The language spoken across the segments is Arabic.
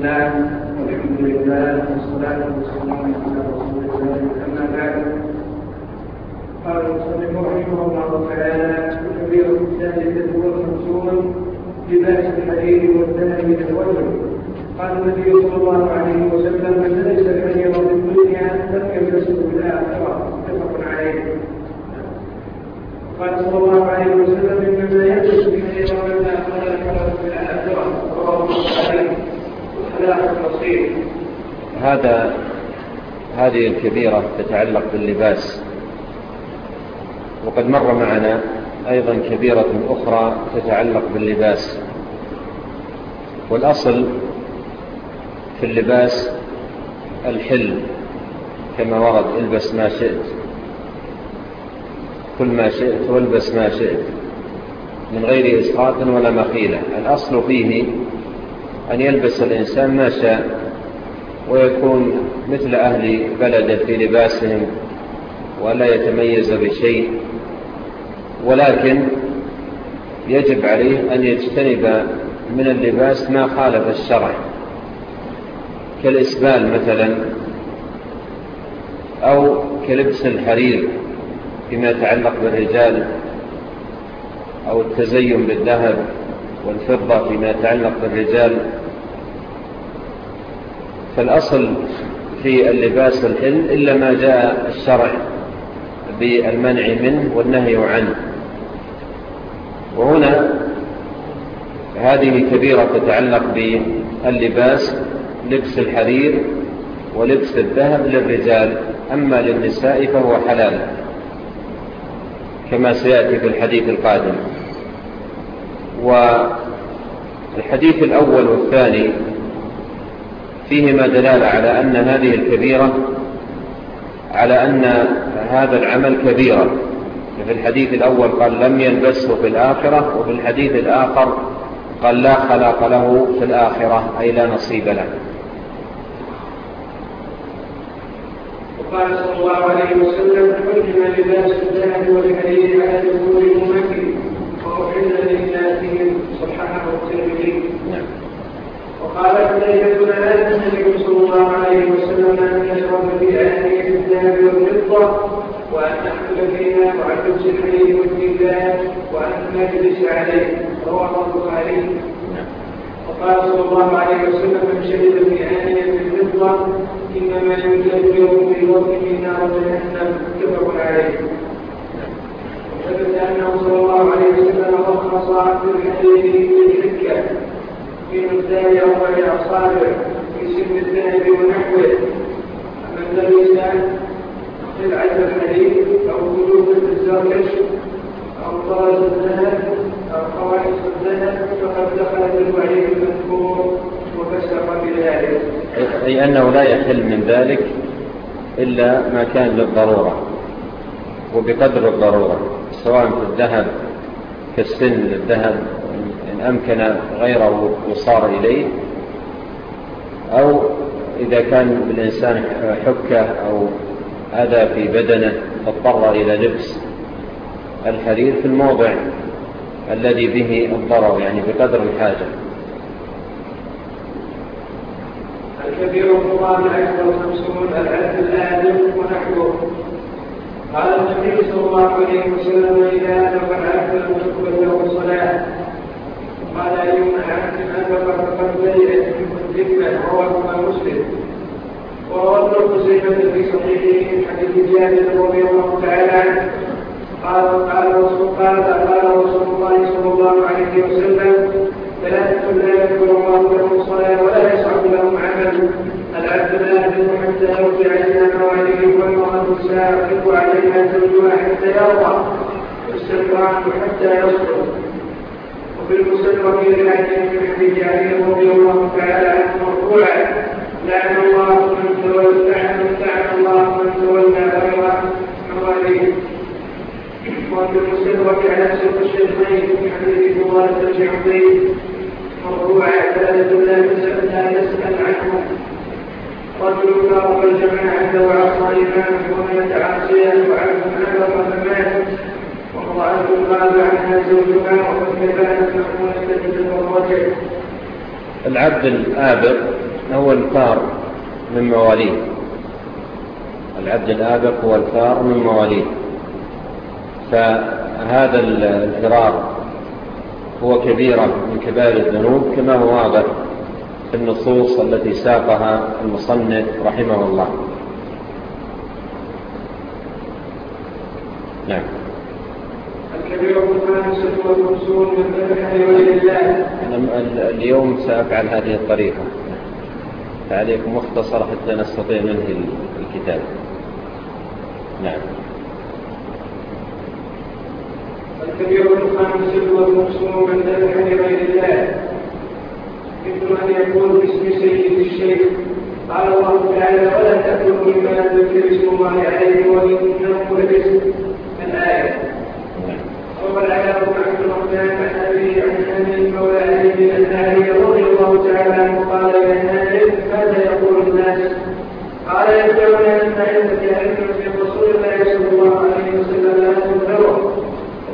الله والحمد لله والصلاة والسلام على رسول الله أما بعد. قال المصنف رحمه الله تعالى الكبير الثالثة والخمسون لباس الحرير والدم والوجه قال النبي صلى الله عليه وسلم من ليس الحرير في الدنيا لم يلبسه في الآخرة. متفق عليه. قال صلى الله عليه وسلم مما يلبس الحرير من الآخرة في الآخرة. رواه البخاري. هذا هذه الكبيرة تتعلق باللباس. وقد مر معنا أيضا كبيرة أخرى تتعلق باللباس. والأصل في اللباس الحل كما ورد البس ما شئت. كل ما شئت والبس ما شئت من غير إسقاط ولا مخيلة. الأصل فيه أن يلبس الإنسان ما شاء ويكون مثل أهل بلده في لباسهم ولا يتميز بشيء ولكن يجب عليه أن يجتنب من اللباس ما خالف الشرع كالإسبال مثلا أو كلبس الحرير فيما يتعلق بالرجال أو التزين بالذهب. والفضة فيما يتعلق بالرجال. فالأصل في اللباس الحل إلا ما جاء الشرع بالمنع منه والنهي عنه. وهنا هذه كبيرة تتعلق باللباس لبس الحرير ولبس الذهب للرجال أما للنساء فهو حلال كما سيأتي في الحديث القادم. والحديث الأول والثاني فيهما دلالة على أن هذه الكبيرة على أن هذا العمل كبيرة. في الحديث الأول قال لم يلبسه في الآخرة وفي الحديث الآخر قال لا خلاق له في الآخرة أي لا نصيب له. وقال صلى الله عليه وسلم حجم لباس الذهب والحرير على دخول الممكن عند الناسين صححه النبي صلى الله عليه وسلم أن يشرب في أهله الذهب والفضة وأن نحمل فيها وعبد الحليب والميزان وأن نجلس عليه رواه البخاري وقال صلى الله عليه وسلم من شهد في آنية الفضة إنما يجزر في وطنه نار متفق عليه. ثبت أنه صلى الله عليه وسلم وخم صاحب في بالحكة في مقدار أول أصابع في سن الذهب ونحوه من اللسان سلعة الحديث أو قلوب الزركش أو طرز الذهب أو قواعد الذهب فقد دخل بالوعيد المذكور وفسق بذلك أي أنه لا يحل من ذلك إلا ما كان للضرورة وبقدر الضرورة. سواء في الذهب في السن للذهب إن أمكن غيره وصار إليه أو إذا كان بالإنسان حكة أو أذى في بدنه فاضطر إلى لبس الحرير في الموضع الذي به الضرر يعني بقدر الحاجة. الكبير القرآن 150 العدد الآدم ونحوه. قال النبي صلى الله عليه وسلم إذا أدرك الأكل فليقل الصلاة قال أيما أحد أدرك فقد ذكره رواه مسلم. وروى ابن خزيمة في صحيحه من حديث جابر رضي الله تعالى عنه قال قال رسول قال قال رسول الله صلى الله عليه وسلم ثلاثة لا يذكر الله لهم الصلاة ولا يصعب لهم عمل فأتنا به حتى يرجع إلى موعده والمرض ساقط علينا زوجها حتى يرضى والسفر حتى يصبر وفي المسلم في الحديث من حديث علي رضي الله تعالى عنه مرفوعا لعن الله من تولى لعن الله من تولى غير مواليه وفي المسلم على سوق الشيخين من حديث مبارك الشيخين مرفوعا فلا تدل من سألها رجل الجماعة وعصى عنها زوجها وقد العبد الآبر هو الفار من مواليد. العبد الآبق هو الفار من مواليد. فهذا الفرار هو كبيرا من كبار الذنوب كما هو واضح النصوص التي ساقها المصنف رحمه الله. نعم. الكبير من ذبح الله. اليوم سأفعل هذه الطريقة. فعليكم مختصر حتى نستطيع منه الكتاب. نعم. الكبير الخامس والمقصوم من ذبح لغير الله. مثل ان يكون باسم سيد الشيخ قال الله تعالى ولا تأكلوا مما ذكر اسم الله عليه وإنه لبسم الآية وقد عجبت عبد الرحمن عن أبي عن أبي مولى أبي بن الثاني رضي الله تعالى عنه قال يا ناجد ماذا يقول الناس؟ قال يقولون أن العلم في رسول الله صلى الله عليه وسلم لا تنذره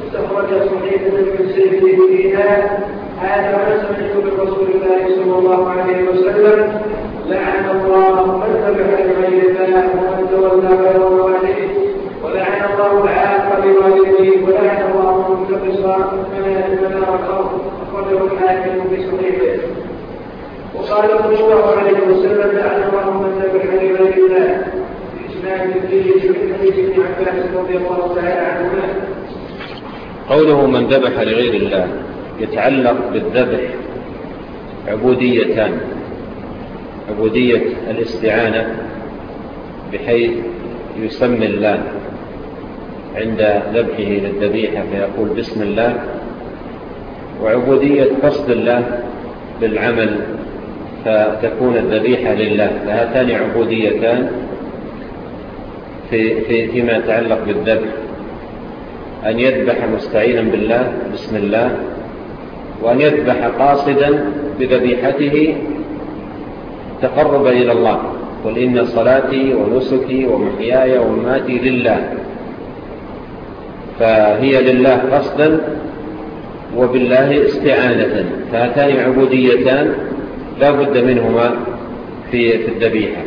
استخرج صحيفة من سيره فيها هذا ما سمعت من رسول الله صلى الله عليه وسلم. لعن الله من تبع غير الله ومن تولى غير والده ولعن الله العاق بوالده ولعن الله المنتقص من رقاه اخرجه الحاكم في وقال صلى الله عليه وسلم لعن الله من تبع غير الله. بإسناد الجيش من حديث ابن عباس رضي الله تعالى عنهما. قوله من ذبح لغير الله. يتعلق بالذبح عبوديتان عبودية الاستعانة بحيث يسمي الله عند ذبحه للذبيحة فيقول بسم الله وعبودية قصد الله بالعمل فتكون الذبيحة لله. فهاتان عبوديتان في في فيما يتعلق بالذبح. أن يذبح مستعينا بالله بسم الله وأن يذبح قاصدا بذبيحته تقرب إلى الله. قل إن صلاتي ونسكي ومحياي وماتي لله. فهي لله قصدا وبالله استعانة. فهاتان عبوديتان لا بد منهما في الذبيحة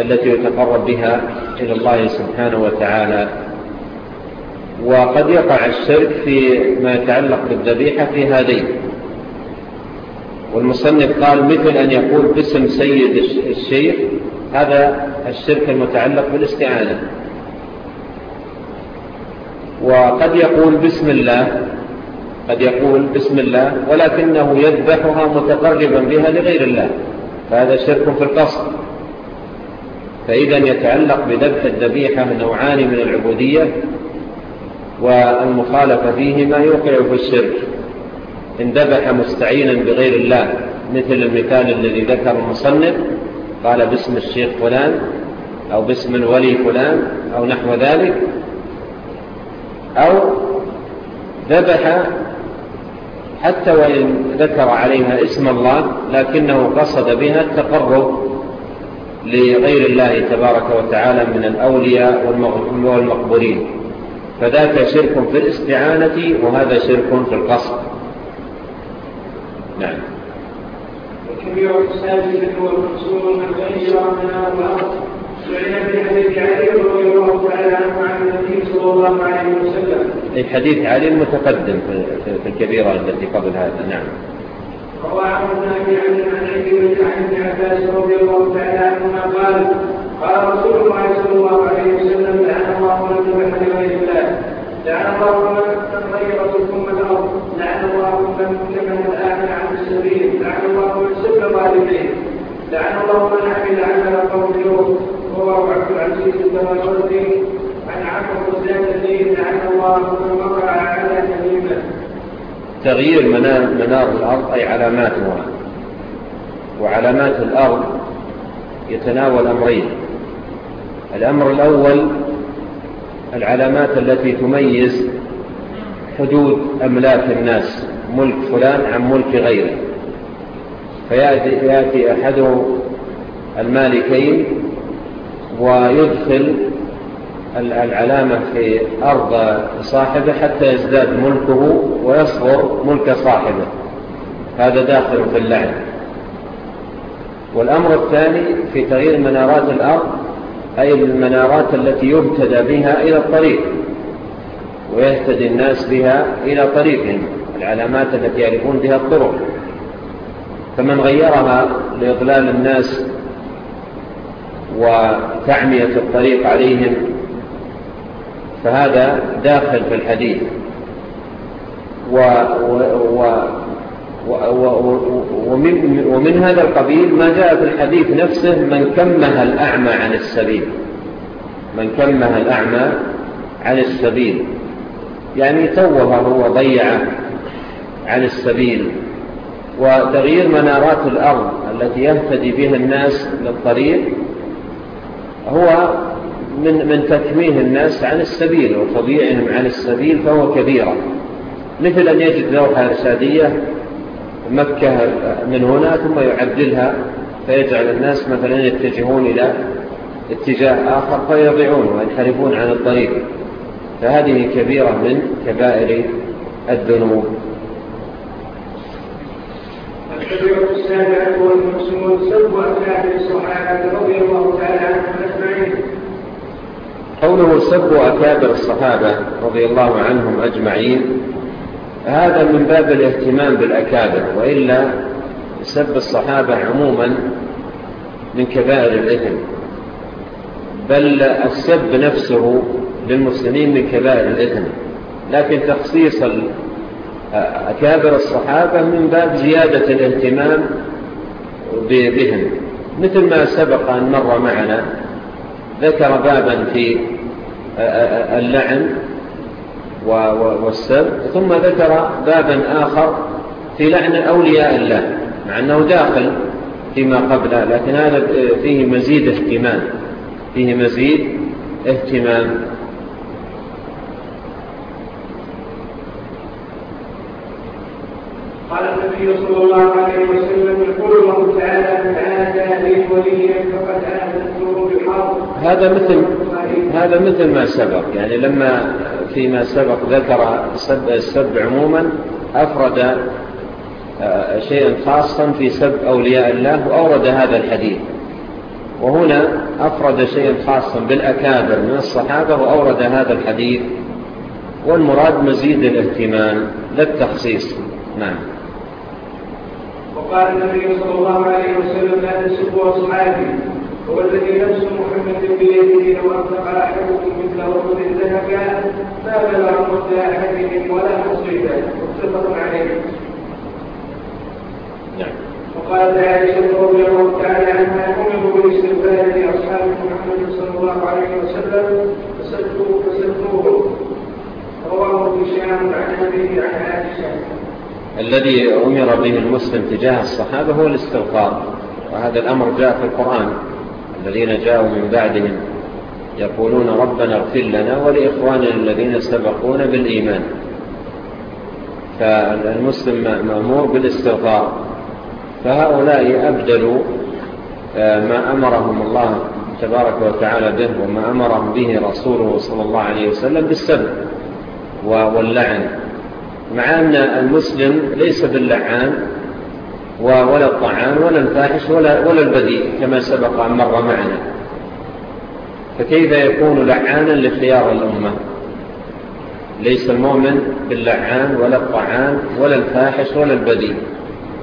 التي يتقرب بها إلى الله سبحانه وتعالى. وقد يقع الشرك في ما يتعلق بالذبيحة في هذين. والمصنف قال مثل أن يقول باسم سيد الشيخ هذا الشرك المتعلق بالاستعانة. وقد يقول بسم الله قد يقول بسم الله ولكنه يذبحها متقربا بها لغير الله فهذا شرك في القصد. فإذا يتعلق بذبح الذبيحة نوعان من العبودية والمخالفة فيهما يوقع في الشرك. إن ذبح مستعينا بغير الله مثل المثال الذي ذكر المصنف قال باسم الشيخ فلان أو باسم الولي فلان أو نحو ذلك. أو ذبح حتى وإن ذكر عليها اسم الله لكنه قصد بها التقرب لغير الله تبارك وتعالى من الأولياء والمقبولين. فذاك شرك في الاستعانة وهذا شرك في القصد. نعم. هو في حديث علي رضي الله تعالى عنه عن النبي صلى الله عليه وسلم. الحديث علي المتقدم في الكبيرة التي قبل هذا. نعم. روى عن النبي عن عن عباس رضي الله تعالى عنهما قال قال رسول الله صلى الله عليه وسلم لعن الله رجل تغيير الله من الأرض لعن الله من كمن عن السبيل. من من عمل قوم رواه عبد العزيز عن من وقع على تغيير منار الأرض أي علاماتها وعلامات الأرض يتناول أمرين. الأمر الأول العلامات التي تميز حدود أملاك الناس ملك فلان عن ملك غيره. فيأتي أحد المالكين ويدخل العلامة في أرض صاحبه حتى يزداد ملكه ويصغر ملك صاحبه. هذا داخل في اللعنة والأمر الثاني في تغيير منارات الأرض أي المنارات التي يهتدى بها إلى الطريق ويهتدي الناس بها إلى طريقهم العلامات التي يعرفون بها الطرق. فمن غيرها لإضلال الناس وتعمية الطريق عليهم فهذا داخل في الحديث. و... و... ومن, ومن هذا القبيل ما جاء في الحديث نفسه من كمها الأعمى عن السبيل. من كمها الأعمى عن السبيل. يعني توه هو ضيع عن السبيل. وتغيير منارات الأرض التي يهتدي بها الناس للطريق هو من, من تكميه الناس عن السبيل وتضيعهم عن السبيل فهو كبيرة. مثل أن يجد لوحة إرشادية مكة من هنا ثم يعدلها فيجعل الناس مثلا يتجهون إلى اتجاه آخر فيضيعون وينحرفون عن الطريق. فهذه كبيرة من كبائر الذنوب. قوله السابعة سبوا الصحابة رضي الله تعالى عنهم أجمعين. قوله سب أكابر الصحابة رضي الله عنهم أجمعين هذا من باب الاهتمام بالأكابر وإلا سب الصحابة عموما من كبائر الإثم. بل السب نفسه للمسلمين من كبائر الإثم. لكن تخصيص أكابر الصحابة من باب زيادة الاهتمام بهم. مثل ما سبق أن مر معنا ذكر بابا في اللعن. والسب ثم ذكر بابا آخر في لعن أولياء الله مع أنه داخل فيما قبله لكن هذا فيه مزيد اهتمام فيه مزيد اهتمام. قال النبي صلى الله عليه وسلم من هذا لي وليا فقد هذا مثل هذا مثل ما سبق. يعني لما فيما سبق ذكر سب السب عموما أفرد آه، شيئا خاصا في سب أولياء الله وأورد هذا الحديث. وهنا أفرد شيئا خاصا بالأكابر من الصحابة وأورد هذا الحديث. والمراد مزيد الاهتمام للتخصيص. نعم. وقال النبي صلى الله عليه وسلم لا تسبوا أصحابي. هو الذي نفس محمد بيده لو أنفق أحدكم مثل رجل ذهبا ما بلغ مثل أحدهم ولا نصيبا متفق عليه. نعم. وقال عائشة رضي الله تعالى عنها أمروا بالاستغفار لأصحاب محمد صلى الله عليه وسلم فسلكوه فسلكوه رواه هشام عن أبيه عن عائشة. الذي أمر به المسلم تجاه الصحابة هو الاستغفار. وهذا الأمر جاء في القرآن. الذين جاءوا من بعدهم يقولون ربنا اغفر لنا ولإخواننا الذين سبقونا بالإيمان. فالمسلم مأمور بالاستغفار. فهؤلاء أبدلوا آه، ما أمرهم الله تبارك وتعالى به وما أمرهم به رسوله صلى الله عليه وسلم بالسبب واللعن. مع أن المسلم ليس باللعان ولا الطعام ولا الفاحش ولا, ولا البديء كما سبق أن مر معنا. فكيف يكون لعانا لخيار الأمة؟ ليس المؤمن باللعان ولا الطعام ولا الفاحش ولا البديء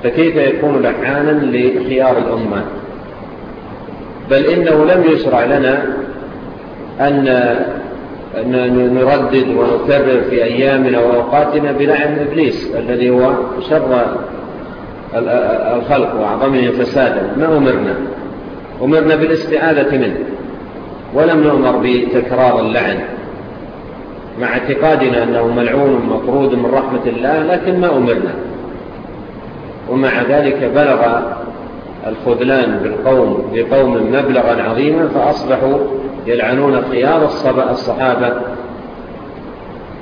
فكيف يكون لعانا لخيار الأمة؟ بل إنه لم يشرع لنا أن نردد ونكرر في أيامنا وأوقاتنا بلعن إبليس الذي هو شر الخلق وأعظمهم فسادا ما أمرنا؟ أمرنا بالاستعادة منه. ولم نؤمر بتكرار اللعن. مع اعتقادنا أنه ملعون مطرود من رحمة الله لكن ما أمرنا. ومع ذلك بلغ الخذلان بالقوم بقوم مبلغا عظيما فأصبحوا يلعنون قيام الصحابة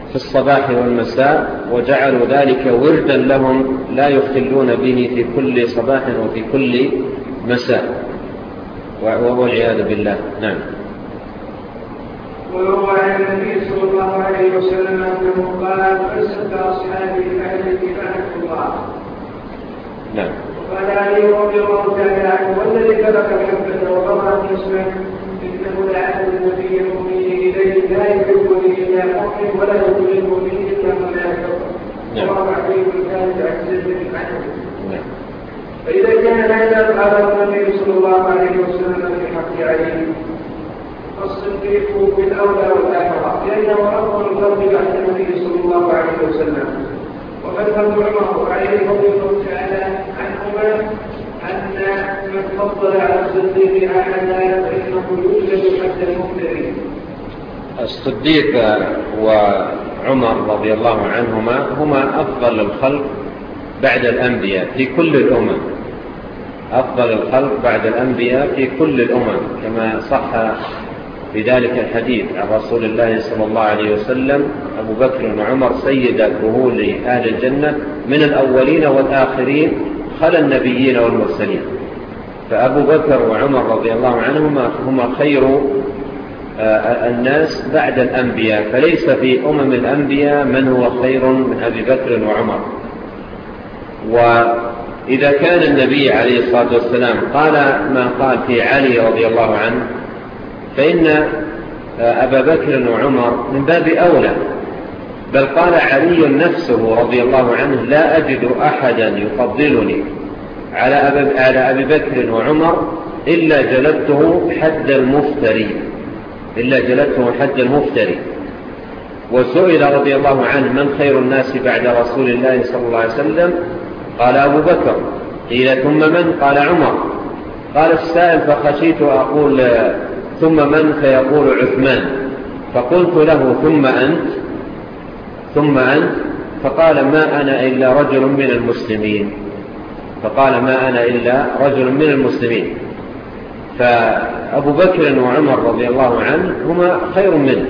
في الصباح والمساء وجعلوا ذلك وردا لهم لا يختلون به في كل صباح وفي كل مساء. والعياذ بالله. نعم. ويروى عن النبي صلى الله عليه وسلم أنه قال قصة اصحابي أهل بمعنى الله نعم. وقال علي ربي الله تعالى والذي تبك الحبه وضمرت إنه لعبد النبي المؤمن إليه لا يحب به إلا مؤمن ولا يظلم به إلا منافق وقع فيه كانت عجزة من عنه نعم. نعم. فإذا كان هذا فهذا النبي صلى الله عليه وسلم في حق عليه الصديق بالأولى والآخرة لأنه أفضل القلب بعد النبي صلى الله عليه وسلم. وقد عمر عليه رضي الله تعالى عنهما أن من فضل على الصديق أحدا فإنه يوجد حتى المؤمنين الصديق وعمر رضي الله عنهما هما أفضل الخلق بعد الأنبياء في كل الأمم. أفضل الخلق بعد الأنبياء في كل الأمم كما صح في ذلك الحديث عن رسول الله صلى الله عليه وسلم أبو بكر وعمر سيد كهول أهل الجنة من الأولين والآخرين خلى النبيين والمرسلين. فأبو بكر وعمر رضي الله عنهما هما خير آه، الناس بعد الأنبياء. فليس في أمم الأنبياء من هو خير من أبي بكر وعمر. وإذا كان النبي عليه الصلاة والسلام قال ما قال في علي رضي الله عنه فإن آه، أبا بكر وعمر من باب أولى. بل قال علي نفسه رضي الله عنه لا أجد أحدا يفضلني على أبي, على أبي بكر وعمر إلا جلبته حد المفتري. إلا جلبته حد المفتري. وسئل رضي الله عنه من خير الناس بعد رسول الله صلى الله عليه وسلم؟ قال أبو بكر. قيل ثم من؟ قال عمر. قال السائل فخشيت أقول ثم من؟ فيقول عثمان. فقلت له ثم أنت؟ ثم أنت؟ فقال ما أنا إلا رجل من المسلمين. فقال ما أنا إلا رجل من المسلمين. فأبو بكر وعمر رضي الله عنه هما خير منه.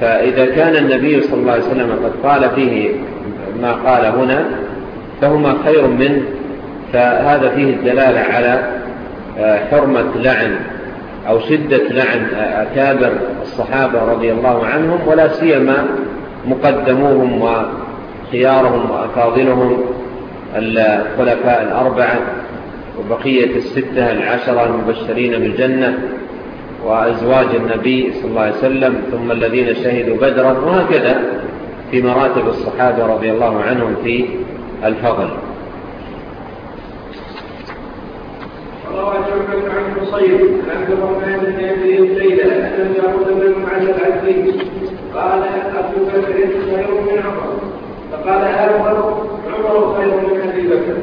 فإذا كان النبي صلى الله عليه وسلم قد قال فيه ما قال هنا فهما خير منه. فهذا فيه الدلالة على آه، حرمة لعن أو شدة لعن آه، آه، أكابر الصحابة رضي الله عنهم ولا سيما مقدموهم وخيارهم وأفاضلهم الخلفاء الأربعة وبقية الستة العشرة المبشرين بالجنة وأزواج النبي صلى الله عليه وسلم ثم الذين شهدوا بدرا وهكذا في مراتب الصحابة رضي الله عنهم في الفضل. روى شعبة عن حصير عبد الرحمن بن أبي ليلى أن يعود بن على العبد قال أبو بكر خير من عمر فقال عمر عمر خير من أبي بكر.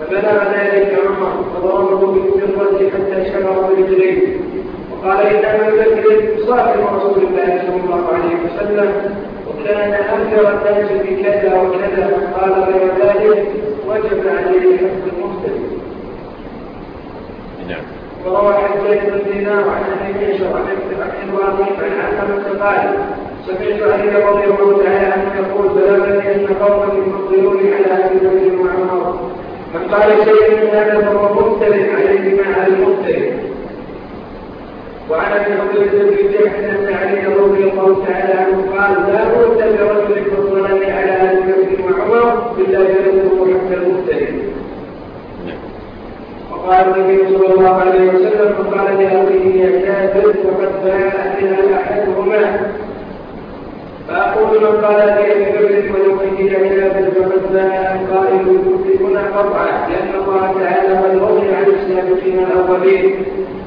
فبلغ ذلك عمر فضربه بالمفرد حتى شمر برجليه. وقال إن أبا بكر صاحب رسول الله صلى الله عليه وسلم وكان أكثر الناس بكذا وكذا. قال غير ذلك وجب عليه حفظ المختلف. نعم. وروى حجاج بن دينار عن أبي بشر عن الواقع عن عثمان قال سمعت أن يقول بلغني أن قوما يفضلون على أبي بكر وعمر من قال شيئا من هذا فهو مبتل عليه ما على وعن ابي حبيب بن جحش ان علي رضي الله تعالى عنه قال لا بد لرجل فضلني على ابي بكر وعمر الا يرده حتى المبتل وقال النبي صلى الله عليه وسلم فقال لأبيه يا كافر وقد باع احدهما فأقول من قال لي بكبر ونقيه إلى بالجمع قائل يكون قطعا لأن الله تعالى قد رضي عن السابقين الأولين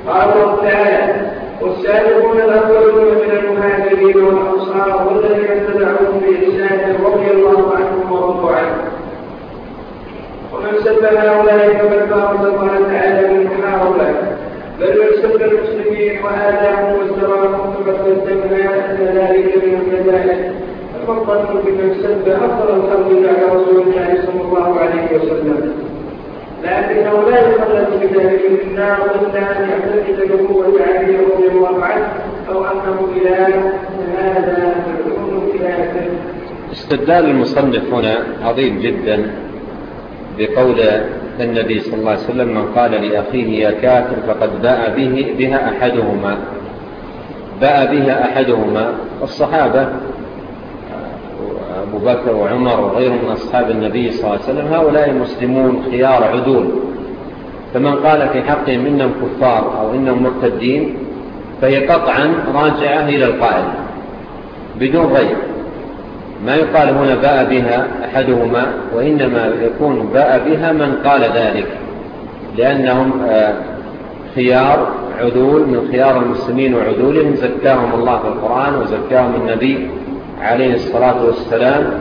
قال الله تعالى والسابقون الأولون من المهاجرين والأنصار والذين اتبعوهم بإحسان رضي الله عنهم ورضوا عنه ومن سب هؤلاء فقد بارك الله تعالى بالمحاربة بل فليرسل المسلمين وآتاهم أسرهم فتقدم أن ذلك من المدائن فقدت بمن سب أفضل الخلق على رسول الله صلى الله عليه وسلم. لكنه لا يخلد بذلك النار إلا أن يعتقد بقوة علي رضي الله عنه أو أنه إله هذا فيكون كلافه استدلال المصنف هنا عظيم جدا بقول النبي صلى الله عليه وسلم من قال لأخيه يا كافر فقد باء به بها أحدهما. باء بها أحدهما. الصحابة أبو بكر وعمر وغير من أصحاب النبي صلى الله عليه وسلم هؤلاء المسلمون خيار عدول. فمن قال في حقهم إنهم كفار أو إنهم مرتدين فهي قطعا راجعة إلى القائل بدون غير ما يقال هنا باء بها أحدهما وإنما يكون باء بها من قال ذلك لأنهم آه، خيار عدول من خيار المسلمين وعدولهم زكاهم الله في القرآن وزكاهم النبي عليه الصلاة والسلام.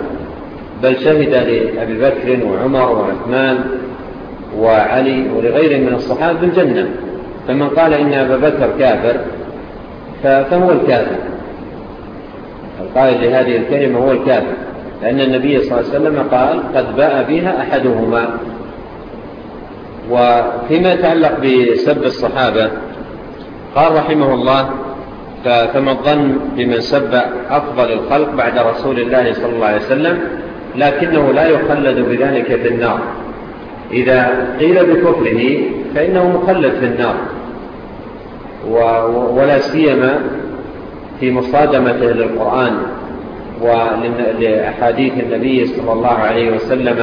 بل شهد لأبي بكر وعمر وعثمان وعلي ولغير من الصحابة بالجنة. فمن قال إن أبا بكر كافر فهو الكافر. القائد لهذه الكلمة هو الكافر لأن النبي صلى الله عليه وسلم قال قد باء بها أحدهما. وفيما يتعلق بسب الصحابة قال رحمه الله فما الظن بمن سب أفضل الخلق بعد رسول الله صلى الله عليه وسلم لكنه لا يخلد بذلك في النار. إذا قيل بكفره فإنه مخلد في النار ولا سيما في مصادمته للقرآن ولأحاديث النبي صلى الله عليه وسلم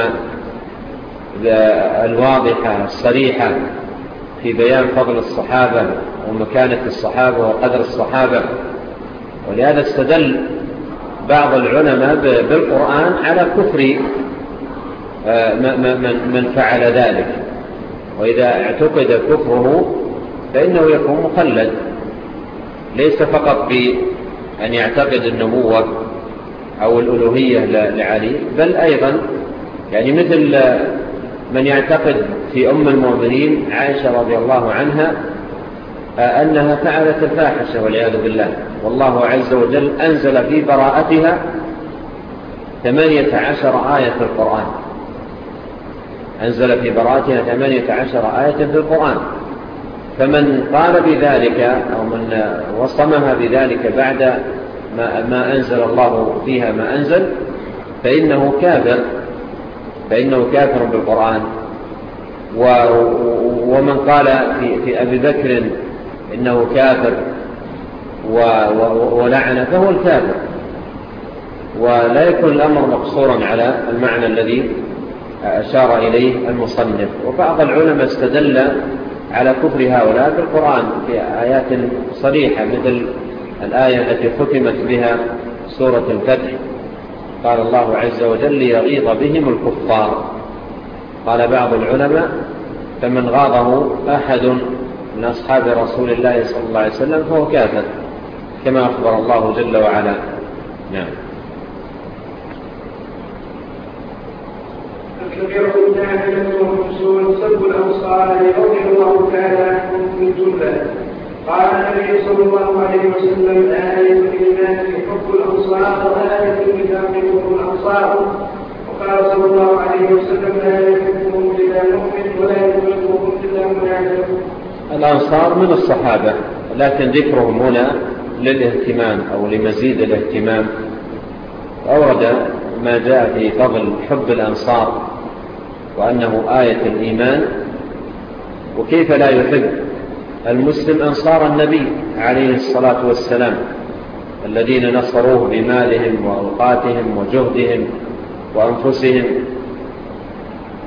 الواضحة الصريحة في بيان فضل الصحابة ومكانة الصحابة وقدر الصحابة. ولهذا استدل بعض العلماء بالقرآن على كفر آه، من فعل ذلك. وإذا اعتقد كفره فإنه يكون مخلد ليس فقط بأن يعتقد النبوة أو الألوهية لعلي بل أيضا يعني مثل من يعتقد في أم المؤمنين عائشة رضي الله عنها آه، أنها فعلت الفاحشة والعياذ بالله. والله عز وجل أنزل في براءتها ثمانية عشر آية في القرآن. أنزل في براءتها ثمانية عشر آية في القرآن. فمن قال بذلك أو من وصمها بذلك بعد ما, ما أنزل الله فيها ما أنزل فإنه كافر فإنه كافر بالقرآن. ومن قال في, في أبي بكر إنه كافر ولعن فهو الكافر. ولا يكون الأمر مقصورا على المعنى الذي أشار إليه المصنف. وبعض العلماء استدل على كفر هؤلاء في القرآن في آيات صريحة مثل الآية التي ختمت بها سورة الفتح. قال الله عز وجل ليغيظ بهم الكفار. قال بعض العلماء فمن غاضه أحد من أصحاب رسول الله صلى الله عليه وسلم فهو كافر. كما أخبر الله جل وعلا. نعم. فكبرهم من ومسول صلب الأوصار لأوصار قال النبي صلى الله عليه وسلم آية الإيمان حب الأنصار وآية الكتاب حب الأنصار. وقال صلى الله عليه وسلم لا يحبهم إلا مؤمن ولا يحبهم إلا منافق. الأنصار من الصحابة لكن ذكرهم هنا للاهتمام أو لمزيد الاهتمام. أورد ما جاء في فضل حب الأنصار وأنه آية الإيمان وكيف لا يحب؟ المسلم أنصار النبي عليه الصلاة والسلام الذين نصروه بمالهم وأوقاتهم وجهدهم وأنفسهم.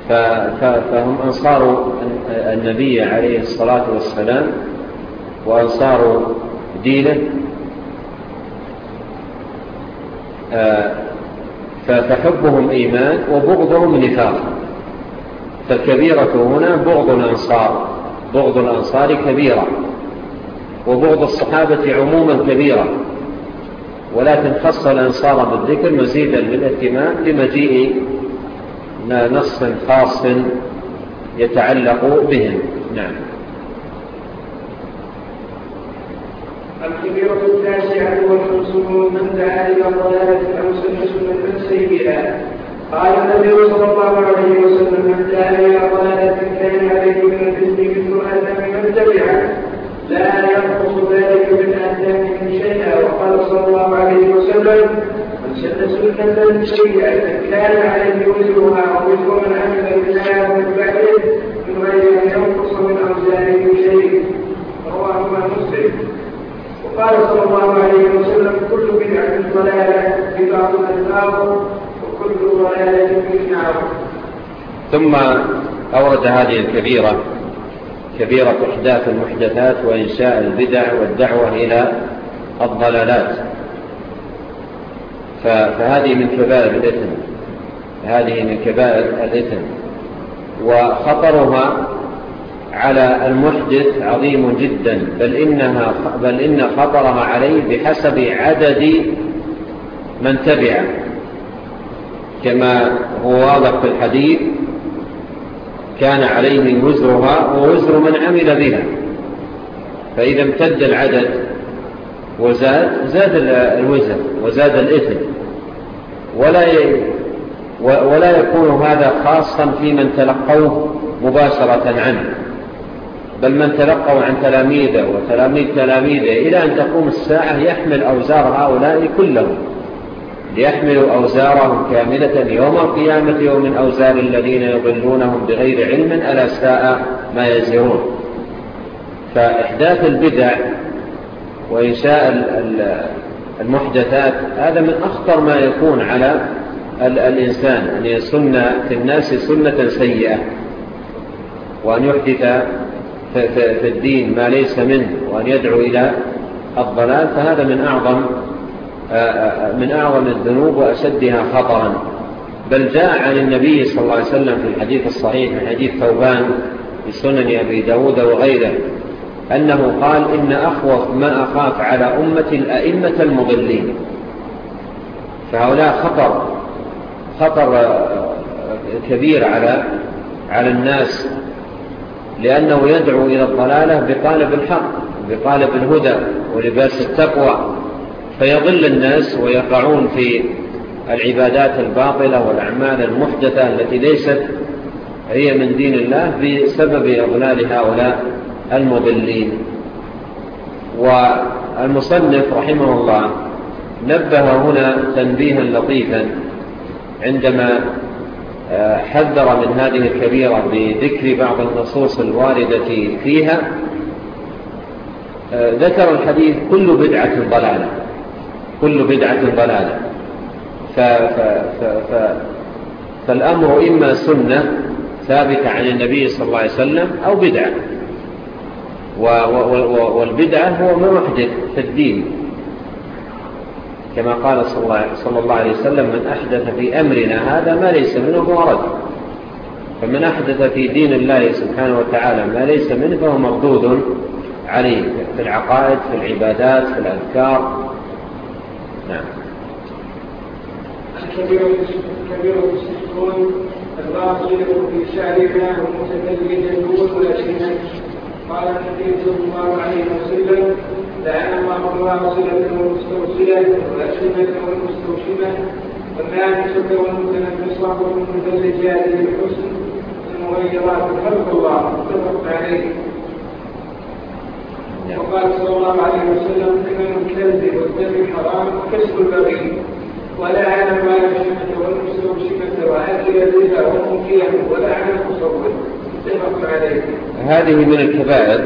فهم أنصار النبي عليه الصلاة والسلام وأنصار دينه. آه، فحبهم إيمان وبغضهم نفاق. فالكبيرة هنا بغض الأنصار. بغض الأنصار كبيرة وبغض الصحابة عموما كبيرة. ولكن خص الأنصار بالذكر مزيدا من اهتمام لمجيء نص خاص يتعلق بهم. نعم. الكبيرة التاسعة والخمسون من دعا إلى الضلالة أو سنة سنة سيئة قال النبي صلى الله عليه وسلم من دعا إلى ضلالة كان عليه من الإسلام متبعا لا ينقص ذلك من أهدافهم شيئا وقال صلى الله عليه وسلم من سن سنة شيئا كان عليه وزرها ومثل من عمل بها من بعده من غير أن ينقص من أوزاره شيء. رواه مسلم. وقال صلى الله عليه وسلم كل بدعة ضلالة بدعة النار وكل ضلالة في النار. ثم أورد هذه الكبيرة كبيرة إحداث المحدثات وإنشاء البدع والدعوة إلى الضلالات. فهذه من كبائر الإثم. هذه من كبائر الإثم. وخطرها على المحدث عظيم جدا بل, إنها بل إن خطرها عليه بحسب عدد من تبعه كما هو واضح في الحديث كان عليه وزرها ووزر من عمل بها. فإذا امتد العدد وزاد زاد الوزر وزاد الإثم. ولا ولا يكون هذا خاصا في من تلقوه مباشرة عنه. بل من تلقوا عن تلاميذه وتلاميذ تلاميذه إلى أن تقوم الساعة يحمل أوزار هؤلاء كلهم. ليحملوا أوزارهم كاملة يوم القيامة ومن أوزار الذين يضلونهم بغير علم ألا ساء ما يزرون. فإحداث البدع وإنشاء المحدثات هذا من أخطر ما يكون على الإنسان أن يسن في الناس سنة سيئة. وأن يحدث في الدين ما ليس منه وأن يدعو إلى الضلال فهذا من أعظم من أعظم الذنوب وأشدها خطرا. بل جاء عن النبي صلى الله عليه وسلم في الحديث الصحيح من حديث ثوبان في سنن أبي داود وغيره أنه قال إن أخوف ما أخاف على أمة الأئمة المضلين. فهؤلاء خطر خطر كبير على على الناس لأنه يدعو إلى الضلالة بطالب الحق بطالب الهدى ولباس التقوى. فيضل الناس ويقعون في العبادات الباطلة والأعمال المحدثة التي ليست هي من دين الله بسبب أغلال هؤلاء المضلين. والمصنف رحمه الله نبه هنا تنبيها لطيفا عندما آه، حذر من هذه الكبيرة بذكر بعض النصوص الواردة فيها. آه، ذكر الحديث كل بدعة ضلالة. كل بدعة ضلالة. ف... ف... ف... ف... فالأمر إما سنة ثابتة عن النبي صلى الله عليه وسلم أو بدعة. و... و... والبدعة هو محدث في الدين. كما قال صلى الله عليه وسلم من أحدث في أمرنا هذا ما ليس منه مرد فمن أحدث في دين الله سبحانه وتعالى ما ليس منه فهو مردود عليه في العقائد في العبادات في الأذكار. نعم. الكبير الكبير المشركون الباطل في شعرنا ومتكلم يقول شيء. قال النبي صلى الله عليه وسلم لعن الله الواصلة والمستوصلة والأشمة والمستوشمة والنامسة والمتنفسة والمتزلجات بالحسن المغيرات خلق الله متفق عليه. وقال صلى الله عليه وسلم ثمن الكلب والدم حرام كسب البغي. ولا أعلم ما يمشمة والمسلم شمة وآتي يديها ومكيه ولا أعلم مصور متفق عليه. هذه من الكبائر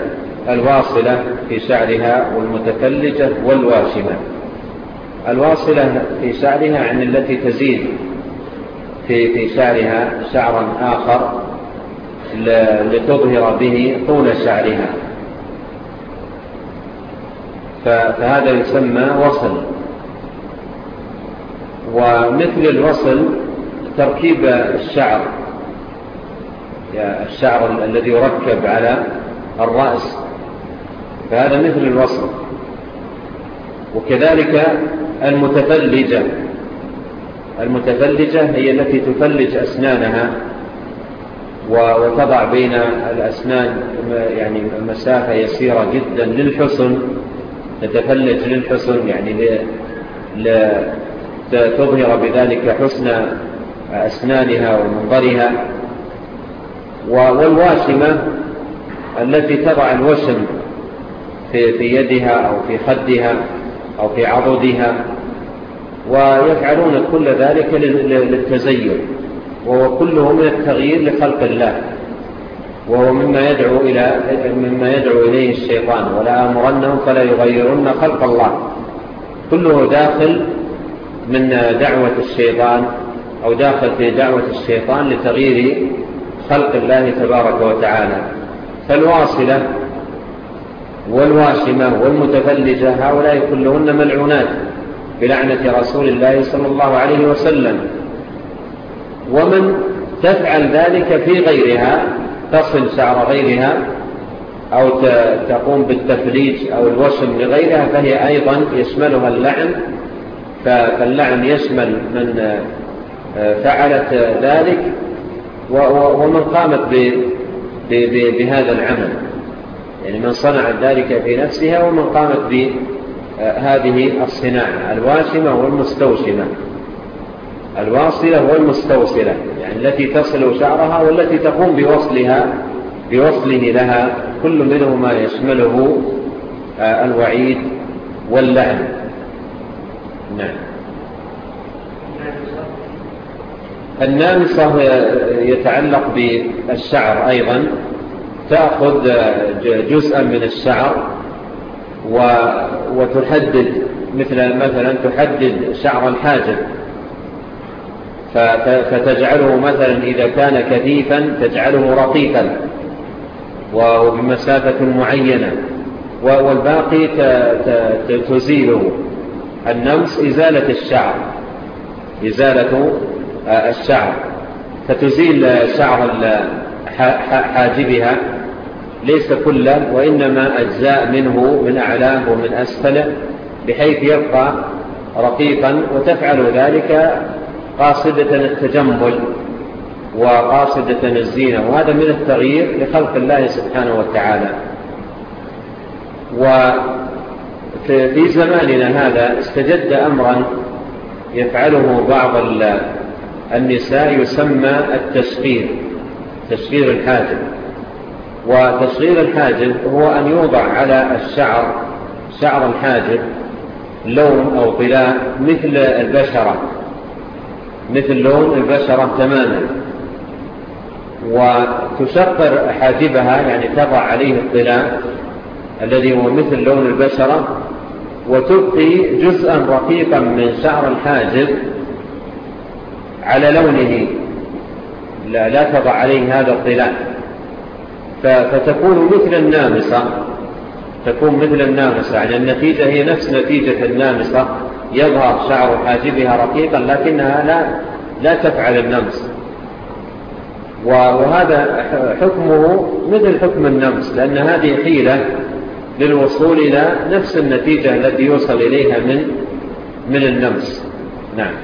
الواصلة في شعرها والمتفلجة والواشمة. الواصلة في شعرها عن التي تزيد في, في شعرها شعرا آخر لتظهر به طول شعرها. فهذا يسمى وصل. ومثل الوصل تركيب الشعر. الشعر الذي يركب على الرأس. فهذا مثل الوصل. وكذلك المتفلجة. المتفلجة هي التي تفلج أسنانها. وتضع بين الأسنان يعني مسافة يسيرة جدا للحسن. تتفلت للحسن يعني لتظهر بذلك حسن أسنانها ومنظرها. والواشمة التي تضع الوشم في يدها أو في خدها أو في عضدها ويفعلون كل ذلك للتزين وهو كله من التغيير لخلق الله. وهو مما يدعو, إلى مما يدعو إليه الشيطان. ولا أمرنه فلا يغيرن خلق الله. كله داخل من دعوة الشيطان أو داخل في دعوة الشيطان لتغيير خلق الله تبارك وتعالى. فالواصلة والواشمة والمتفلجة هؤلاء كلهن ملعونات بلعنة رسول الله صلى الله عليه وسلم. ومن تفعل ذلك في غيرها تصل شعر غيرها أو تقوم بالتفريج أو الوسم لغيرها فهي أيضا يسملها اللعن. فاللعن يسمل من آه، فعلت ذلك ومن قامت بهذا العمل. يعني من صنع ذلك في نفسها ومن قامت بهذه آه، الصناعة الواسمة والمستوسمة. الواصلة والمستوصلة يعني التي تصل شعرها والتي تقوم بوصلها بوصله لها كل منهما يشمله آه، الوعيد واللعن نعم. النامصة يتعلق بالشعر أيضا تأخذ جزءا من الشعر وتحدد مثل مثلا تحدد شعر الحاجب. فتجعله مثلا إذا كان كثيفا تجعله رقيقا وبمسافة معينة والباقي تزيله. النمس إزالة الشعر إزالة آه، الشعر. فتزيل شعر حاجبها ليس كله وإنما أجزاء منه من أعلاه ومن أسفله بحيث يبقى رقيقا وتفعل ذلك قاصدة التجمل وقاصدة الزينة وهذا من التغيير لخلق الله سبحانه وتعالى. وفي زماننا هذا استجد أمرا يفعله بعض النساء يسمى التسغير تسغير الحاجب. وتصغير الحاجب هو أن يوضع على الشعر شعر الحاجب لون أو طلاء مثل البشرة. مثل لون البشرة تماما. وتشقر حاجبها يعني تضع عليه الطلاء الذي هو مثل لون البشرة وتبقي جزءا رقيقا من شعر الحاجب على لونه. لا, لا تضع عليه هذا الطلاء. فتكون مثل النامسة تكون مثل النامسة يعني النتيجة هي نفس نتيجة النامسة. يظهر شعر حاجبها رقيقا لكنها لا, لا تفعل النمس. وهذا حكمه مثل حكم النمس لأن هذه حيلة للوصول إلى نفس النتيجة التي يوصل إليها من من النمس. نعم.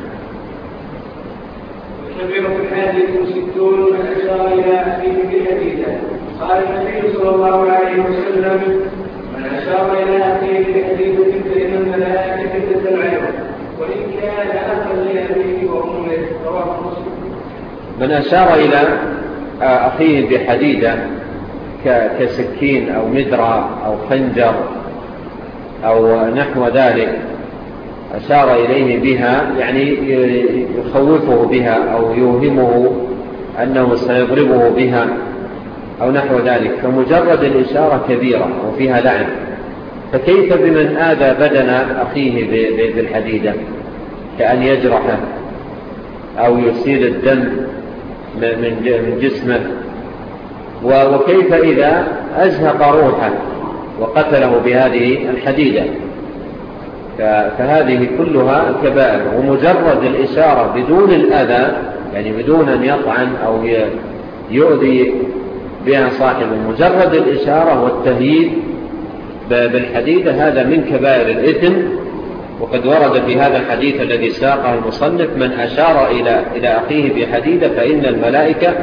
شبيرة الحادث ستون أشار إلى أبيه بحديثة قال النبي صلى الله عليه وسلم من أشار إلى آه، أخيه بحديدة كسكين أو مدرى أو خنجر أو نحو ذلك أشار إليه بها يعني يخوفه بها أو يوهمه أنه سيضربه بها. أو نحو ذلك فمجرد الإشارة كبيرة وفيها لعن. فكيف بمن آذى بدن أخيه بالحديدة؟ كأن يجرحه أو يسيل الدم من جسمه. وكيف إذا أزهق روحه وقتله بهذه الحديدة؟ فهذه كلها كبائر. ومجرد الإشارة بدون الأذى يعني بدون أن يطعن أو يؤذي بها صاحب مجرد الإشارة والتهييد بالحديث هذا من كبائر الإثم وقد ورد في هذا الحديث الذي ساقه المصنف من أشار إلى, إلى أخيه بحديدة فإن الملائكة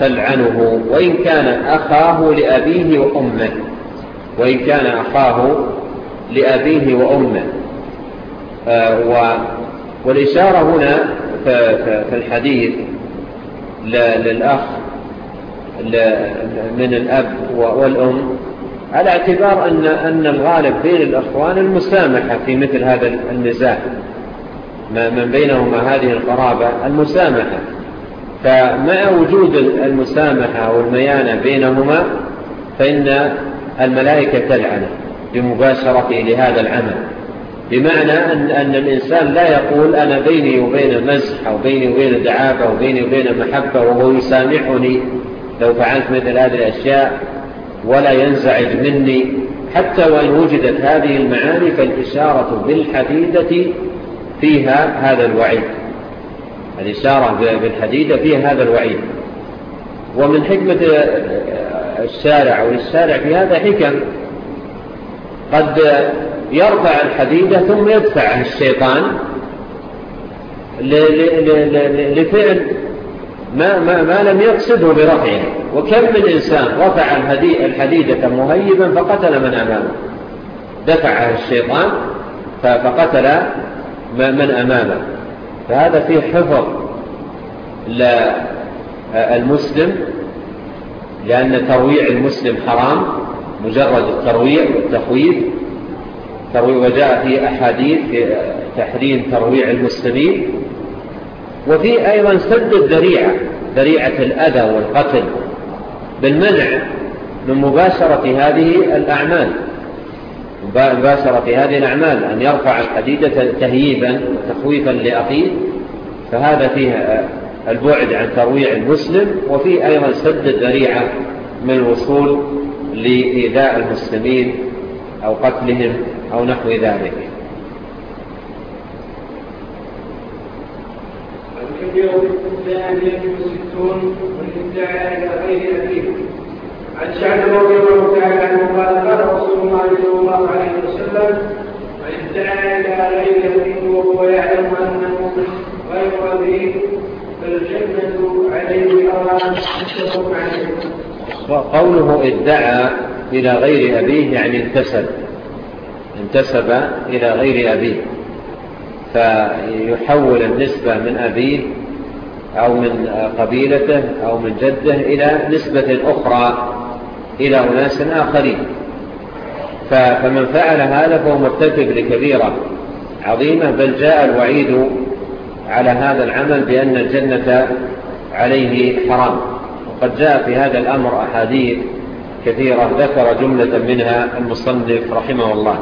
تلعنه وإن كان أخاه لأبيه وأمه وإن كان أخاه لأبيه وأمه. آه، والإشارة هنا في الحديث للأخ من الأب والأم على اعتبار أن, أن الغالب بين الأخوان المسامحة في مثل هذا النزاع. من بينهما هذه القرابة المسامحة. فمع وجود المسامحة والميانة بينهما فإن الملائكة تلعنه بمباشرته لهذا العمل. بمعنى أن, أن الإنسان لا يقول أنا بيني وبين مزح أو بيني وبين دعابة أو بيني وبين محبة وهو يسامحني لو فعلت مثل هذه الأشياء ولا ينزعج مني حتى وإن وجدت هذه المعاني فالإشارة بالحديدة فيها هذا الوعيد. الإشارة بالحديدة فيها هذا الوعيد. ومن حكمة السارع والسارع في هذا حكم قد يرفع الحديدة ثم يدفعها الشيطان لفعل ما, ما, ما لم يقصده برفعه. وكم من إنسان رفع الحديدة مهيبا فقتل من أمامه. دفعه الشيطان فقتل من أمامه. فهذا فيه حفظ للمسلم لأن ترويع المسلم حرام مجرد الترويع والتخويف. وجاء في أحاديث في تحريم ترويع المسلمين. وفي أيضا سد الذريعة ذريعة الأذى والقتل بالمنع من مباشرة هذه الأعمال. مباشرة هذه الأعمال أن يرفع الحديدة تهييبا وتخويفا لأخيه. فهذا فيه آه، البعد عن ترويع المسلم وفي أيضا سد الذريعة من الوصول لإيذاء المسلمين أو قتلهم أو نحو ذلك. إلى غير أبيه عن رضي الله تعالى عنه قال قال رسول الله صلى الله عليه وسلم من ادعى إلى غير أبيه وهو يعلم أنه غير أبيه فالجنة عليه أرى عليه. وقوله ادعى إلى غير أبيه يعني انتسب. انتسب إلى غير أبيه. فيحول النسبة من أبيه أو من قبيلته أو من جده إلى نسبة أخرى إلى أناس آخرين. فمن فعل هذا فهو مرتكب لكبيرة عظيمة بل جاء الوعيد على هذا العمل بأن الجنة عليه حرام. وقد جاء في هذا الأمر أحاديث كثيرة ذكر جملة منها المصنف رحمه الله.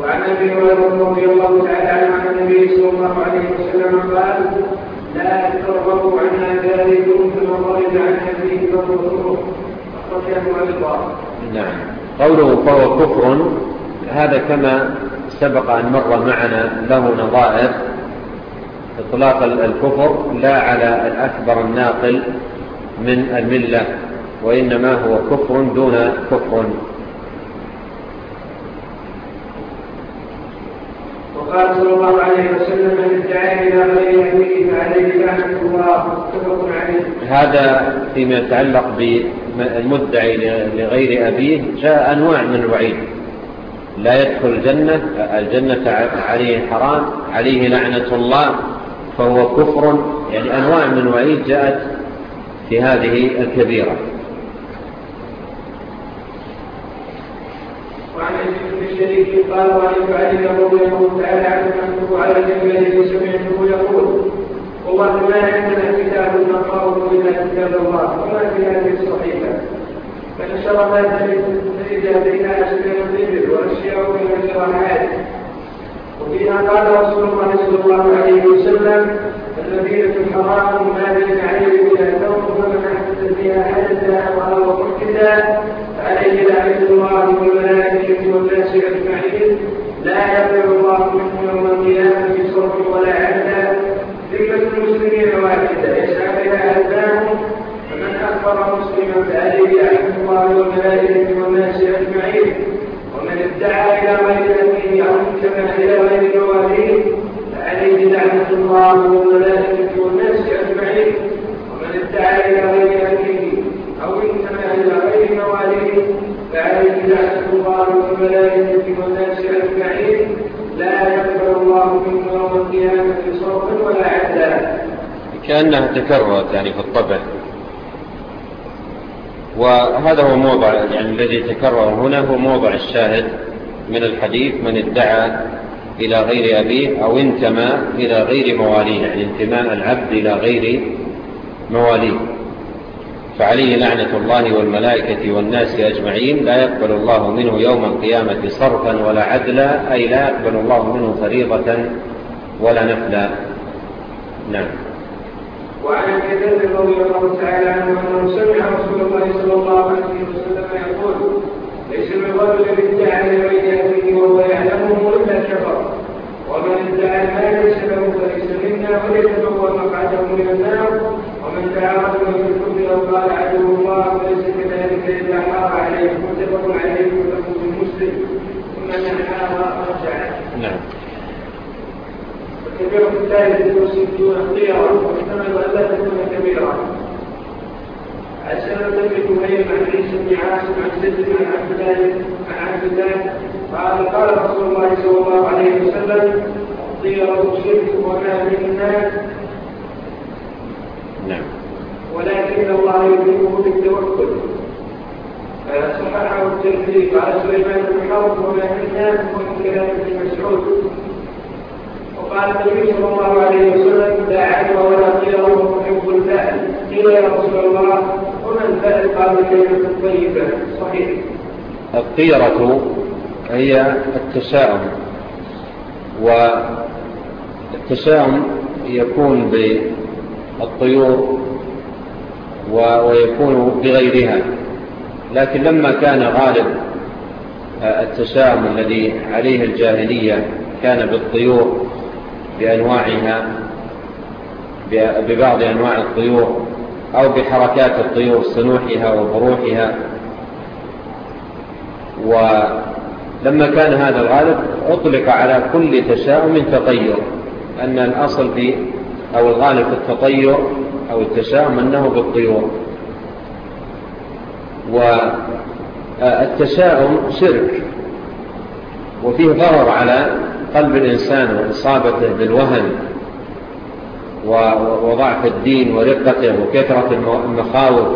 وعن أبي هريرة رضي الله تعالى صلى الله عليه وسلم قال لا ترغبوا عن آذانكم كما خرج عن أبيه فضله أخرجه أيضا نعم. قوله فهو كفر. هذا كما سبق أن مر معنا له نظائر. إطلاق الكفر لا على الأكبر الناقل من الملة وإنما هو كفر دون كفر. وقال صلى الله عليه وسلم من ادعى إلى غير علمه فعليه لعنه الله متفق عليه. هذا فيما يتعلق بالمدعي لغير أبيه جاء أنواع من الوعيد. لا يدخل الجنة الجنة عليه حرام عليه لعنة الله فهو كفر يعني أنواع من وعيد جاءت في هذه الكبيرة وعن الشريك قال وعن فعل له يقول تعالى عبده على جبله وسمعته يقول والله ما عندنا كتاب نقرأه الا كتاب الله وما في هذه الصحيفة. فنشر ذلك تجد بينها اشباه الابل وأشياء من الشرعات وفيما قال رسول الله صلى الله عليه وسلم المدينة الحرام ما بين عليه إلى ثوب فمن احدث فيها حدثا أو أمر عليه لعنة الله والملائكة والناس أجمعين. لا يقبل الله منه يوم القيامة صرف ولا عدلا ذمة المسلمين واحدة يسعى بها أذناهم فمن أخبر مسلما فعليه لعنة الله والملائكة والناس أجمعين. ومن ادعى إلى غير أبيه أو انتبه إلى غير مواليه فعليه لعنة الله والملائكة والناس أجمعين. ومن ادعى إلى غير أبيه أو انتبه إلى غير مواليه ذلك لأسف الله والملائكة والناس أجمعين لا يقبل الله منا يوم القيامة صوتا ولا عذابا كأنها تكررت يعني في الطبع. وهذا هو موضع يعني الذي تكرر هنا هو موضع الشاهد من الحديث من ادعى إلى غير أبيه أو انتمى إلى غير مواليه يعني انتماء العبد إلى غير مواليه. فعليه لعنة الله والملائكة والناس أجمعين لا يقبل الله منه يوم القيامة صرفا ولا عدلا أي لا يقبل الله منه فريضة ولا نفلا. نعم. وعن الكذب رضي الله تعالى عنه أنه سمع رسول الله صلى الله عليه وسلم يقول ليس الرجل الذي ادعى لبيته وهو يعلمه إلا كفر ومن ادعى ما ليس له فليس منا وليتبوى مقعده من النار ومن تعاقد منكم أو قال عدو الله وليس كذلك الا حار عليه متفق عليه وتقول مسلم ثم نحاها رجعت. نعم. الكبيرة الثالثة وستون خيرا واحتمل أن لا تكون كبيرة. السنة بن كهيم عن عيسى بن عاصم عن زيد بن عبد الله عن عبد الله قال قال رسول الله صلى الله عليه وسلم الطيرة شرك وما من الناس نعم. ولكن الله يدركه بالتوكل صححه الترمذي قال سليمان بن حرب وما ومعناه من كلام ابن مسعود. وقال النبي صلى الله عليه وسلم لا دعا ولا قيل محب الفعل قيل يا رسول الله ومن فعل قال كلمة طيبة. صحيح. الطيرة هي التساؤم. والتساؤم يكون الطيور ويكون بغيرها. لكن لما كان غالب آه، التشاؤم الذي عليه الجاهلية كان بالطيور بأنواعها ببعض أنواع الطيور أو بحركات الطيور سنوحها وبروحها. ولما كان هذا الغالب أطلق على كل تشاؤم تطير أن الأصل في أو الغالب في التطير أو التشاؤم أنه بالطيور. والتشاؤم آه، شرك. وفيه ضرر على قلب الإنسان وإصابته بالوهن وضعف الدين ورقته وكثرة المخاوف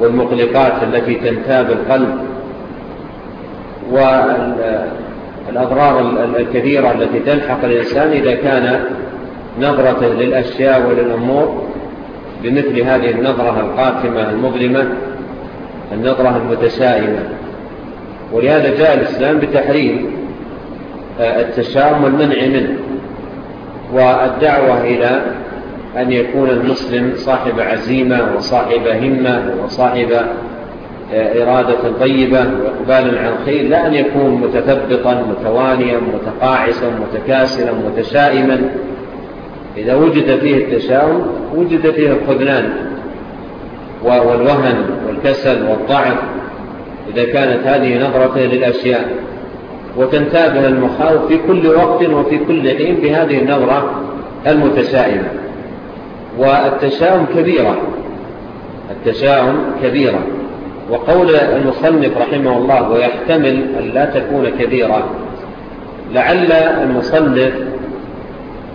والمقلقات التي تنتاب القلب. والأضرار الكثيرة التي تلحق الإنسان إذا كان نظرة للأشياء وللأمور بمثل هذه النظرة القاتمة المظلمة النظرة المتسائمة ولهذا جاء الإسلام بتحريم آه، التشام والمنع منه. والدعوة إلى أن يكون المسلم صاحب عزيمة وصاحب همة وصاحب آه، إرادة طيبة وإقبال عن خير لا أن يكون متثبطا متوانيا متقاعسا متكاسلا متشائما. إذا وجد فيه التشاؤم وجد فيه الخذلان والوهن والكسل والضعف. إذا كانت هذه نظرته للأشياء. وتنتابه المخاوف في كل وقت وفي كل حين بهذه النظرة المتشائمة والتشاؤم كبيرة. التشاؤم كبيرة. وقول المصنف رحمه الله ويحتمل أن لا تكون كبيرة. لعل المصنف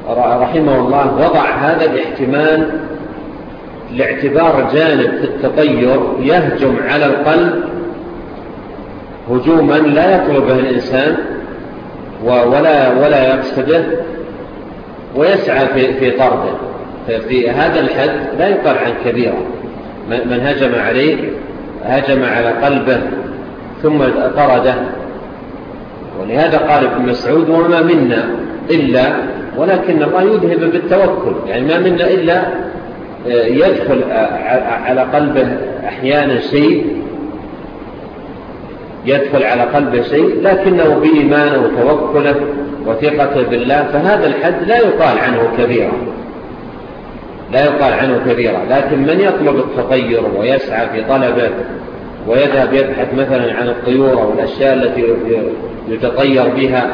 رحمه الله وضع هذا الاحتمال لاعتبار جانب في التطير يهجم على القلب هجوما لا يطلبه الإنسان ولا, ولا يقصده ويسعى في, في طرده. ففي هذا الحد لا يقال عن كبيرة. من هجم عليه هجم على قلبه ثم طرده. ولهذا قال ابن مسعود وما منا. إلا ولكن الله يذهب بالتوكل يعني ما منا إلا آه، يدخل آه، على قلبه أحيانا شيء يدخل على قلبه شيء لكنه بإيمانه وتوكله وثقته بالله فهذا الحد لا يقال عنه كبيرا. لا يقال عنه كبيرا لكن من يطلب التطير ويسعى في طلبه ويذهب يبحث مثلا عن الطيور والأشياء التي يتطير بها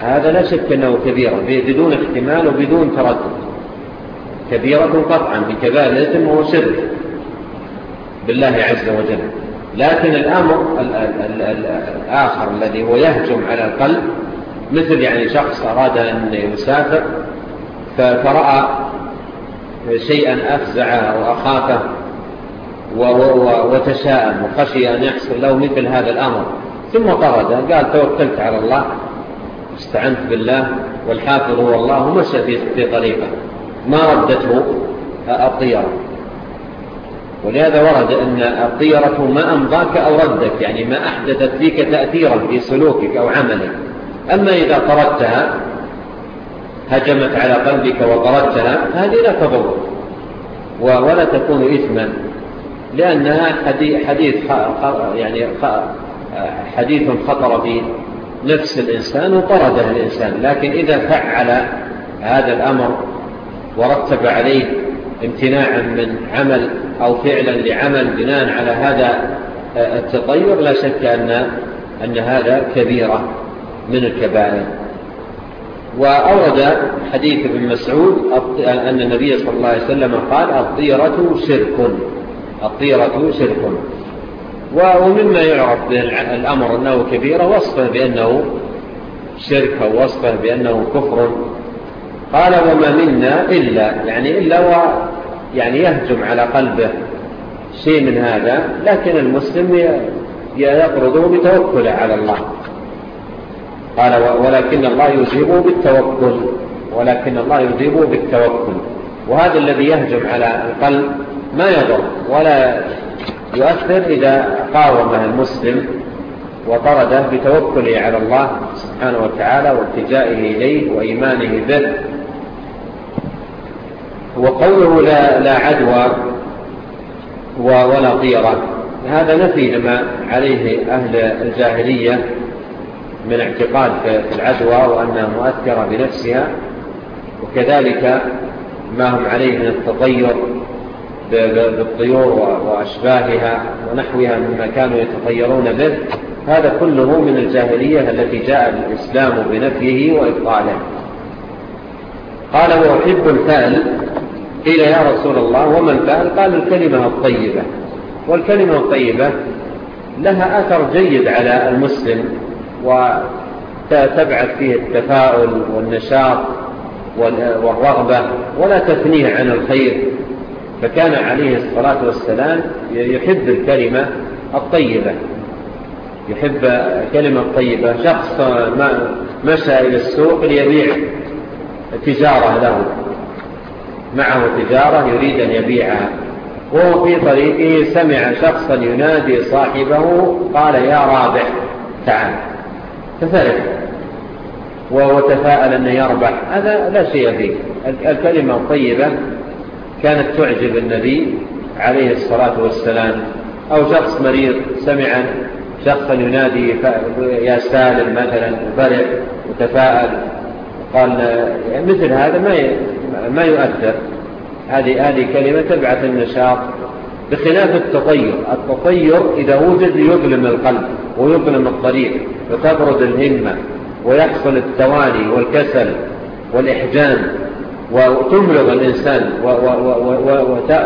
هذا لا شك أنه كبيرة بدون احتمال وبدون تردد. كبيرة قطعا بكبالة وسر وهو سر. بالله عز وجل. لكن الأمر الآخر الذي هو يهجم على القلب مثل يعني شخص أراد أن يسافر فرأى شيئا أفزعه وأخافه وتشاءم وخشي أن يحصل له مثل هذا الأمر. ثم قرد قال توكلت على الله. استعنت بالله والحافظ هو الله مشى في طريقه. ما ردته؟ الطيرة. ولهذا ورد أن الطيرة ما أمضاك أو ردك يعني ما أحدثت فيك تأثيرا في سلوكك أو عملك. أما إذا طردتها هجمت على قلبك وطردتها هذه لا تضر ولا تكون إثما لأنها حديث, حديث يعني حديث خطر في نفس الإنسان وطرده الإنسان لكن إذا فعل هذا الأمر ورتب عليه امتناعا من عمل أو فعلا لعمل بناء على هذا آه، التطير لا شك أن, أن هذا كبيرة من الكبائر. وأورد حديث ابن مسعود أن النبي صلى الله عليه وسلم قال الطيرة شرك الطيرة شرك. ومما يعرف الأمر أنه كبيرة وصفه بأنه شرك أو وصفه بأنه كفر. قال وما منا إلا يعني إلا و يعني يهجم على قلبه شيء من هذا لكن المسلم يقرضه بتوكله على الله. قال ولكن الله يجيبه بالتوكل ولكن الله يجيبه بالتوكل. وهذا الذي يهجم على القلب ما يضر ولا يؤثر إذا قاومه المسلم وطرده بتوكله على الله سبحانه وتعالى واتجائه إليه وإيمانه به. وقوله لا, لا عدوى ولا طيرة هذا نفي لما عليه أهل الجاهلية من اعتقاد في العدوى وأنها مؤثرة بنفسها وكذلك ما هم عليه من التطير بالطيور وأشباهها ونحوها مما كانوا يتطيرون به هذا كله من الجاهلية التي جاء الإسلام بنفيه وإبطاله. قال وأحب الفال قيل يا رسول الله. وما الفال قال الكلمة الطيبة. والكلمة الطيبة لها أثر جيد على المسلم وتبعث فيه التفاؤل والنشاط والرغبة ولا تثنيه عن الخير. فكان عليه الصلاة والسلام يحب الكلمة الطيبة. يحب كلمة طيبة شخص مشى إلى السوق ليبيع تجارة له. معه تجارة يريد أن يبيعها. وهو في طريقه سمع شخصا ينادي صاحبه قال يا رابح تعال. تفرق وهو تفاءل أنه يربح. هذا لا شيء فيه. الكلمة الطيبة كانت تعجب النبي عليه الصلاة والسلام أو شخص مريض سمعا شخصا ينادي يا سالم مثلا فرح وتفاءل قال مثل هذا ما ما يؤثر. هذه هذه كلمة تبعث النشاط بخلاف التطير. التطير إذا وجد يظلم القلب ويظلم الطريق وتبرد الهمة ويحصل التوالي والكسل والإحجام. وتمرض الإنسان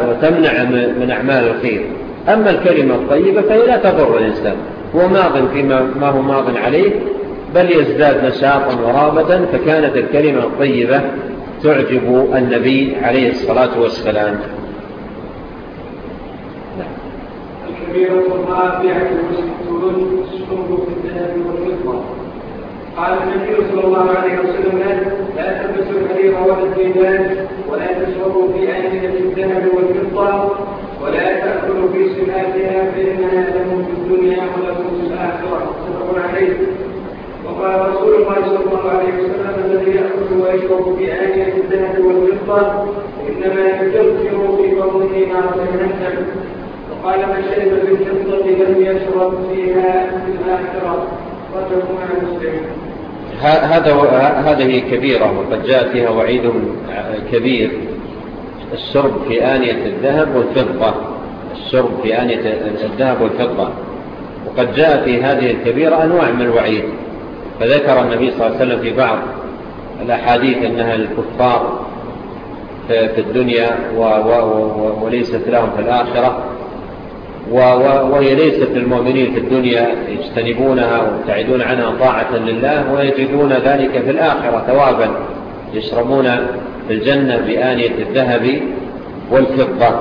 وتمنع من أعمال الخير. أما الكلمة الطيبة فهي لا تضر الإنسان. هو ماض فيما ما هو ماض عليه بل يزداد نشاطا ورابة فكانت الكلمة الطيبة تعجب النبي عليه الصلاة والسلام. الكبير والرابع والسلوك في الدنيا والفضة. قال النبي صلى الله عليه وسلم لا تلبسوا الحرير ولا الديدان ولا تشربوا في عينك الذهب والفضة ولا تأكلوا في سماتها فإنها لكم في الدنيا ولكم في الآخرة. متفق عليه. وقال رسول الله صلى الله عليه وسلم الذي يأكل ويشرب في آنية الذهب والفضة إنما يستغفر في بطنه نار جهنم. وقال من شرب بالفضة لم يشرب فيها في الآخرة. رجل المسلمين. هذا هذه كبيرة وقد جاء فيها وعيد كبير. السرب في آنية الذهب والفضة. السرب في آنية الذهب والفضة. وقد جاء في هذه الكبيرة أنواع من الوعيد. فذكر النبي صلى الله عليه وسلم في بعض الأحاديث أنها الكفار في الدنيا وليست لهم في الآخرة. وهي ليست للمؤمنين في الدنيا يجتنبونها ويبتعدون عنها طاعة لله ويجدون ذلك في الآخرة ثوابا. يشربون في الجنة بآنية الذهب والفضة.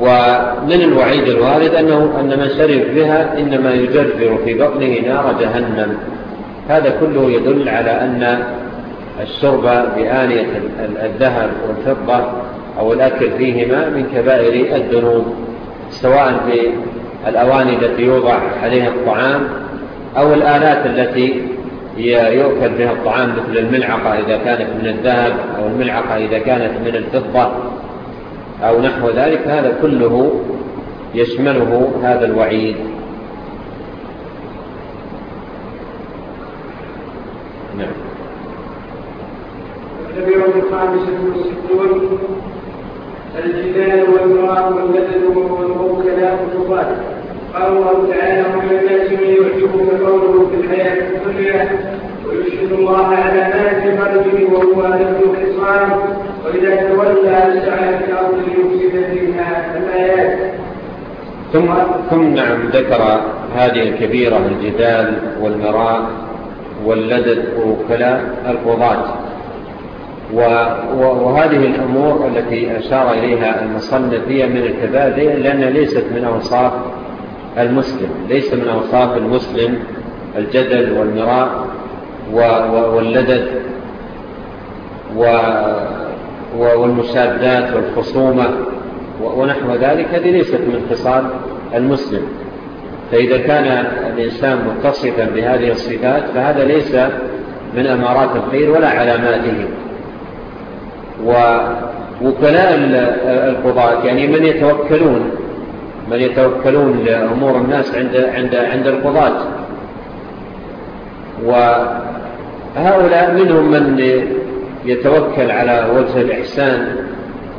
ومن الوعيد الوارد أنه أن من شرب بها إنما يجرفر في بطنه نار جهنم. هذا كله يدل على أن الشرب بآنية الذهب والفضة أو الأكل فيهما من كبائر الذنوب. سواء في الأواني التي يوضع عليها الطعام أو الآلات التي يؤكل بها الطعام مثل الملعقة إذا كانت من الذهب أو الملعقة إذا كانت من الفضة أو نحو ذلك هذا كله يشمله هذا الوعيد. نعم. الخامسة والستون الجدال والمرأة والبدن الأموات قال الله تعالى ومن الناس من يعجبك قوله في الحياة الدنيا ويشهد الله على ما في قلبه وهو ألد الخصام. وإذا تولى سعى في الأرض ليفسد فيها الآيات. ثم ثم نعم ذكر هذه الكبيرة الجدال والمراء واللدد وكلام القضاة. وهذه الأمور التي أشار إليها المصنف هي من التبادئ لأنها ليست من أوصاف المسلم ليس من أوصاف المسلم الجدل والمراء واللدد والمشادات والخصومة ونحو ذلك هذه ليست من خصال المسلم. فإذا كان الإنسان متصفا بهذه الصفات فهذا ليس من أمارات الخير ولا علاماته. ووكلاء القضاة يعني من يتوكلون من يتوكلون لأمور الناس عند, عند, عند القضاة. وهؤلاء منهم من يتوكل على وجه الإحسان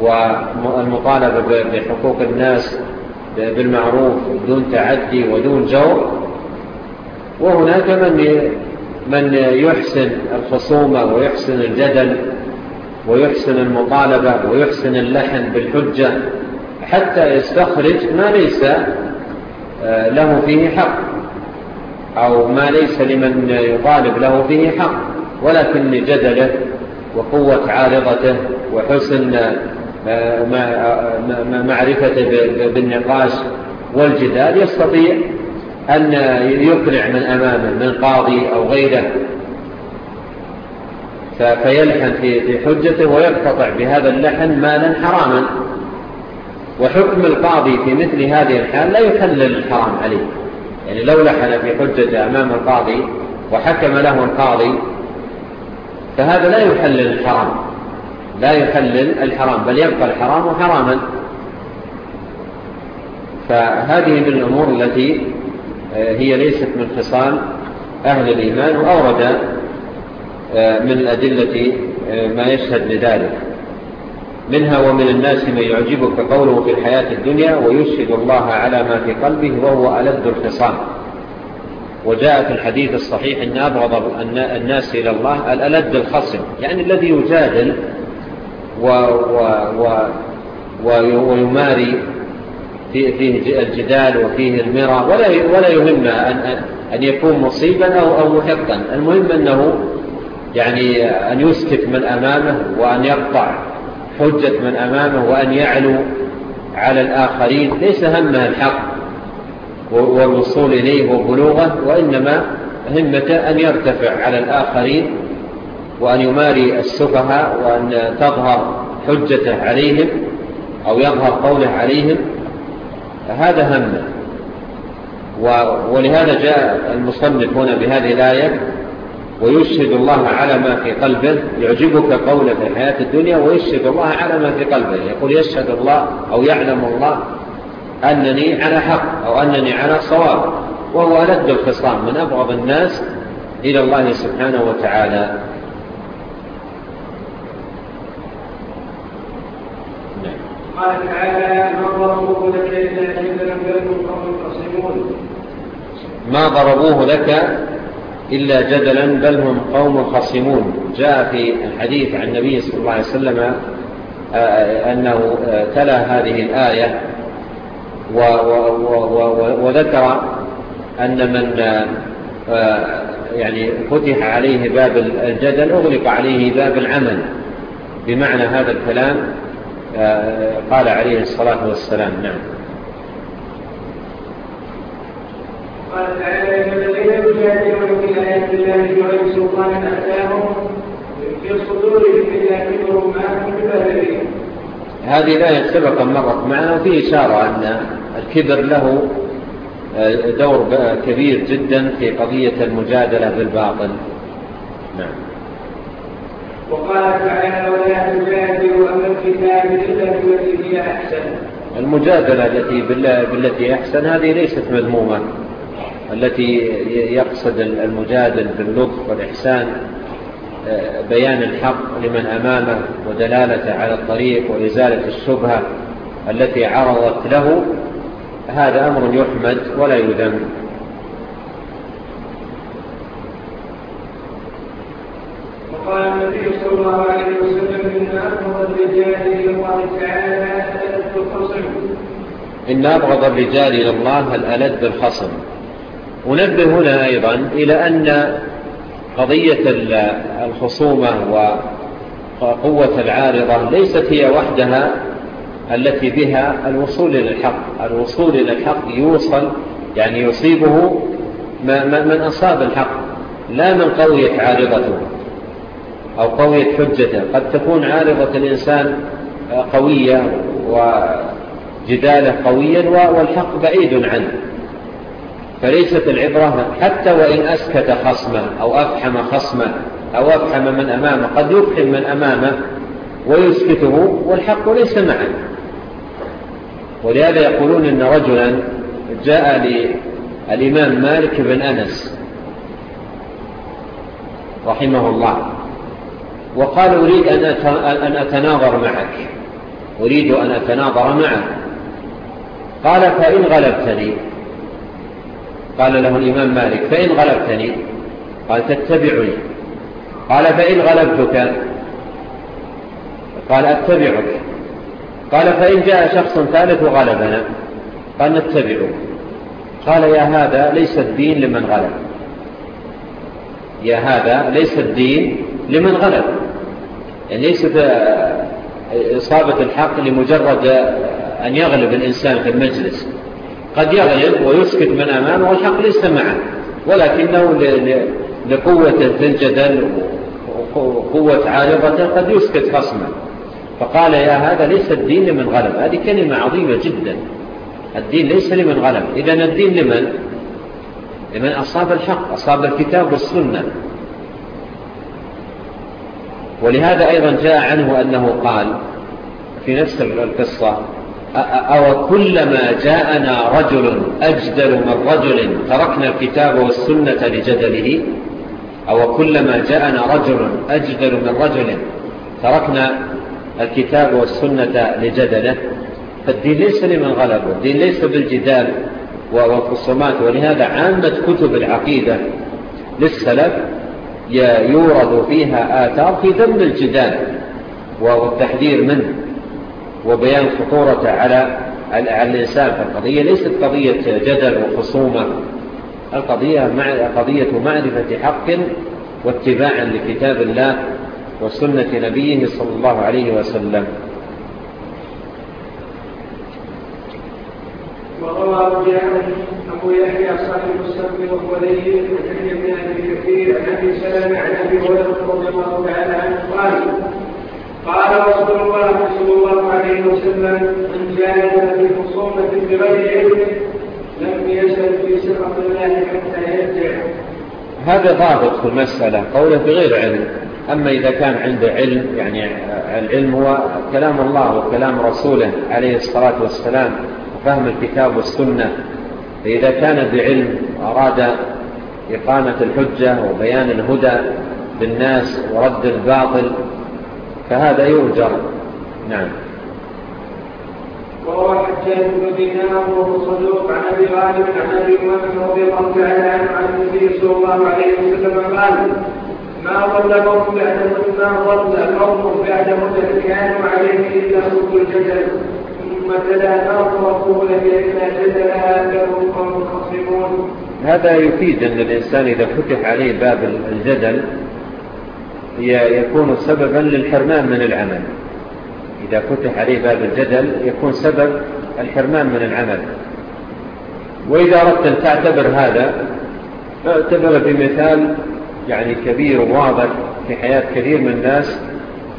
والمطالبة بحقوق الناس بالمعروف دون تعدي ودون جور. وهناك من من يحسن الخصومة ويحسن الجدل. ويحسن المطالبة ويحسن اللحن بالحجة حتى يستخرج ما ليس آه، له فيه حق أو ما ليس لمن يطالب له فيه حق ولكن جدله وقوة عارضته وحسن آه، آه، معرفته بالنقاش والجدال يستطيع أن يقنع من أمامه من قاضي أو غيره. فيلحن في حجته ويقتطع بهذا اللحن مالا حراما. وحكم القاضي في مثل هذه الحال لا يحلل الحرام عليه. يعني لو لحن في حجة أمام القاضي وحكم له القاضي فهذا لا يحلل الحرام. لا يحلل الحرام بل يبقى الحرام حراما. فهذه من الأمور التي آه، هي ليست من خصال أهل الإيمان وأورد من أدلة آه، ما يشهد لذلك. منها ومن الناس من يعجبك قوله في الحياة الدنيا ويشهد الله على ما في قلبه وهو ألد الخصام. وجاء في الحديث الصحيح أن أبغض الناس إلى الله الألد الخصم يعني الذي يجادل و و و ويماري فيه الجدال وفيه المرى ولا ولا أن, أن يكون مصيبا أو, أو محقا. المهم أنه يعني أن يسكت من أمامه وأن يقطع حجة من أمامه وأن يعلو على الآخرين. ليس همها الحق والوصول إليه وبلوغه وإنما همة أن يرتفع على الآخرين وأن يماري السفهاء وأن تظهر حجته عليهم أو يظهر قوله عليهم. هذا همه. ولهذا جاء المصنف هنا بهذه الآية ويشهد الله على ما في قلبه يعجبك قوله في الحياة الدنيا ويشهد الله على ما في قلبه. يقول يشهد الله أو يعلم الله أنني على حق أو أنني على صواب وهو ألد الخصام من أبغض الناس إلى الله سبحانه وتعالى. نعم. قال تعالى ما ضربوه لك إلا لم قوم ما ضربوه لك إلا جدلا بل هم قوم خصمون. جاء في الحديث عن النبي صلى الله عليه وسلم آه، آه، أنه آه، تلى هذه الآية وذكر أن من يعني فتح عليه باب الجدل أغلق عليه باب العمل. بمعنى هذا الكلام قال عليه الصلاة والسلام. نعم. قال تعالى الذي غير أتاهم في صدورهم كبرهم معهم ببهرهم هذه الآية سبقا مرت معنا وفي إشارة أن الكبر له آه، دور كبير جدا في قضية المجادلة بالباطل. نعم. وقال تعالى ولا تجادلوا أما الكتاب إلا بالتي هي أحسن. المجادلة التي بالتي أحسن هذه ليست مذمومة. التي يقصد المجادل باللطف والإحسان بيان الحق لمن أمامه ودلالة على الطريق وإزالة الشبهة التي عرضت له هذا أمر يحمد ولا يذم. وقال النبي صلى الله عليه وسلم إن أبغض الرجال إلى الله تعالى الألد الخصم. إن أبغض الرجال إلى الله الألد الخصم أنبه هنا أيضا إلى أن قضية الخصومة وقوة العارضة ليست هي وحدها التي بها الوصول إلى الحق. الوصول إلى الحق يوصل يعني يصيبه من أصاب الحق لا من قوية عارضته أو قوية حجته. قد تكون عارضة الإنسان قوية وجداله قويا والحق بعيد عنه. فليست العبرة حتى وإن أسكت خصما أو أفحم خصما أو أفحم من أمامه قد يفحم من أمامه ويسكته والحق ليس معه. ولهذا يقولون أن رجلا جاء للإمام مالك بن أنس رحمه الله وقال أريد أن أتناظر معك. أريد أن أتناظر معك. قال فإن غلبتني قال له الإمام مالك فإن غلبتني؟ قال تتبعني. قال فإن غلبتك؟ قال أتبعك. قال فإن جاء شخص ثالث وغلبنا قال نتبعه. قال يا هذا ليس الدين لمن غلب. يا هذا ليس الدين لمن غلب. يعني ليست آه، إصابة الحق لمجرد آه، أن يغلب الإنسان في المجلس. قد يغلب ويسكت من أمامه والحق ليس معه ولكنه لقوة الجدل وقوة عارضة قد يسكت خصما فقال يا هذا ليس الدين لمن غلب هذه كلمة عظيمة جدا. الدين ليس لمن غلب. إذن الدين لمن؟ لمن أصاب الحق أصاب الكتاب والسنة. ولهذا أيضا جاء عنه أنه قال في نفس القصة أو كلما جاءنا رجل أجدل من رجل تركنا الكتاب والسنة لجدله أو كلما جاءنا رجل أجدل من رجل تركنا الكتاب والسنة لجدله. فالدين ليس لمن غلبه الدين ليس بالجدال والخصومات ولهذا عامة كتب العقيدة للسلف يورد فيها آثار في ذنب الجدال والتحذير منه. وبيان خطورته على على الإنسان فالقضية ليست قضية جدل وخصومة. القضية قضية معرفة حق واتباعا لكتاب الله وسنة نبيه صلى الله عليه وسلم. وروى أبو يحيى صاحب السبب وهو ليه عن ابن أبي كثير عن أبي سلام عن أبي هريرة رضي الله تعالى عنه قال قال رسول الله صلى الله عليه وسلم من جاهد في خصومة بغير علم لم يشهد في سخط الله حتى يرجع. هذا ضابط في المسألة قوله بغير علم. أما إذا كان عنده علم يعني العلم هو كلام الله وكلام رسوله عليه الصلاة والسلام وفهم الكتاب والسنة. فإذا كان بعلم أراد إقامة الحجة وبيان الهدى بالناس ورد الباطل فهذا يرجر نعم. وهو حجاج بن دينار وهو صدوق عن أبي غالب عن ابي امامه رضي الله تعالى عنه عن النبي صلى الله عليه وسلم قال ما ضل قوم بعد ما ضل قوم بعد مدة كانوا عليه إلا صوت الجدل. ثم تلا نار رسوله إلى جدلها لهم قوم خصمون. هذا يفيد أن الإنسان إذا فتح عليه باب الجدل يكون سببا للحرمان من العمل. إذا فتح عليه باب الجدل يكون سبب الحرمان من العمل. وإذا أردت أن تعتبر هذا فاعتبر بمثال يعني كبير وواضح في حياة كثير من الناس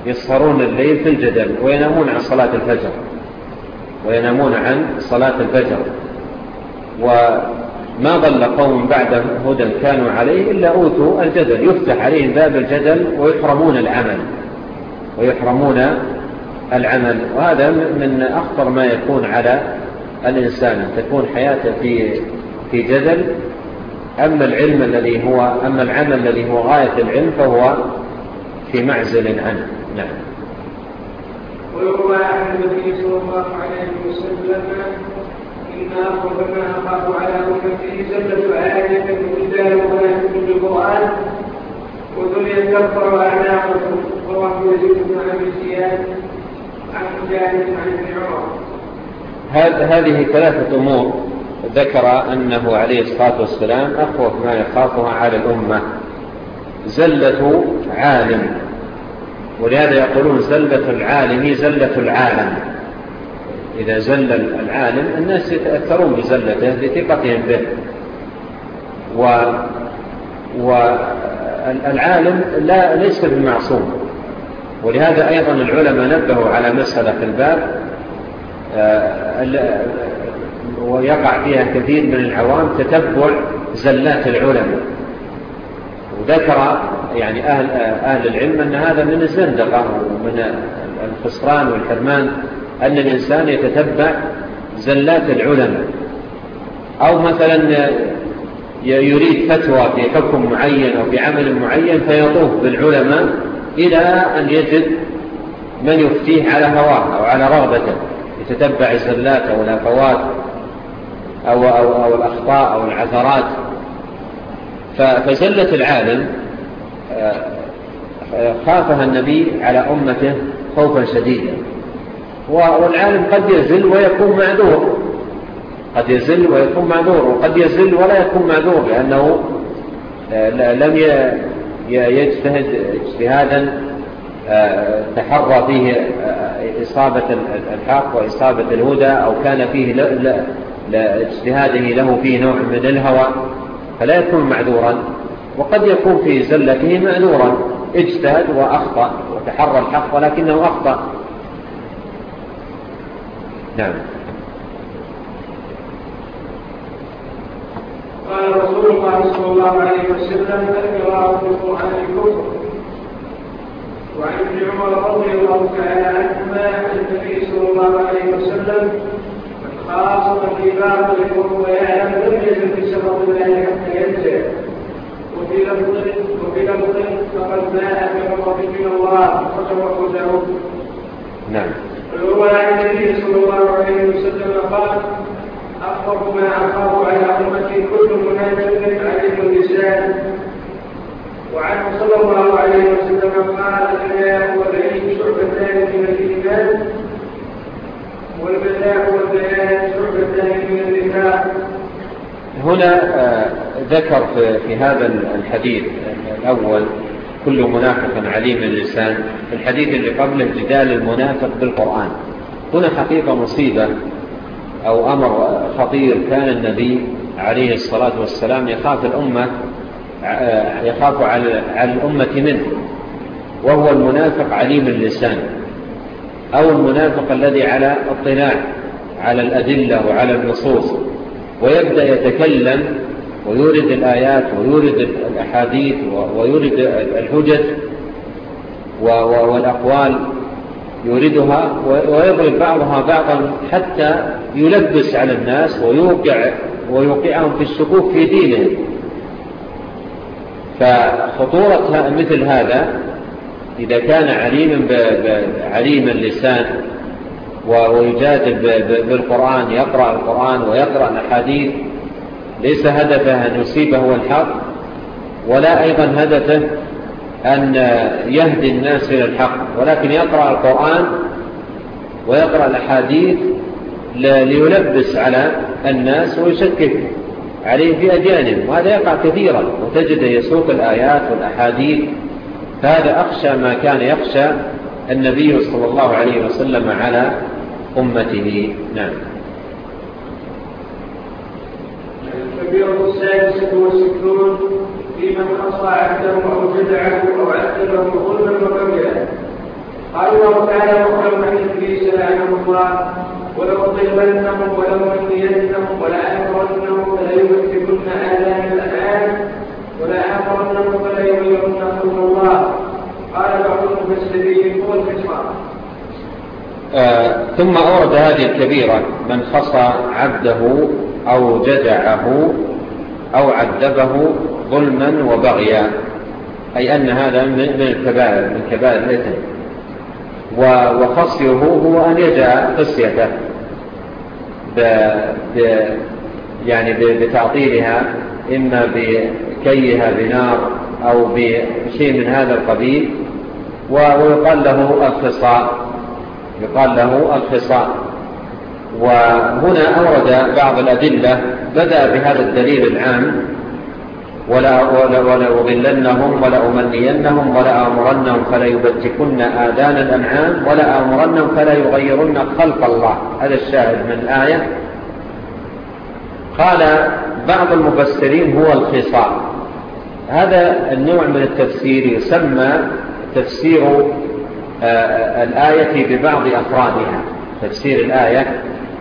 يسهرون الليل في الجدل وينامون عن صلاة الفجر. وينامون عن صلاة الفجر. وينامون ما ظل قوم بعد هدى كانوا عليه إلا أوتوا الجدل. يفتح عليهم باب الجدل ويحرمون العمل. ويحرمون العمل. وهذا من أخطر ما يكون على الإنسان. أن تكون حياته في, في جدل. أما العلم الذي هو أما العمل الذي هو غاية العلم فهو في معزل عنه. نعم. ويروى عن النبي صلى الله عليه وسلم أخاف على أعناقكم عمر. هذه ثلاثة أمور. ذكر أنه عليه الصلاة والسلام أخوف ما يخافها على الأمة. زلة عالم. ولهذا يقولون زلة العالم زلة العالم. إذا زل العالم الناس يتأثرون بزلته لثقتهم به. و والعالم لا ليس بمعصوم ولهذا أيضا العلماء نبهوا على مسألة في الباب آه، ويقع فيها كثير من العوام تتبع زلات العلماء. وذكر يعني أهل, آه، أهل العلم أن هذا من الزندقة ومن الخسران والحرمان. أن الإنسان يتتبع زلات العلماء. أو مثلا يريد فتوى في حكم معين أو في عمل معين فيطوف بالعلماء إلى أن يجد من يفتيه على هواه أو على رغبته. يتتبع الزلات أو الأفوات أو, أو, أو الأخطاء أو العثرات. فزلة العالم آه، خافها النبي على أمته خوفا شديدا. والعالم قد يزل ويكون معذور. قد يزل ويكون معذور وقد يزل ولا يكون معذور لأنه آه، لم يجتهد اجتهادا آه، تحرى فيه آه، إصابة الحق وإصابة الهدى أو كان فيه اجتهاده له فيه نوع من الهوى فلا يكون معذورا. وقد يكون في زلته معذورا. اجتهد وأخطأ وتحرى الحق ولكنه أخطأ. نعم قال رسول الله صلى الله عليه وسلم القراءة بالقرآن الكفر وعن ابن عمر رضي الله تعالى عنهما عن النبي صلى الله عليه وسلم خاصة في بعض الكفر ويعلم لم يزل في سبب الله حتى ينزل وفي لفظ وفي لفظ فقد ماء بفضل من الله وتوكل له نعم فهو عن النبي صلى الله عليه وسلم قال أخبر ما أخاف على أمتي كل منافق عليه اللسان وعن صلى الله عليه وسلم قال الحياء والعين شعبتان من الإيمان والبلاء والبيان شعبتان من النفاق هنا آه، ذكر في هذا الحديث الأول كل منافق عليم اللسان في الحديث اللي قبله جدال المنافق بالقرآن. هنا حقيقة مصيبة أو أمر خطير كان النبي عليه الصلاة والسلام يخاف الأمة يخاف على الأمة منه وهو المنافق عليم اللسان أو المنافق الذي على اطلاع على الأدلة وعلى النصوص ويبدأ يتكلم ويورد الآيات ويورد الأحاديث ويورد الحجج والأقوال. يوردها ويضرب بعضها بعضا حتى يلبس على الناس ويوقع ويوقعهم في الشكوك في دينهم. فخطورة مثل هذا إذا كان عليما عليما اللسان ويجادل بالقرآن يقرأ القرآن ويقرأ الحديث ليس هدفه أن يصيبه الحق ولا أيضا هدفه أن يهدي الناس إلى الحق. ولكن يقرأ القرآن ويقرأ الأحاديث ليلبس على الناس ويشكك عليه في أديانهم وهذا يقع كثيرا وتجده يسوق الآيات والأحاديث. فهذا أخشى ما كان يخشى النبي صلى الله عليه وسلم على أمته. نعم. فبر السادس والستون في من أصى عبده أو جدعه أو عذبه ظلما وكبيرا قال الله تعالى وكرم إبليس لعنه الله ولأضلنهم ولأمنينهم ولآمرنهم فليبتكن آذان الأنعام ولآمرنهم فليبيعن خلق الله. قال بعض المسلمين هو الكفار آه ثم أورد هذه الكبيرة من خصى عبده أو جزعه أو عذبه ظلما وبغيا. أي أن هذا من الكبائر من كبائر الإثم. وخصيه هو أن يجعل قصيته ب... ب... يعني ب... بتعطيلها إما بكيها بنار أو بشيء من هذا القبيل. ويقال له الخصاء. يقال له الخصاء. وهنا أورد بعض الأدلة بدأ بهذا الدليل العام ولا ولا ولا أضلنهم ولا أمنينهم ولا أمرنهم فلا يبتكن آذان الأنعام ولا أمرنهم فلا يغيرن خلق الله. هذا الشاهد من الآية. قال بعض المفسرين هو الخصال. هذا النوع من التفسير يسمى تفسير آه، الآية ببعض أفرادها. تفسير الآية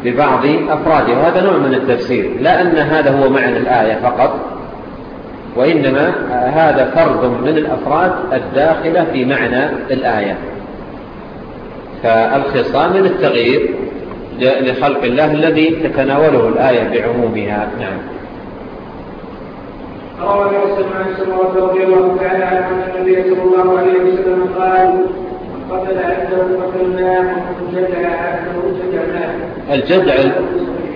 لبعض أفراده وهذا نوع من التفسير لا أن هذا هو معنى الآية فقط وإنما هذا فرد من الأفراد الداخلة في معنى الآية. فالخصام من التغيير لخلق الله الذي تتناوله الآية بعمومها. نعم. قال رسول رضي الله تعالى عنه النبي صلى الله عليه وسلم قال الجدع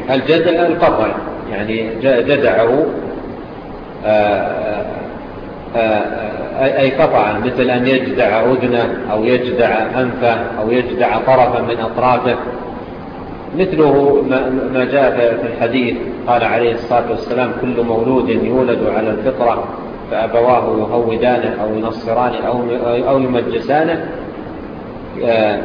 الجدع القطع يعني جدعه أي قطعا مثل أن يجدع أذنه أو يجدع أنفه أو يجدع طرفا من أطرافه. مثله ما جاء في الحديث قال عليه الصلاة والسلام كل مولود يولد على الفطرة فأبواه يهودانه أو ينصرانه أو يمجسانه آه،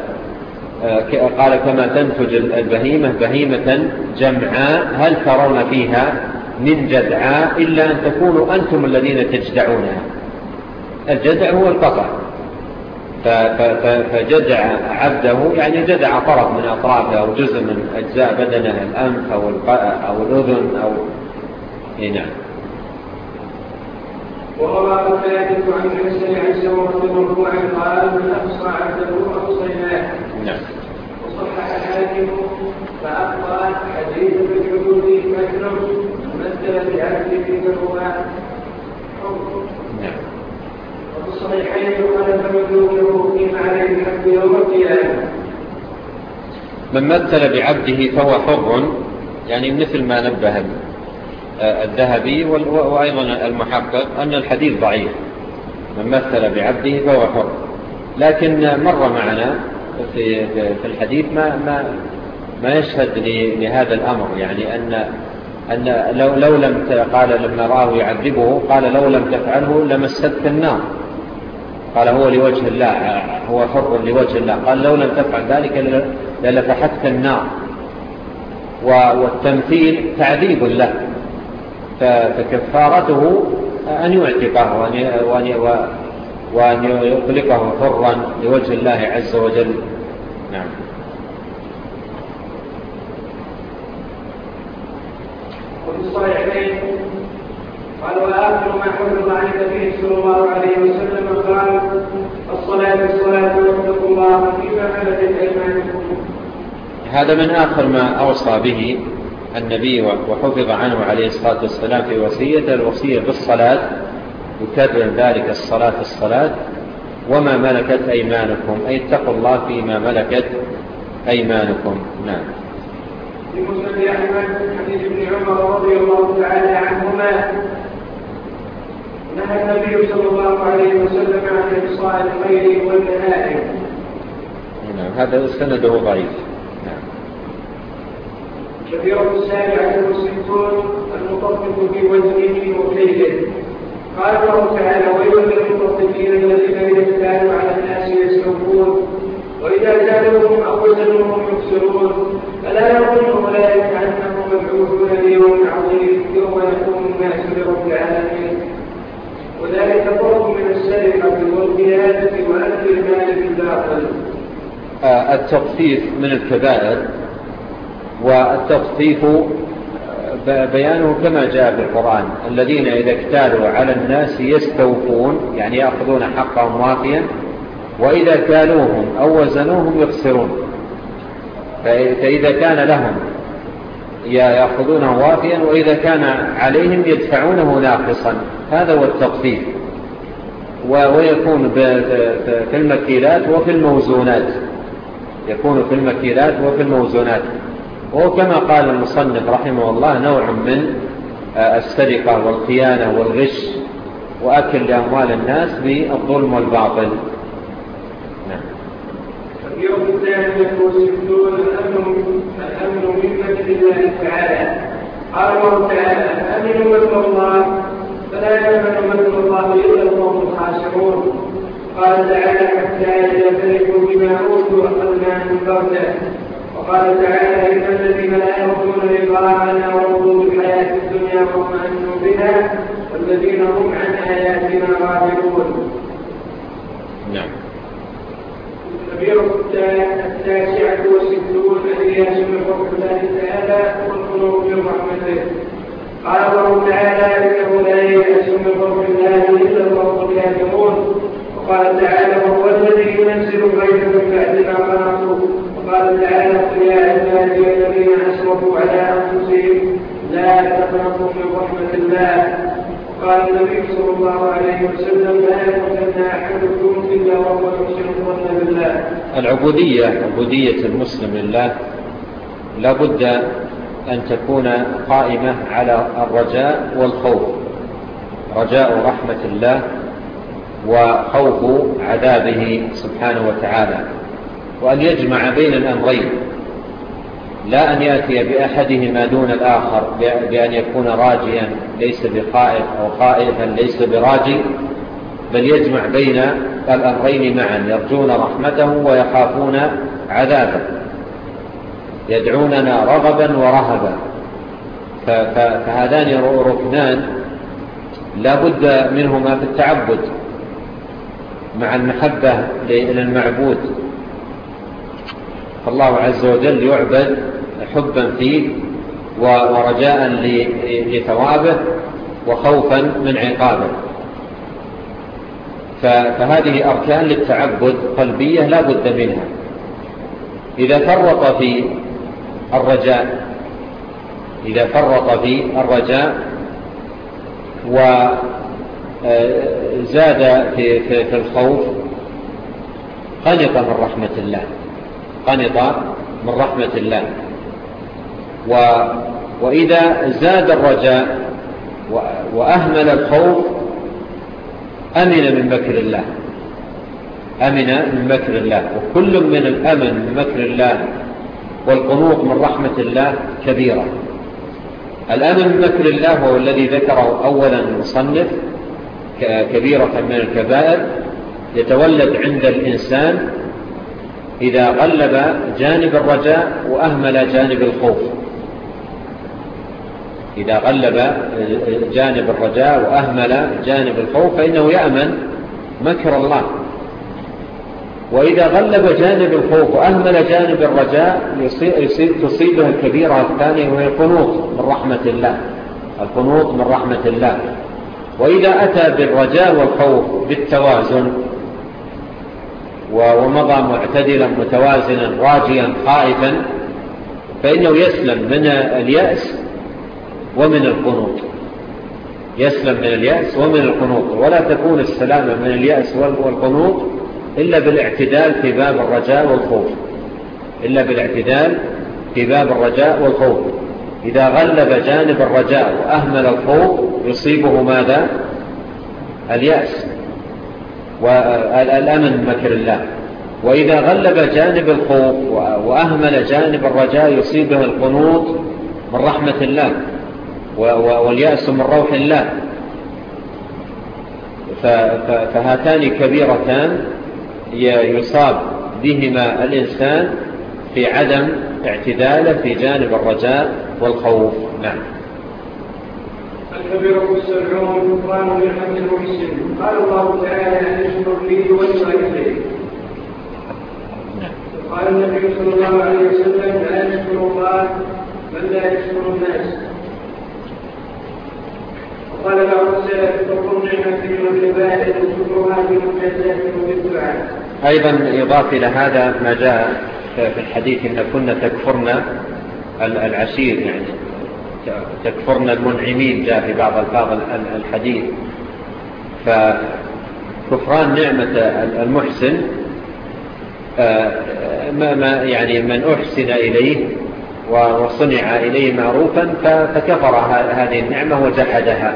آه، قال كما تنتج البهيمة بهيمة جمعاء هل ترون فيها من جدعاء إلا أن تكونوا أنتم الذين تجدعونها الجدع هو القطع. فجدع عبده يعني جدع طرف من أطرافه أو جزء من أجزاء بدنه الأنف أو, أو الأذن أو إيه، نعم. وروى مالك عن حسين عن سمرة مرفوعا قال من أقصى عبده أقصيناه نعم. وصحح الحاكم فأبقى حديث بالحدود مكرم مثل بعبده نعم. وفي الصحيحين قال فمدونه في عليه الحد يوم القيامة. من مثل بعبده فهو حر يعني مثل ما نبه الذهبي وأيضا المحقق أن الحديث ضعيف. من مثل بعبده فهو حر. لكن مر معنا في, في الحديث ما, ما, ما يشهد لهذا الأمر. يعني أن, أن لو, لو لم قال لما رآه يعذبه قال لو لم تفعله لمستك النار. قال هو لوجه الله هو حر لوجه الله. قال لو لم تفعل ذلك للفحتك النار. والتمثيل تعذيب له. فكفارته أن يعتقه وأن, وأن يطلقه حرا لوجه الله عز وجل. نعم. وفي الصحيحين قال وآخر ما حفظ عن النبي صلى الله عليه وسلم قال الصلاة الصلاة واتقوا الله فيما ملكت أيمانكم. هذا من آخر ما أوصى به النبي وحفظ عنه عليه الصلاة والسلام في وصيته الوصية بالصلاة يكرر ذلك الصلاة الصلاة. وما ملكت أيمانكم؟ أي اتقوا الله فيما ملكت أيمانكم. نعم. لمسلم أحمد حديث ابن عمر رضي الله تعالى عنهما نهى النبي صلى الله عليه وسلم عن إبصاء الخير والنهائم نعم هذا سنده ضعيف. كبيرة السارع المسلمون المطفف وزنه وكيده قال الله تعالى ويل للمطففين الذين إذا كانوا على الناس يسرقون وإذا زادوهم أو وزنوهم يخسرون ألا يظن أولئك أنهم مبعوثون ليوم عظيم يوم يقوم الناس لهم العالمين وذلك فرق من السرقة والقيادة وأكل المال بالباطل التخفيف من الكبائر والتطفيف آه، بيانه كما جاء في القرآن. الذين إذا اكتالوا على الناس يستوفون يعني يأخذون حقهم وافيا وإذا كالوهم أو وزنوهم يخسرون. فإذا كان لهم يأخذونه وافيا وإذا كان عليهم يدفعونه ناقصا. هذا هو التطفيف ويكون في المكيلات وفي الموزونات. يكون في المكيلات وفي الموزونات. وكما قال المصنف رحمه الله نوع من آه، السرقة والخيانة والغش وأكل لأموال الناس بالظلم والباطل. نعم. اليوم الثاني والستون الأمن من مجد الله تعالى. قال الله تعالى أمنوا مجد الله فلا يمن مجد الله إلا القوم الخاسرون قال تعالى حتى إذا فرقوا بما أوتوا أخذناهم بغتة. وقال تعالى إن الذين لا يرجون لقاءنا ورضوا بالحياة الدنيا واطمأنوا بها والذين هم عن آياتنا غافلون. نعم. الكبيرة التاسعة والستون الياس من حكم الله تعالى والقلوب من رحمته. قال الله تعالى إنه لا ييأس من فضل الله إلا القوم الكافرون وقال تعالى وهو الذي ينزل غيث من بعد ما قنطوا قال تعالى قل يا عبادي الذين اسرفوا على أنفسهم لا تقنطوا من رحمة الله. قال النبي صلى الله عليه وسلم لا يقتلن أحدكم إلا وهو يحسن الظن بالله. العبودية عبودية المسلم لله لابد أن تكون قائمة على الرجاء والخوف. رجاء رحمة الله وخوف عذابه سبحانه وتعالى. وأن يجمع بين الأمرين لا أن يأتي بأحدهما دون الآخر بأن يكون راجيا ليس بخائف أو خائفا ليس براجي بل يجمع بين الأمرين معا يرجون رحمته ويخافون عذابه يدعوننا رغبا ورهبا. فهذان ركنان لا بد منهما في التعبد مع المحبة للمعبود فالله عز وجل يعبد حبا فيه ورجاء لثوابه وخوفا من عقابه. فهذه أركان للتعبد قلبية لا بد منها. إذا فرط في الرجاء إذا فرط في الرجاء وزاد آه، في الخوف خلق من رحمة الله. قنطا من رحمة الله. و وإذا زاد الرجاء وأهمل الخوف أمن من مكر الله. أمن من مكر الله. وكل من الأمن من مكر الله والقنوط من رحمة الله كبيرة. الأمن من مكر الله هو الذي ذكره أولا مصنف كبيرة من الكبائر يتولد عند الإنسان إذا غلب جانب الرجاء وأهمل جانب الخوف. إذا غلب جانب الرجاء وأهمل جانب الخوف فإنه يأمن مكر الله. وإذا غلب جانب الخوف وأهمل جانب الرجاء تصيبه الكبيرة الثانية وهي القنوط من رحمة الله. القنوط من رحمة الله. وإذا أتى بالرجاء والخوف بالتوازن ومضى معتدلا متوازنا راجيا خائفا فإنه يسلم من اليأس ومن القنوط. يسلم من اليأس ومن القنوط. ولا تكون السلامة من اليأس والقنوط إلا بالاعتدال في باب الرجاء والخوف. إلا بالاعتدال في باب الرجاء والخوف. إذا غلب جانب الرجاء وأهمل الخوف يصيبه ماذا؟ اليأس. والأمن مكر الله. وإذا غلب جانب الخوف وأهمل جانب الرجاء يصيبه القنوط من رحمة الله واليأس من روح الله. فهاتان كبيرتان يصاب بهما الإنسان في عدم اعتداله في جانب الرجاء والخوف. نعم. كبر السرعون كفران نعمة المحسن. قال الله تعالى اشكر لي ولوالديك قال النبي صلى الله عليه وسلم لا يشكر الله بل لا يشكر الناس. وقال بعض السلف تكون نعمة من العبادة وشكرها بالمجازات وبالدعاء أيضا يضاف إلى هذا ما جاء في الحديث إن كنا تكفرنا العسير يعني. تكفرن المنعمين جاء في بعض الفاظ الحديث. فكفران نعمة المحسن آه، ما ما يعني من أحسن إليه وصنع إليه معروفا فكفر هذه النعمة وجحدها.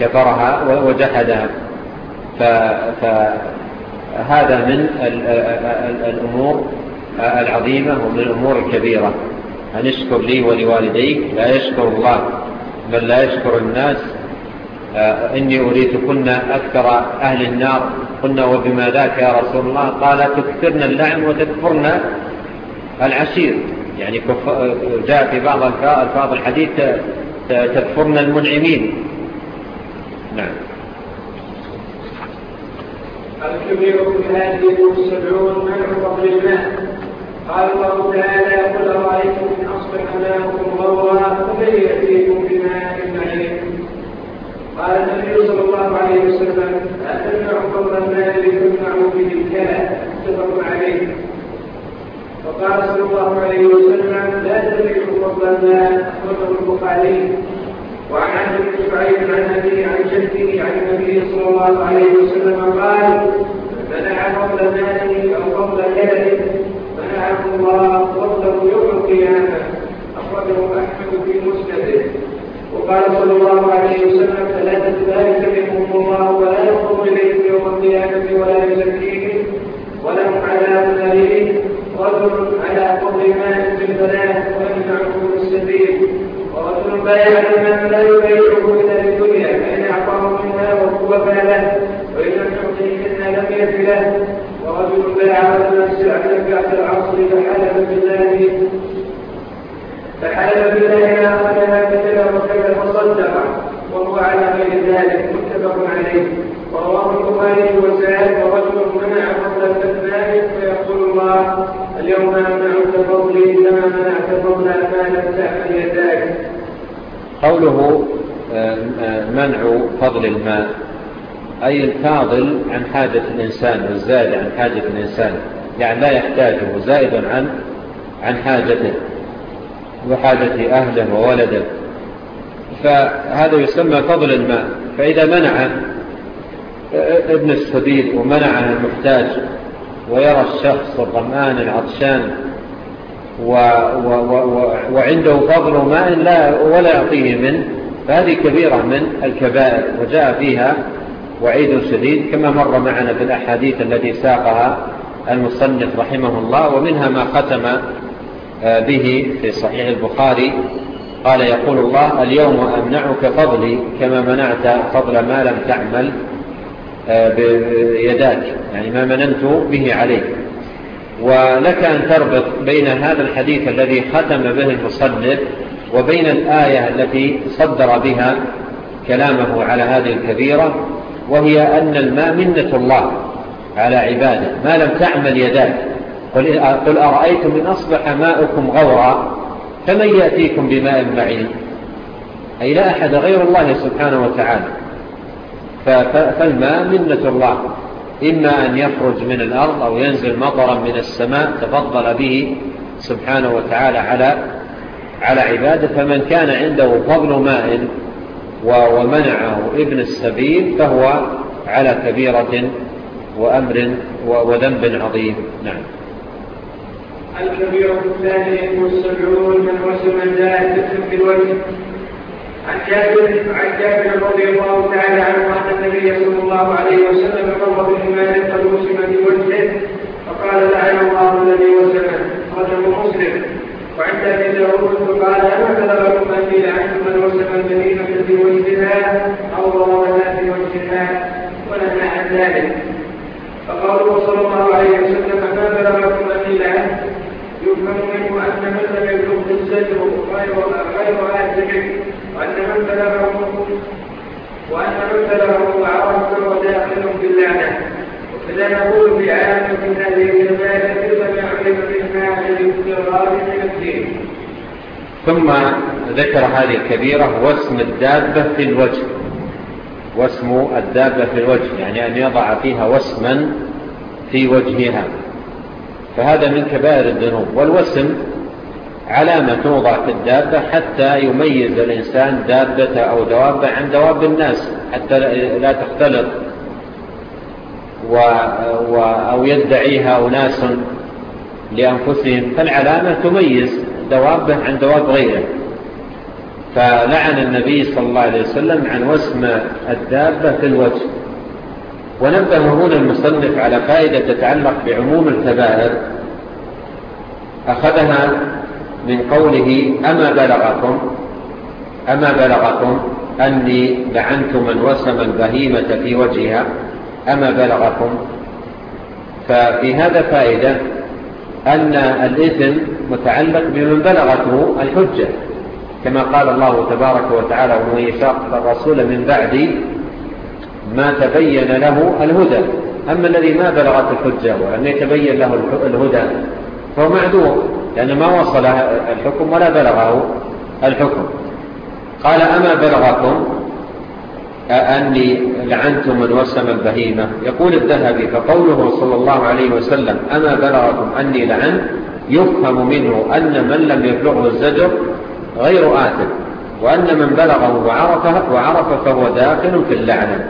كفرها وجحدها. فهذا من الأمور العظيمة ومن الأمور الكبيرة. أن اشكر لي ولوالديك لا يشكر الله بل لا يشكر الناس. آه، إني أريدكن أكثر أهل النار. قلنا وبما ذاك يا رسول الله؟ قال تكثرنا اللعن وتكفرنا العشير. يعني آه، جاء في بعض الفاظ الحديث آه، تكفرنا المنعمين. نعم. الكبير في هذه السبعون من رب الله قال الله تعالى قل رأيتم إن أصبح ماؤكم غورا فمن يأتيكم بماء معين قال النبي صلى الله عليه وسلم لا تمنعوا فضل المال تمنعوا به الكلى متفق عليه. وقال صلى الله عليه وسلم لا تمنعوا فضل المال أخرجه البخاري. وعن عبد بن عن أبيه عن جده عن النبي صلى الله عليه وسلم قال منع فضل مال أو فضل كلى يلعنه الله وله يوم القيامة أخرجه أحمد في مسنده وقال صلى الله عليه وسلم ثلاثة لا منهم الله ولا ينظر إليهم يوم القيامة ولا يزكيهم ولهم عذاب أليم رجل على قبر مال في البلاء ويمنعه السبيل ورجل بايع من لا يبايعه إلا للدنيا فإن أعطاه منها وهو فله وإن لم يعطه منها لم يد له على الناس بعد العصر فحلف بالله فحلف بالله لا أخذها كذب وكذب وصدق وهو على غير ذلك متفق عليه ورواه البخاري وسعد ورجل منع فضل الثاني فيقول الله اليوم أمنعك فضلي كما منعت فضل ما لم تعمل يداك قوله آه، آه، منع فضل الماء. أي الفاضل عن حاجة الإنسان والزائد عن حاجة الإنسان. يعني لا يحتاجه زائدا عن عن حاجته وحاجة أهله وولده. فهذا يسمى فضل الماء. فإذا منع ابن السبيل ومنعه المحتاج ويرى الشخص الضمان العطشان و و و وعنده فضل ماء لا ولا يعطيه منه فهذه كبيرة من الكبائر وجاء فيها وعيد شديد كما مر معنا في الأحاديث التي ساقها المصنف رحمه الله ومنها ما ختم آه، به في صحيح البخاري. قال يقول الله اليوم أمنعك فضلي كما منعت فضل ما لم تعمل آه، بيداك يعني ما مننت به عليك. ولك أن تربط بين هذا الحديث الذي ختم به المصنف وبين الآية التي صدر بها كلامه على هذه الكبيرة وهي أن الماء منة الله على عباده. ما لم تعمل يداك. قل, قل أرأيتم إن أصبح ماءكم غورا فمن يأتيكم بماء معين أي لا أحد غير الله سبحانه وتعالى. فالماء منة الله. إما أن يخرج من الأرض أو ينزل مطرا من السماء تفضل به سبحانه وتعالى على على عباده. فمن كان عنده فضل ماء ومنعه ابن السبيل فهو على كبيرة وأمر وذنب عظيم. نعم. الكبيرة الثانية والسبعون من وسم ذات في الوجه. عن جابر رضي الله تعالى عنه أن النبي صلى الله عليه وسلم مر بحمار قد وسم بوجهه فقال لعن الله الذي وسمه. رجل مسلم. وعند أبي داود قال أنا بلغكم اني لعلت من وسم المدينة بوجهها أو ضربها بوجهها ونهى عن ذلك. فقالوا صلى الله عليه وسلم ما بلغكم اني لعنت يفهم منه أن من لم يبلغ الزجر غير غير اهله وأن من بلغه وأن من بلغه عرفه فهو داخل باللعنه من الدين ثم ذكر هذه الكبيرة واسم الدابة في الوجه. واسم الدابة في الوجه يعني أن يضع فيها وسما في وجهها. فهذا من كبائر الذنوب. والوسم علامة توضع في الدابة حتى يميز الإنسان دابة أو دوابة عن دواب الناس حتى لا تختلط. و و أو يدعيها أناس لأنفسهم. فالعلامة تميز دوابه عن دواب غيره. فلعن النبي صلى الله عليه وسلم عن وسم الدابة في الوجه. ونبه هنا المصنف على فائدة تتعلق بعموم الكبائر. أخذها من قوله أما بلغكم أما بلغكم أني لعنت من وسم البهيمة في وجهها. أما بلغكم ففي هذا فائدة أن الإثم متعلق بمن بلغته الحجة كما قال الله تبارك وتعالى ومن يشاق الرسول من بعد ما تبين له الهدى. أما الذي ما بلغت الحجة ولم يتبين له الهدى فهو معذور لأن ما وصل الحكم ولا بلغه الحكم. قال أما بلغكم أني لعنت من وسم البهيمة. يقول الذهبي فقوله صلى الله عليه وسلم أما بلغكم أني لعن يفهم منه أن من لم يبلغه الزجر غير آتب وأن من بلغه وعرفه وعرف فهو داخل في اللعنة.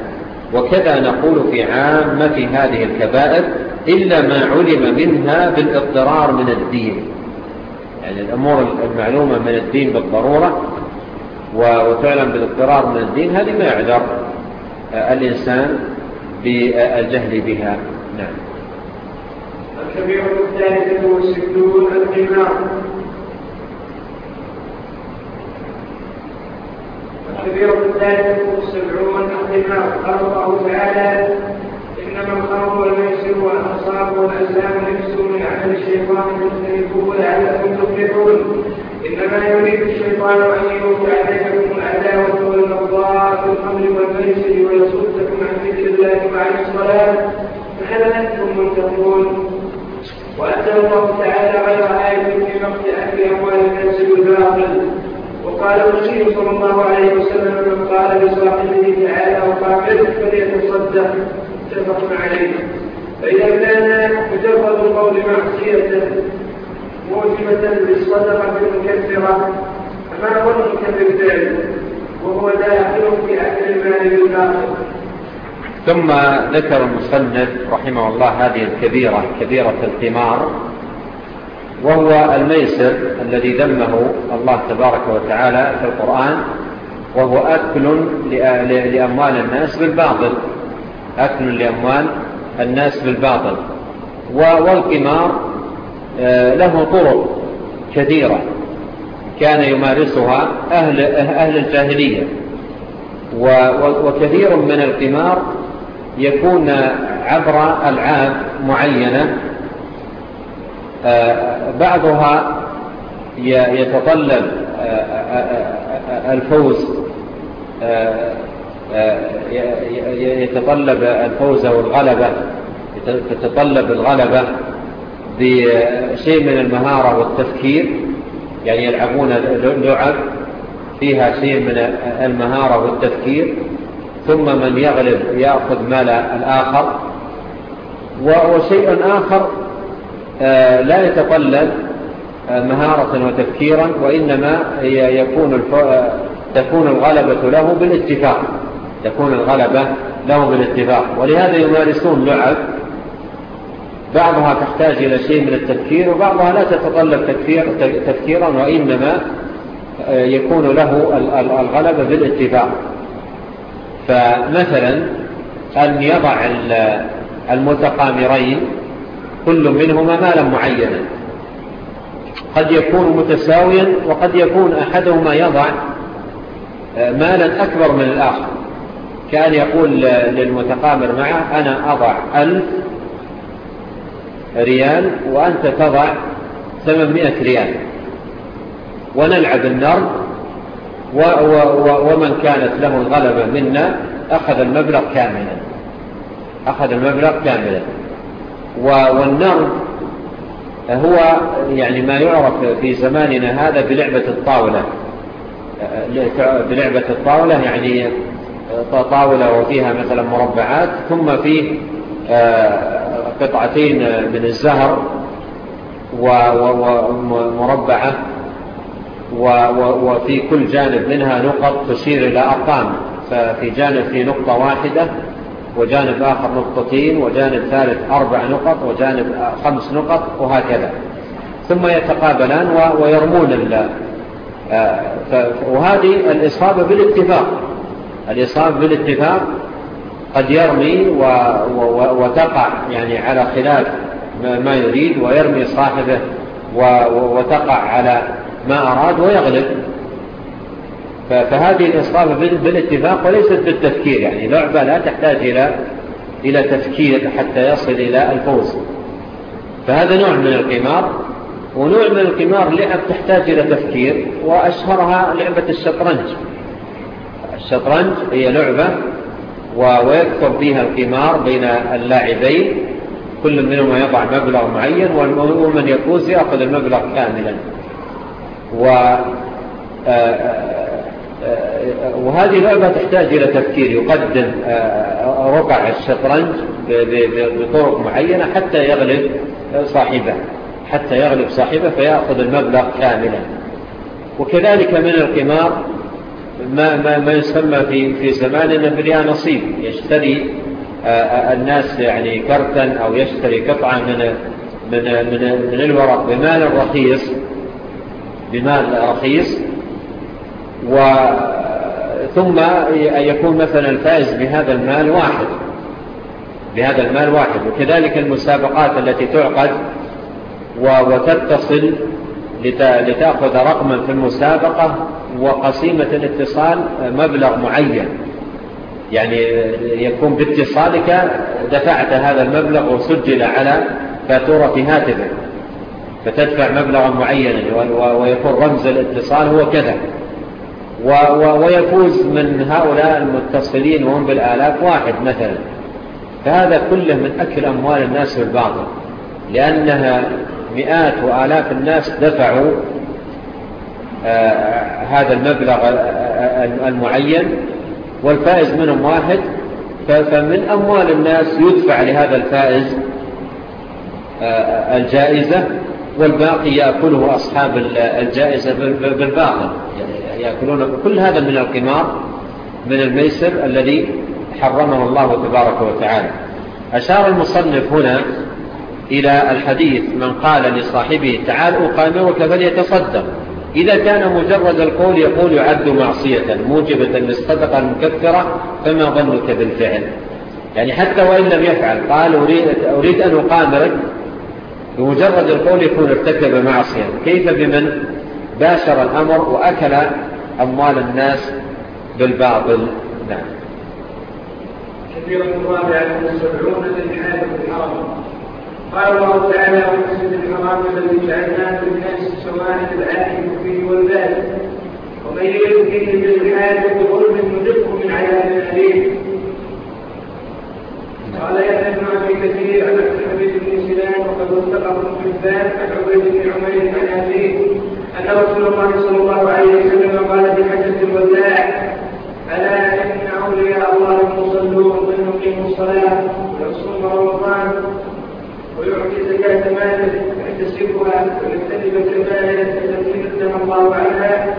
وكذا نقول في عامة هذه الكبائر إلا ما علم منها بالاضطرار من الدين. يعني الأمور المعلومة من الدين بالضرورة وفعلا بالاضطرار من الدين هذه ما يعذر آه، الإنسان بالجهل بها. نعم. الكبير الثالث والستون القمار الكبير الثالث والسبعون القمار قال الله تعالى إنما الخمر والميسر والأنصاب والأزلام نفس من عمل الشيطان فاجتنبوه لعلكم تفلحون. إنما يريد الشيطان أن يوقع بينكم العداوة والبغضاء في الخمر والميسر ويصدكم عن ذكر الله وعن الصلاة فهل أنتم منتقون وأنزل الله تعالى غير آية في وقت أهل أموال الناس بالباطل. وقال الرسول صلى الله عليه وسلم من قال لصاحبه تعالى وقابله فليتصدق. متفق عليه. فإذا كان مجرد القول معصية موجبة للصدقة المكثرة ما هو المكثر ذلك وهو داخل في أكل المال بالباطل. ثم ذكر المصنف رحمه الله هذه الكبيرة كبيرة القمار وهو الميسر الذي ذمه الله تبارك وتعالى في القرآن وهو أكل لأموال الناس بالباطل. أكل لأموال الناس بالباطل. والقمار آه، له طرق كثيرة كان يمارسها أهل, أهل الجاهلية. وكثير من القمار يكون عبر ألعاب معينة. آه، بعضها يتطلب آه، الفوز يتطلب الفوز والغلبة تتطلب الغلبة. بشيء من المهارة والتفكير يعني يلعبون لعب فيها شيء من المهارة والتفكير ثم من يغلب يأخذ مال الآخر. وشيء آخر آه، لا يتطلب آه، مهارة وتفكيرا وإنما يكون تكون الغلبة له بالاتفاق تكون الغلبة له بالاتفاق. ولهذا يمارسون لعب بعضها تحتاج إلى شيء من التفكير وبعضها لا تتطلب تفكير تفكيرا وإنما آه، يكون له الغلبة بالاتباع فمثلا أن يضع المتقامرين كل منهما مالا معينا. قد يكون متساويا وقد يكون أحدهما يضع آه، مالا أكبر من الآخر. كأن يقول للمتقامر معه أنا أضع ألف ريال وأنت تضع ثمانمائة ريال. ونلعب النار و و و ومن كانت له الغلبة منا أخذ المبلغ كاملا. أخذ المبلغ كاملا. والنار هو يعني ما يعرف في زماننا هذا بلعبة الطاولة. بلعبة الطاولة يعني طاولة وفيها مثلا مربعات ثم فيه آه، قطعتين من الزهر ومربعة وفي كل جانب منها نقط تشير إلى أرقام. ففي جانب في نقطة واحدة وجانب آخر نقطتين وجانب ثالث أربع نقط وجانب خمس نقط وهكذا. ثم يتقابلان ويرمون الله آه، وهذه الإصابة بالاتفاق. الإصابة بالاتفاق قد يرمي و... و... وتقع يعني على خلاف ما يريد ويرمي صاحبه و... وتقع على ما أراد ويغلب. ف... فهذه الإصابة بالاتفاق وليست بالتفكير يعني لعبة لا تحتاج إلى إلى تفكير حتى يصل إلى الفوز. فهذا نوع من القمار ونوع من القمار لعب تحتاج إلى تفكير وأشهرها لعبة الشطرنج. الشطرنج هي لعبة ويكفر بها القمار بين اللاعبين كل منهما يضع مبلغ معين ومن يفوز يأخذ المبلغ كاملا. و آه، آه، آه، وهذه لعبة تحتاج إلى تفكير يقدم رقع الشطرنج بطرق معينة حتى يغلب صاحبه. حتى يغلب صاحبه فيأخذ المبلغ كاملا. وكذلك من القمار ما, ما, ما يسمى في, في زماننا برياء نصيب. يشتري آه، آه، الناس يعني كرتا أو يشتري قطعة من, من, من, من الورق بمال رخيص بمال رخيص و ثم يكون مثلا الفائز بهذا المال واحد بهذا المال واحد. وكذلك المسابقات التي تعقد وتتصل لتأخذ رقما في المسابقة وقسيمة الاتصال آه، مبلغ معين. يعني آه، يكون باتصالك دفعت هذا المبلغ وسجل على فاتورة هاتفك. فتدفع مبلغا معينا ويكون رمز الاتصال هو كذا. ويفوز من هؤلاء المتصلين وهم بالآلاف واحد مثلا. فهذا كله من أكل أموال الناس بالباطل. لأنها مئات وآلاف الناس دفعوا آه، هذا المبلغ المعين والفائز منهم واحد فمن أموال الناس يدفع لهذا الفائز آه، آه، الجائزة والباقي يأكله أصحاب الجائزة بالباطل. يعني يأكلون كل هذا من القمار من الميسر الذي حرمه الله تبارك وتعالى. أشار المصنف هنا إلى الحديث من قال لصاحبه تعال أقامرك فليتصدق. إذا كان مجرد القول يقول يعد معصية موجبة للصدقة المكفرة فما ظنك بالفعل. يعني حتى وإن لم يفعل قال أريد, أريد أن أقامرك بمجرد القول يكون ارتكب معصية. كيف بمن؟ باشر الأمر وأكل أموال الناس بالباطل. نعم. كثيرا الرابع من السبعون الحرم. قال الله تعالى والمسجد الحرام الذي جعلناه للناس سواء العالم فيه والبال ومن يرد فيه بالحاجة بظلم نذقه من عذاب أليم. قال يحيى بن أبي كثير عن عبد الحميد بن سلام وقد وثقه في الباب عن عبيد بن عمير عن أبيه أن رسول الله صلى الله عليه وسلم قال في حجة الوداع ألا إن أولياء الله المصلون من يقيموا الصلاة ويصوم رمضان ويعجزك تماما ويكتسبها ويجتنب الكبائر التي نهى الله عنها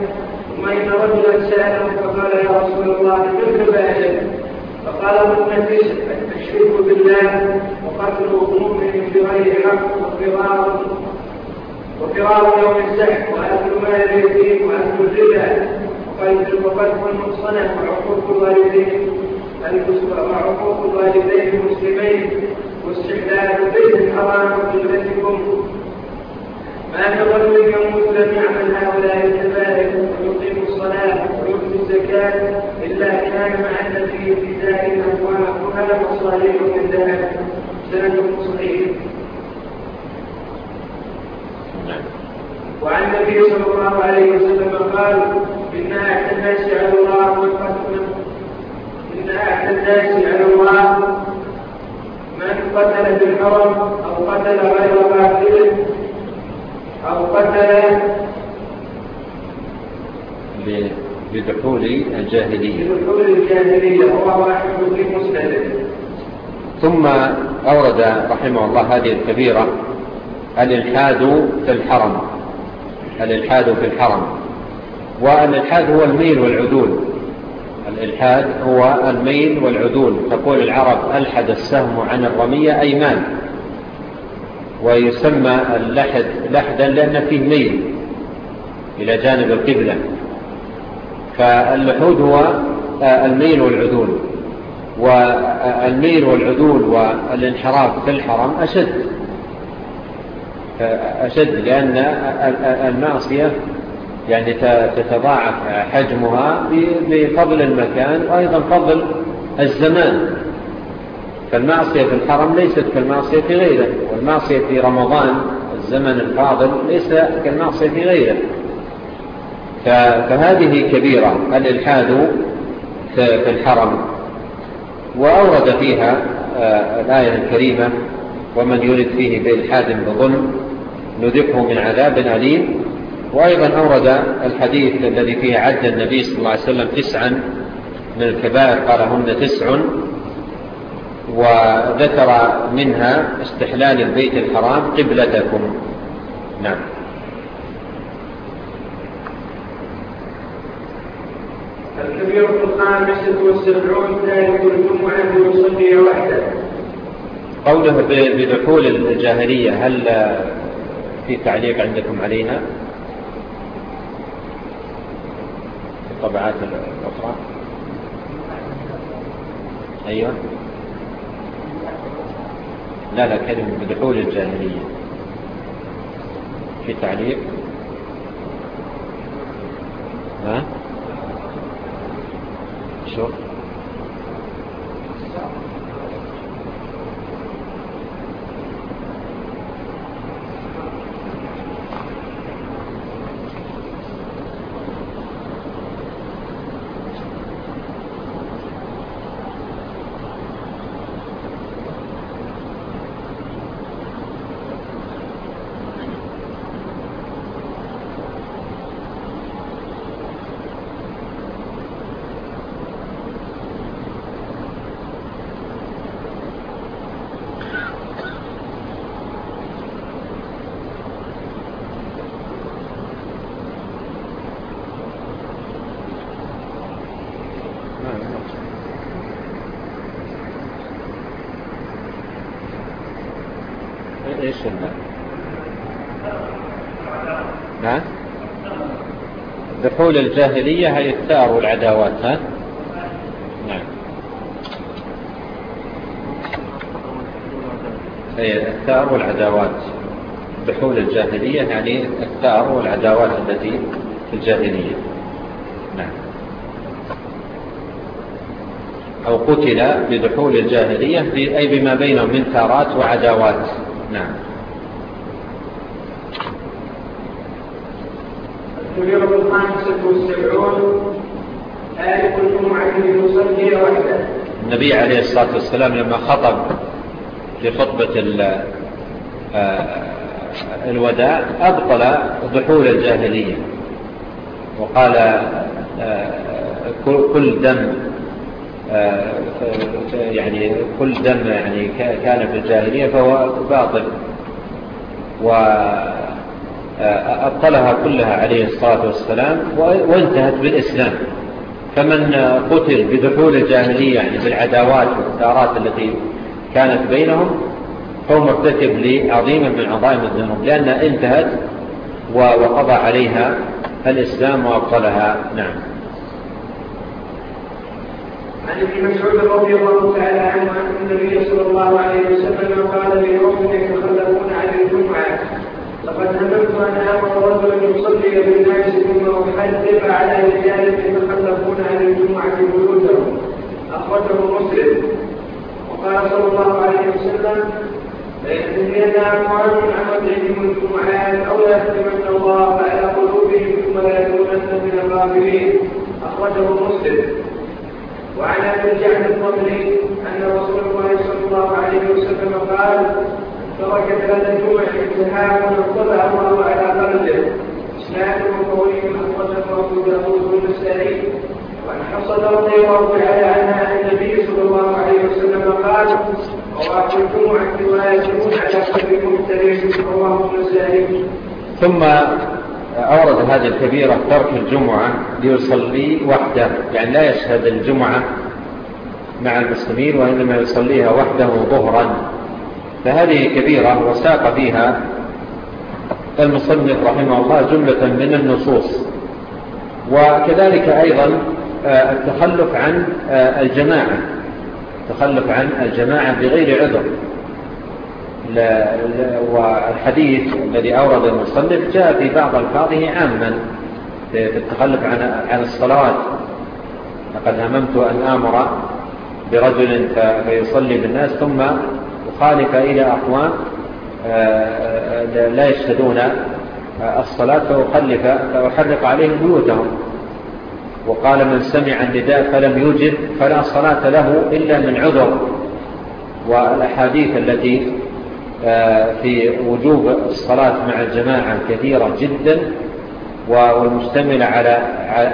ثم إن رجلا سأله فقال يا رسول الله ما الكبائر فقال هن الشرك بالله وقتل مؤمن بغير حق وفرار وفرار يوم السحر وأكل مال اليتيم وأكل الربا وقتل المحصنه وعقوق الوالدين. وعقوق الوالدين المسلمين. واستحلال بيت الحرام بذمتكم ما تولى كمسلم يعمل هؤلاء الكبائر ويقيم الصلاة ويؤتي الزكاة إلا كان مع النبي في دائما أموالها مصالح من ذهب سند صحيح وعن النبي صلى الله عليه وسلم قال إن أحد الناس على الله والفتح إن أحد الناس على الله من قتل في الحرم أو قتل غير قاتل أو قتل بدخول الجاهلية. بدخول الجاهلية هو واحد في مسلم ثم أورد رحمه الله هذه الكبيرة الإلحاد في الحرم. الإلحاد في الحرم. والإلحاد هو الميل والعدول. الإلحاد هو الميل والعدول. تقول العرب ألحد السهم عن الرمية أي مال. ويسمى اللحد لحدا لأن فيه ميل إلى جانب القبلة. فاللحود هو آه، الميل والعدول. والميل والعدول والانحراف في الحرم أشد. أشد لأن المعصية يعني تتضاعف حجمها بفضل المكان وأيضا فضل الزمان. فالمعصية في الحرم ليست كالمعصية في غيره والمعصية في رمضان الزمن الفاضل ليس كالمعصية في غيره. فهذه كبيرة الإلحاد في الحرم. وأورد فيها آه، الآية الكريمة ومن يرد فيه بإلحاد بظلم نذقه من عذاب أليم وأيضا أورد الحديث الذي فيه عد النبي صلى الله عليه وسلم تسعا من الكبائر قالهن تسع وذكر منها استحلال البيت الحرام قبلتكم. نعم. الكبير الخامسة والسبعون ذلك الجمعة يصلي وحده. قوله بدخول الجاهلية هل في تعليق عندكم عليها؟ الطبعات الأخرى. أيوة. لا لا كلمة بدحول الجاهلية. في تعليق. ها؟ شوف حول الجاهلية هي الثار والعداوات ها؟ نعم. هي الثار والعداوات بحول الجاهلية يعني الثار والعداوات التي في الجاهلية. نعم. أو قتل بدحول الجاهلية أي بما بينهم من ثارات وعداوات. نعم. والسبعون يصلي وحده. النبي عليه الصلاة والسلام لما خطب في خطبة آه، الوداع أبطل ضحول الجاهلية. وقال آه، كل دم آه، يعني كل دم يعني كان في الجاهلية فهو باطل. أبطلها كلها عليه الصلاة والسلام وانتهت بالإسلام. فمن قتل بدخول الجاهلية يعني بالعداوات والثارات التي كانت بينهم هو مرتكب لعظيم من عظائم الذنوب لأنها انتهت وقضى عليها الإسلام وأبطلها. نعم. عن ابي مسعود رضي الله تعالى عنه أن النبي صلى الله عليه وسلم قال للمؤمن يتخلفون عن الجمعة. لقد هممت ان أمر رجلا يصلي بالناس ثم احذف على رجال يتخلفون عن الجمعة بيوتهم. أخرجه مسلم. وقال صلى الله عليه وسلم ليتنهينا امرا عن وجههم الجمعات أو يهتمن الله على قلوبهم ثم لا يكونن من الغافلين. أخرجه مسلم. وعن أبي جعفر الطبري أن رسول الله صلى الله عليه وسلم قال الله على قلبه السعيد عنها النبي صلى الله عليه وسلم قال الجمعة على قلبكم ثم أورد هذه الكبيرة ترك الجمعة ليصلي وحده يعني لا يشهد الجمعة مع المسلمين وإنما يصليها وحده ظهرا. فهذه كبيرة وساق فيها المصنف رحمه الله جملة من النصوص. وكذلك أيضا آه، التخلف عن آه، الجماعة. التخلف عن الجماعة بغير عذر. والحديث الذي أورد المصنف جاء في بعض الفاظه عاما بالتخلف عن الصلاة. لقد هممت أن آمر برجل فيصلي بالناس ثم خالف إلى أقوام آه، آه، لا يشهدون آه، الصلاة فأخلف فأحرق عليهم بيوتهم. وقال من سمع النداء فلم يجب فلا صلاة له إلا من عذر. والأحاديث التي في وجوب الصلاة مع الجماعة كثيرة جدا والمستملة على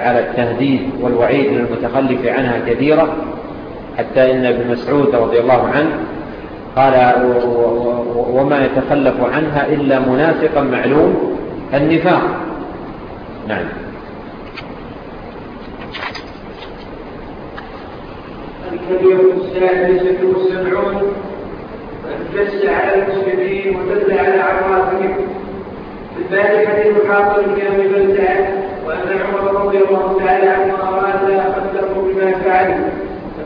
على التهديد والوعيد للمتخلف عنها كثيرة حتى إن ابن مسعود رضي الله عنه قال وما يتخلف عنها إلا منافقا معلوم. النفاق. نعم. الكبير السادسة والسبعون الدس على المسلمين ودل على عرافهم الباري حديث حاصل كامل بلدة وأن عمر رضي الله تعالى عنه أراد أخذه بما فعله.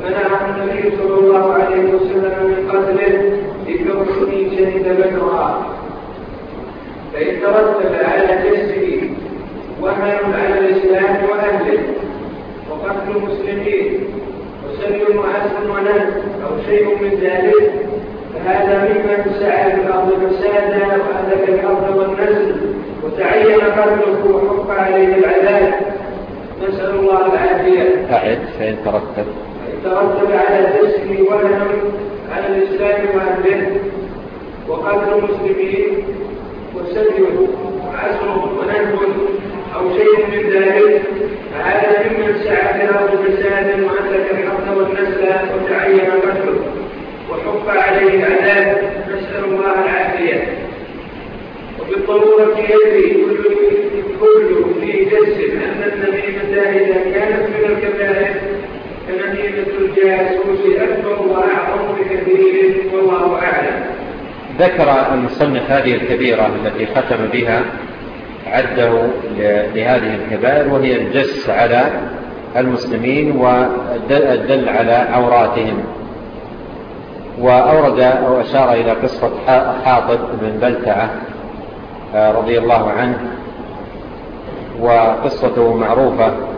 منعه النبي صلى الله عليه وسلم من قتله لكونه شهد بدرا فإن ترتب على جسده وهن على الإسلام وأهله وقتل المسلمين وسبي معز ونهب أو شيء من ذلك فهذا ممن سعى في الأرض فسادا وأهلك الأرض والنسل وتعين قتله وحق عليه العذاب نسأل الله العافية. أعد فإن ترتب ترتب على الاسم وهم على الإسلام واهله وقتل المسلمين وسبه وعزم ونهب أو شيء من ذلك فهذا ممن سعى فراغ فساد واملك الحق والنسل وتعين قتله وحب عليه العذاب نسأل الله العافية. وبالضرورة يدري كل كل في جسم أن النميمه إذا كانت من الكبائر أكبر وأعظم بكثير والله أعلم. ذكر المصنف هذه الكبيرة التي ختم بها عدة لهذه الكبائر وهي الجس على المسلمين والدل على عوراتهم. وأورد أو أشار إلى قصة حاطب بن بلتعة آه، رضي الله عنه وقصته معروفة.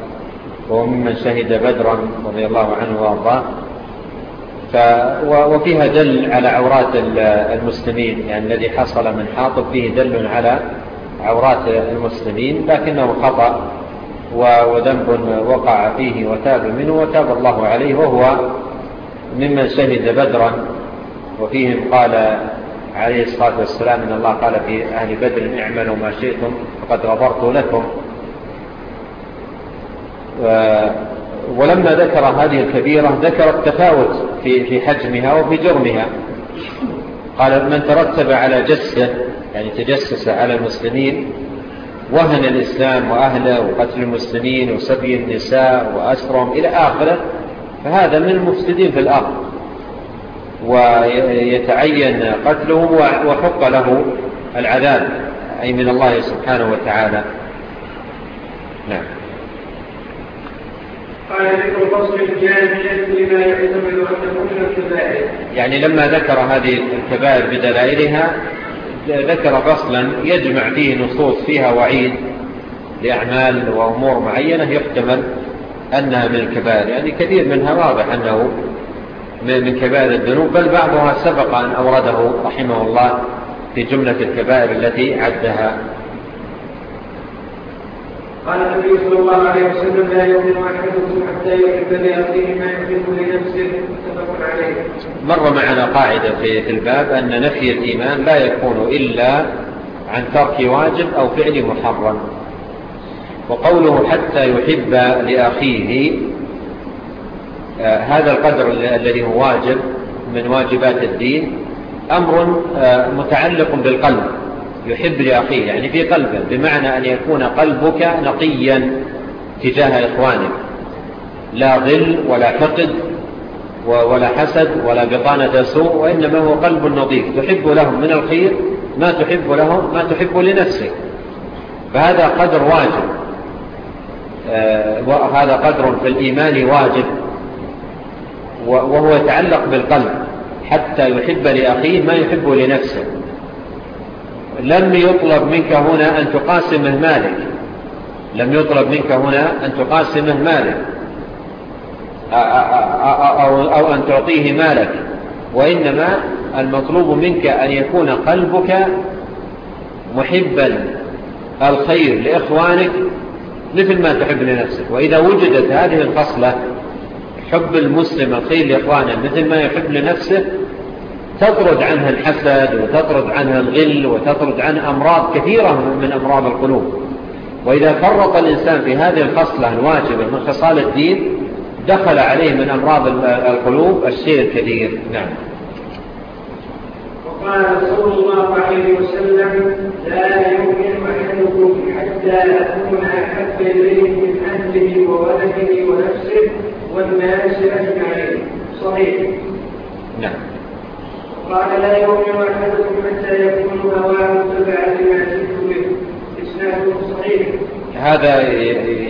وممن شهد بدرا رضي الله عنه وأرضاه. وفيها دل على عورات المسلمين يعني الذي حصل من حاطب فيه دل على عورات المسلمين لكنه خطأ وذنب وقع فيه وتاب منه وتاب الله عليه وهو ممن شهد بدرا. وفيهم قال عليه الصلاة والسلام إن الله قال في أهل بدر اعملوا ما شئتم فقد غبرت لكم. آه، ولما ذكر هذه الكبيرة ذكر التفاوت في, في حجمها وفي جرمها. قال من ترتب على جسة يعني تجسس على المسلمين وهن الإسلام وأهله وقتل المسلمين وسبي النساء وأسرهم إلى آخره فهذا من المفسدين في الأرض ويتعين قتله وحق له العذاب أي من الله سبحانه وتعالى. نعم. يعني لما ذكر هذه الكبائر بدلائلها ذكر فصلا يجمع فيه نصوص فيها وعيد لأعمال وأمور معينة يحتمل أنها من الكبائر. يعني كثير منها واضح أنه من كبائر الذنوب بل بعضها سبق أن أورده رحمه الله في جملة الكبائر التي عدها. قال النبي صلى الله عليه وسلم لا يؤمن احدكم حتى يحب لاخيه ما يحب لنفسه متفق عليه. مر معنا قاعدة في الباب أن نفي الإيمان لا يكون إلا عن ترك واجب أو فعل محرم. وقوله حتى يحب لأخيه آه، هذا القدر الذي هو واجب من واجبات الدين أمر آه، متعلق بالقلب يحب لأخيه يعني في قلبه بمعنى أن يكون قلبك نقيا تجاه إخوانك. لا ظل ولا فقد ولا حسد ولا بطانة سوء وإنما هو قلب نظيف. تحب لهم من الخير ما تحب لهم ما تحب لنفسك. فهذا قدر واجب. آه، وهذا قدر في الإيمان واجب. وهو يتعلق بالقلب. حتى يحب لأخيه ما يحب لنفسه. لم يطلب منك هنا أن تقاسمه مالك. لم يطلب منك هنا أن تقاسمه مالك. أو أن تعطيه مالك. وإنما المطلوب منك أن يكون قلبك محبا. الخير لإخوانك مثل ما تحب لنفسك. وإذا وجدت هذه الخصلة حب المسلم الخير لإخوانه مثل ما يحب لنفسه تطرد عنها الحسد وتطرد عنها الغل وتطرد عنها أمراض كثيرة من أمراض القلوب. وإذا فرط الإنسان في هذه الخصلة الواجبة من خصال الدين دخل عليه من أمراض القلوب الشيء الكثير. نعم. وقال رسول الله عليه وسلم لا يؤمن أحدكم حتى أكون أحب إليه من أهله وولده ونفسه والناس أجمعين. صحيح. نعم. قال لا يؤمن أحدكم حتى يكون هواه تبعا لما جئت منه. إسناده صحيح. هذا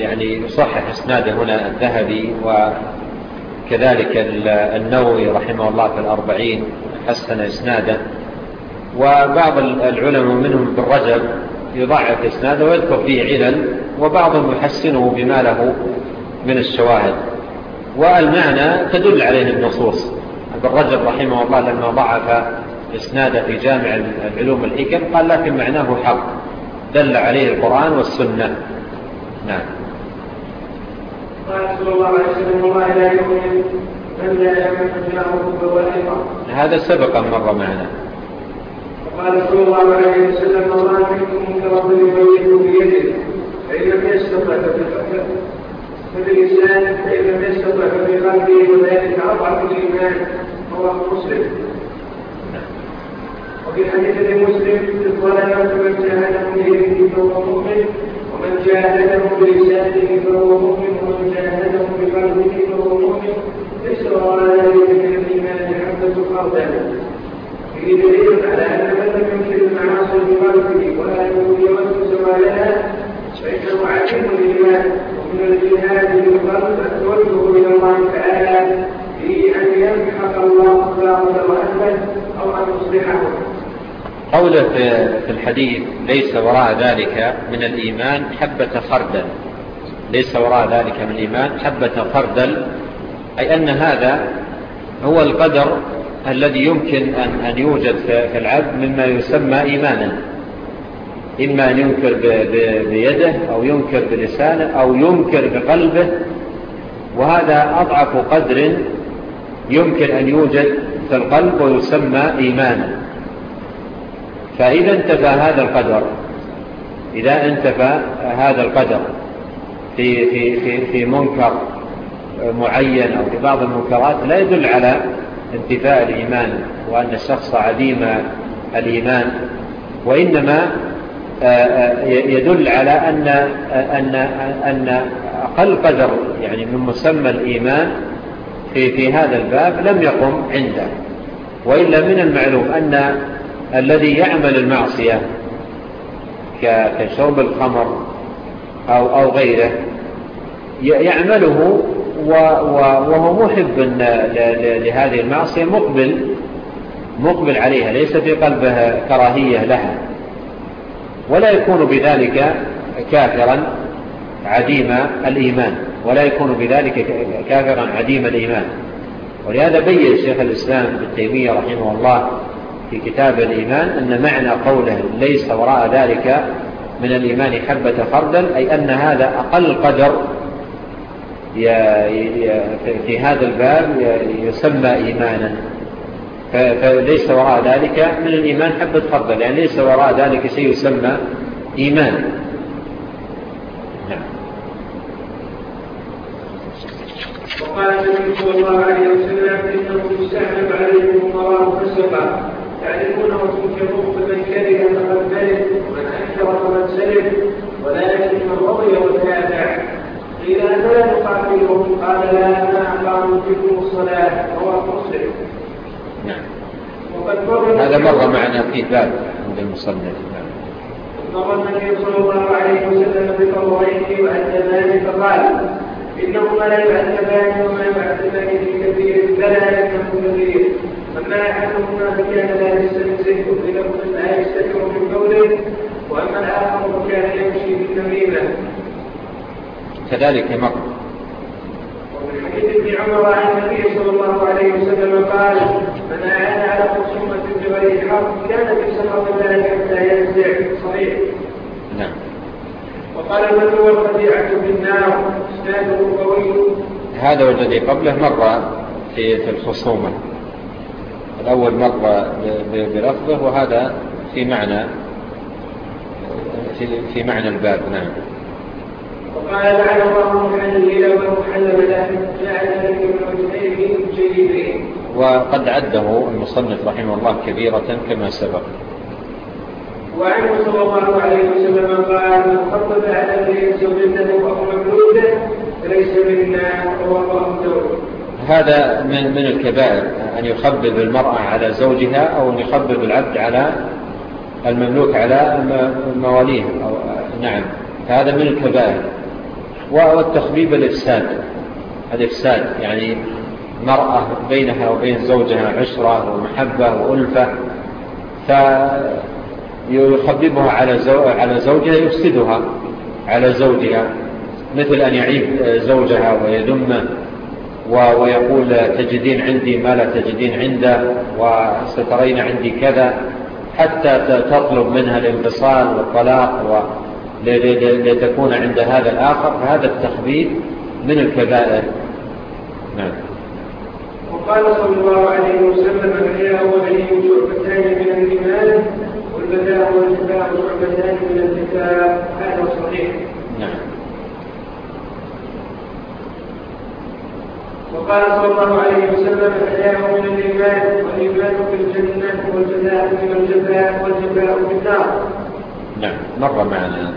يعني يصحح إسناده هنا الذهبي وكذلك النووي رحمه الله في الأربعين حسن إسناده. وبعض العلماء منهم بالرجب يضعف إسناده ويذكر فيه علل وبعضهم يحسنه بما له من الشواهد. والمعنى تدل عليه النصوص. ابن رجب رحمه الله لما ضعف اسناده في جامع العلوم الحكم قال لكن معناه حق دل عليه القرآن والسنة. نعم. هذا سبقا مر معنا. وقال صلى الله عليه وسلم الله منكم من رب يبيته بيده فإن لم يستطع فبالفكر لسان فإن لم يستطع قلبه وذلك أربعة الإيمان رواه مسلم وفي حديث مسلم الظلام فمن جاهده بيده فهو مؤمن ومن جاهده بلسانه فهو مؤمن ومن جاهده بقلبه فهو مؤمن إسرار ذلك من الإيمان حبة خردل فيه دليل على أن من لم يمكن المعاصي بقلبه ولا يوجد وسوس لها فإنه عليم الإيمان من الجهاد الفرد ترده إلى الله تعالى في ان يمحق الله صلاته واهله أو ان يصلحه. قوله في الحديث ليس وراء ذلك من الإيمان حبة خردل. ليس وراء ذلك من الإيمان حبة خردل. أي أن هذا هو القدر الذي يمكن أن يوجد في العبد مما يسمى إيمانا. إما أن ينكر بيده أو ينكر بلسانه أو ينكر بقلبه وهذا أضعف قدر يمكن أن يوجد في القلب ويسمى إيمانا. فإذا انتفى هذا القدر إذا انتفى هذا القدر في, في, في, في منكر معين أو في بعض المنكرات لا يدل على انتفاء الإيمان وأن الشخص عديم الإيمان وإنما آه، آه، يدل على أن, أن, أن أقل قدر يعني من مسمى الإيمان في, في هذا الباب لم يقم عنده. وإلا من المعلوم أن الذي يعمل المعصية كشرب الخمر أو, أو غيره يعمله وهو محب لهذه المعصية مقبل مقبل عليها ليس في قلبه كراهية لها. ولا يكون بذلك كافرا عديم الإيمان. ولا يكون بذلك كافرا عديم الإيمان. ولهذا بيّن شيخ الإسلام ابن تيمية رحمه الله في كتاب الإيمان أن معنى قوله ليس وراء ذلك من الإيمان حبة خردل أي أن هذا أقل قدر في هذا الباب يسمى إيمانا. فليس وراء ذلك من الإيمان حب حبة يعني ليس وراء ذلك شيء يسمى إيمان. نعم. وقال النبي صلى الله عليه وسلم إنه يستحب عليكم الله فسقا تعرفونه تنكرون فمن كره فقد برد ومن انكر فقد سلم ولكن من رضي وتابع. قيل الا نقاتلهم قال لا ما اقاموا فيكم الصلاة. رواه مسلم. هذا مر معنا في باب عند المصنف. مر النبي صلى الله عليه وسلم بقبرين يعذبان فقال إنهما لا يعذبان وما يعذبان في كثير فلا يكن كثير. أما أحدهما فكان لا يستمسك بلهما لا يستكبر من قوله وأما الآخر فكان يمشي بالنميمه كذلك مر. ومن حديث ابن عمر عن النبي صلى الله عليه وسلم قال من على خصومة كان في ذلك حتى صحيح. نعم. وقال من هو الخديعة قوي. هذا والذي قبله مرة في الخصومة. الأول مرة بلفظه وهذا في معنى في معنى الباب. نعم. وقد عده المصنف رحمه الله كبيرة كما سبق. وعنه صلى الله عليه وسلم قال من خطب على ليس منه أو مملوكه فليس منا وهو مبلود هذا من من الكبائر أن يخبب المرأة على زوجها أو أن يخبب العبد على المملوك على مواليه أو نعم هذا من الكبائر. وهو التخبيب الإفساد. الإفساد يعني مرأة بينها وبين زوجها عشرة ومحبة وألفة فيخببها على على زوجها يفسدها على زوجها مثل أن يعيب زوجها ويذمه ويقول تجدين عندي ما لا تجدين عنده وسترين عندي كذا حتى تطلب منها الانفصال والطلاق لتكون عند هذا الآخر هذا التخبيث من الكبائر. نعم. وقال صلى الله عليه وسلم الحياء ولي شعبتان من الإيمان والبداء والكتاب شعبتان من الكتاب. هذا صحيح. نعم. وقال صلى الله عليه وسلم الحياء من الإيمان والإيمان في الجنة والجزاء من الجزاء والجزاء في النار. نعم مر معنا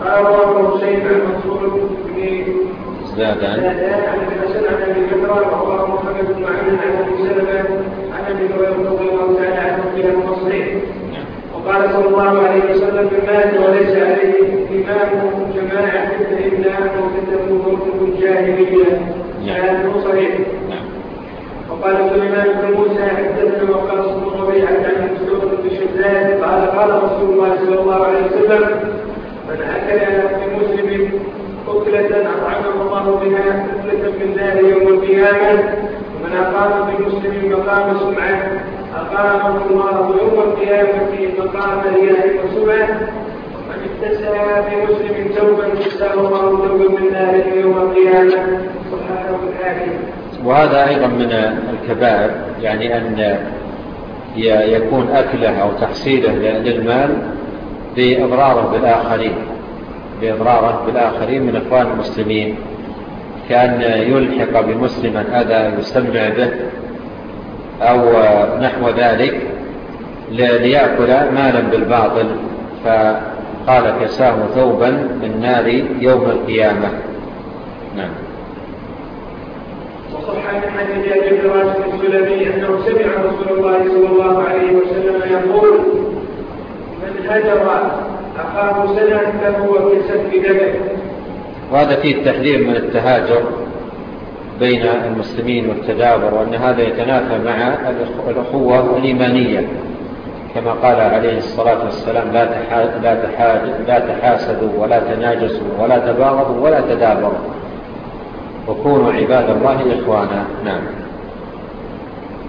قال ابو الشيخ المنصور زادان عن ابن مسعود عن ابي هريره وعمر محمد بن معين عن ابي سلمه عن ابي هريره رضي الله تعالى عنه من المصريين وقال صلى الله عليه وسلم مات وليس عليه امام جماعة فانها موتته موته الجاهليه كان صحيح قال سليمان بن موسى حدثنا وقال صدق به عن عن مسعود بن شداد قال قال رسول الله صلى الله عليه وسلم من أكل بمسلم اكله أطعمه الله بها اكله من نار يوم القيامة ومن أقام بمسلم مقام سمعة أقامه الله يوم القيامة مقام رياء وسمعة ومن اتسع بمسلم توبا جزاه الله توبا من نار يوم القيامة. صححه الحاكم وهذا أيضا من الكبائر يعني أن يكون أكله أو تحصيله للمال بإضراره بالآخرين بإضراره بالآخرين من أخوان المسلمين. كأن يلحق بمسلما أذى يستمع به أو نحو ذلك ليأكل مالا بالباطل. فقال كساه ثوبا من نار يوم القيامة. نعم. وصح عن حديث ابي فراس السلمي أنه سمع رسول الله صلى الله عليه وسلم يقول من هجر أخاه سنة فهو في سفك دمه. وهذا فيه التحذير من التهاجر بين المسلمين والتدابر وأن هذا يتنافى مع الأخوة الإيمانية. كما قال عليه الصلاة والسلام لا, تحا... لا, تحاد لا تحاسدوا ولا تناجسوا ولا تباغضوا ولا تدابروا. وكونوا عباد الله إخوانا. نعم.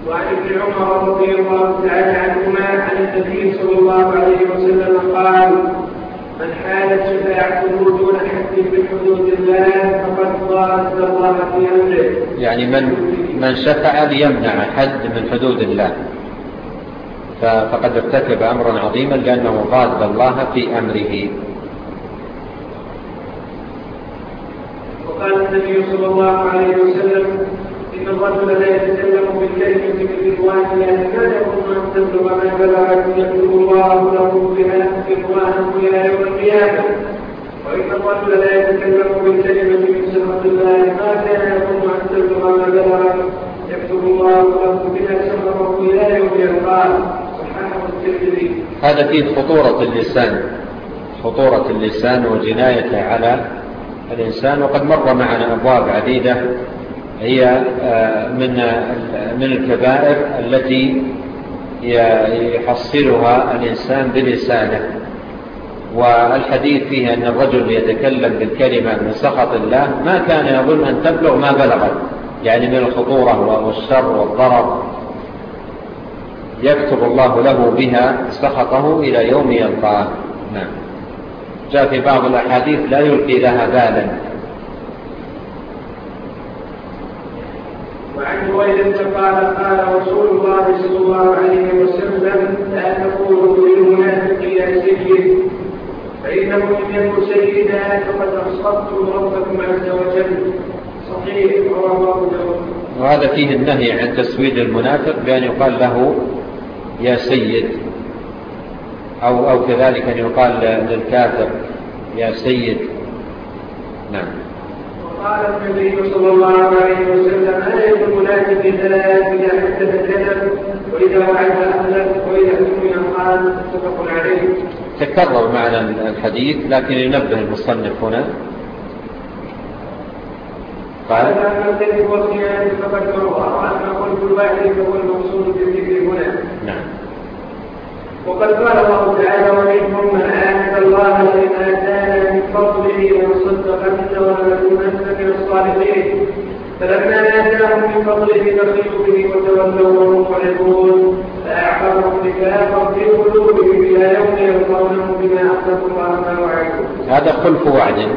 وعن ابن عمر رضي الله تعالى عنهما عن النبي صلى الله عليه وسلم قال من حالت شفاعته دون حد من حدود الله فقد ضارت الله في أمره. يعني من من شفع ليمنع حد من حدود الله. فقد ارتكب أمرا عظيما لأنه غاضب الله في أمره. النبي صلى الله عليه وسلم إن الرجل لا يتكلم بالكلمة من بالإخوان لا يكون أن تبلغ ما بلغت يكتب الله له بها إخوانه إلى يوم القيامة. وإن الرجل لا يتكلم بالكلمة من سخط الله ما كان يكون أن تبلغ ما بلغت يكتب الله له بها سخطه إلى يوم القيامة. هذا فيه خطورة اللسان خطورة اللسان وجنايته على الإنسان وقد مر معنا أبواب عديدة هي آه، من آه، من الكبائر التي يحصلها الإنسان بلسانه. والحديث فيه أن الرجل يتكلم بالكلمة من سخط الله ما كان يظن أن تبلغ ما بلغت يعني من الخطورة والشر والضرر. يكتب الله له بها سخطه إلى يوم يلقاه. نعم. جاء في بعض الأحاديث لا يلقي لها بالا. وعن هريرة قال قال رسول الله صلى الله عليه وسلم لا تقولوا للمنافق يا سيد فإنه لم يكن سيدا فقد أصبتم ربكم عز وجل. صحيح رواه أبو داود. وهذا فيه النهي عن تسويد المنافق بأن يقال له يا سيد. أو, أو كذلك أن يقال للكافر يا سيد. نعم. وقال النبي صلى الله عليه وسلم أنا يكون منافق ثلاث إذا حدث الكذب وإذا وعد أخلف وإذا أمن قال متفق عليه. تكرر معنا الحديث لكن ينبه المصنف هنا. قال أنا أمتلك وصيان فقد مروى وأنا قلت الواحد فهو المقصود بالذكر هنا. نعم. وقد قال الله تعالى ومنهم من عاهد الله لما آتانا من فضله وصدق به ولم من الصالحين. فلما آتاهم من فضله بخلوا به وتولوا وهم معرضون. فأعقبهم نفاقا في قلوبهم إلى يوم يلقونه بما أخلفوا الله ما وعدوا هذا خلف وعد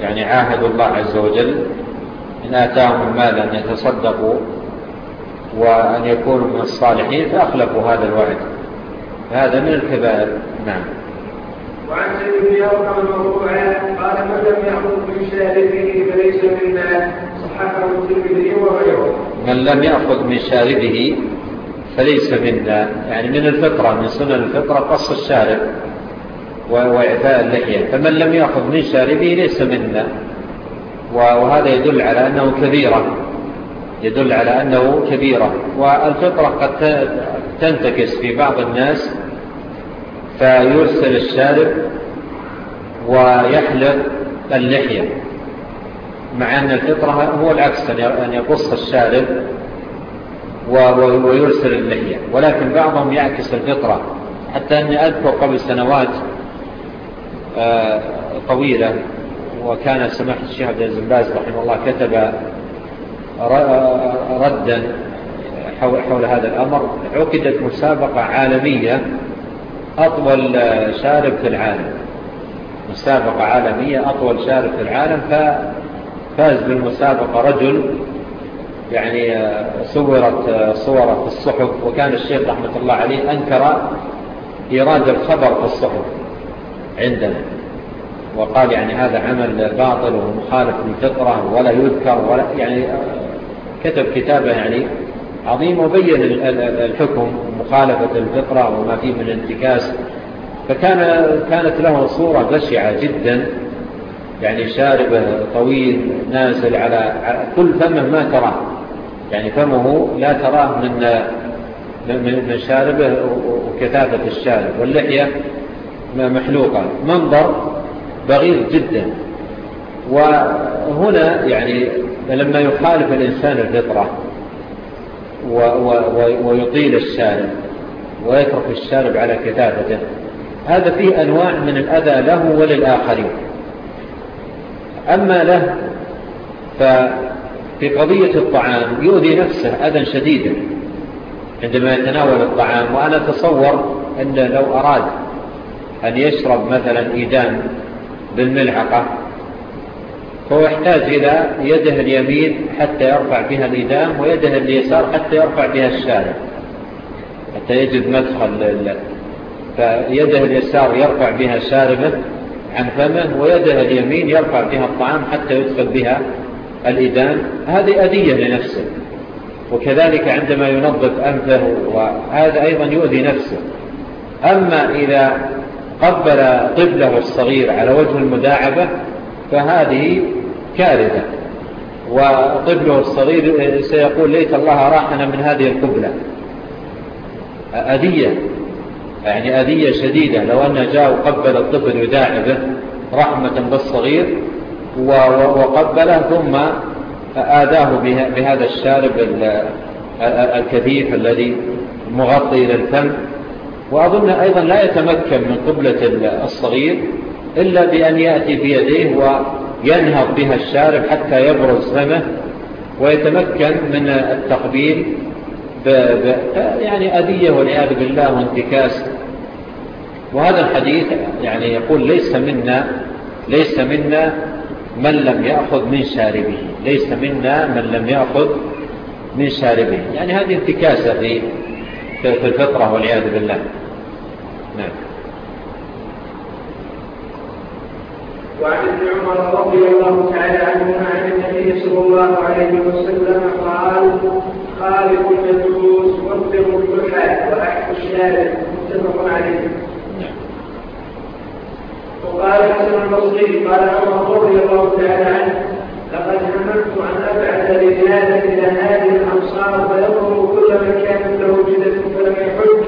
يعني عاهدوا الله عز وجل إن آتاهم المال أن يتصدقوا وأن يكونوا من الصالحين فأخلفوا هذا الوعد. هذا من الكبائر. نعم. وعن سيدنا يوم مرفوعا قال من لم يأخذ من شاربه فليس منا. صححه الترمذي وغيره. من لم يأخذ من شاربه فليس منا. يعني من الفطرة من سنن الفطرة قص الشارب وإعفاء اللحية. فمن لم يأخذ من شاربه ليس منا. وهذا يدل على أنه كبيرة. يدل على أنه كبيرة. والفطرة قد تنتكس في بعض الناس فيرسل الشارب ويحلق اللحية. مع أن الفطرة هو العكس أن يقص الشارب ويرسل اللحية. ولكن بعضهم يعكس الفطرة. حتى أني أذكر قبل سنوات آه، طويلة وكان سماح الشيخ عبد الزنباز رحمه الله كتب ردا حول هذا الأمر. عقدت مسابقة عالمية أطول شارب في العالم. مسابقة عالمية أطول شارب في العالم ففاز بالمسابقة رجل يعني صورت صورة في الصحف وكان الشيخ رحمة الله عليه أنكر إيراد الخبر في الصحف عندنا. وقال يعني هذا عمل باطل ومخالف للفطرة ولا يذكر ولا يعني كتب كتابة يعني عظيم وبين الحكم مخالفة الفطرة وما فيه من انتكاس فكان كانت له صورة بشعة جدا يعني شاربة طويل نازل على كل فمه ما تراه يعني فمه لا تراه من من شاربه وكثافة الشارب واللحية محلوقة منظر بغير جدا. وهنا يعني لما يخالف الإنسان الفطرة ويطيل السالب ويترك السالب على كتابته. هذا فيه أنواع من الأذى له وللآخرين. أما له ففي قضية الطعام يؤذي نفسه أذى شديدا عندما يتناول الطعام وأنا أتصور أنه لو أراد أن يشرب مثلا إيدان بالملحقة فهو يحتاج إلى يده اليمين حتى يرفع بها الإدام ويده اليسار حتى يرفع بها الشارع حتى يجد مدخل فيده اليسار يرفع بها شاربه عن فمه ويده اليمين يرفع بها الطعام حتى يدخل بها الإدام. هذه أذية لنفسه وكذلك عندما ينظف أنفه وهذا أيضا يؤذي نفسه. أما إذا قبل طبله الصغير على وجه المداعبة فهذه كارثة. وطفله الصغير سيقول ليت الله راحنا من هذه القبلة. أذية يعني أذية شديدة. لو أن جاء وقبل الطفل يداعبه رحمة بالصغير وقبله ثم آذاه بهذا الشارب الكثيف الذي مغطي إلى وأظن أيضا لا يتمكن من قبلة الصغير. إلا بأن يأتي بيديه وينهض بها الشارب حتى يبرز فمه ويتمكن من التقبيل ب... ب... يعني أذية والعياذ بالله وانتكاس. وهذا الحديث يعني يقول ليس منا ليس منا من لم يأخذ من شاربه. ليس منا من لم يأخذ من شاربه. يعني هذه انتكاسة في الفطرة والعياذ بالله. نعم. وعن ابن عمر رضي الله تعالى عنهما عن النبي صلى الله عليه وسلم قال خالق المجوس واطلق الكحل واحق الشارع. متفق عليه. وقال حسن البصري قال عمر رضي الله تعالى عنه لقد هممت أن أبعث رجالا إلى هذه الأمصار فيضرب كل مكان له جدة فلم يحج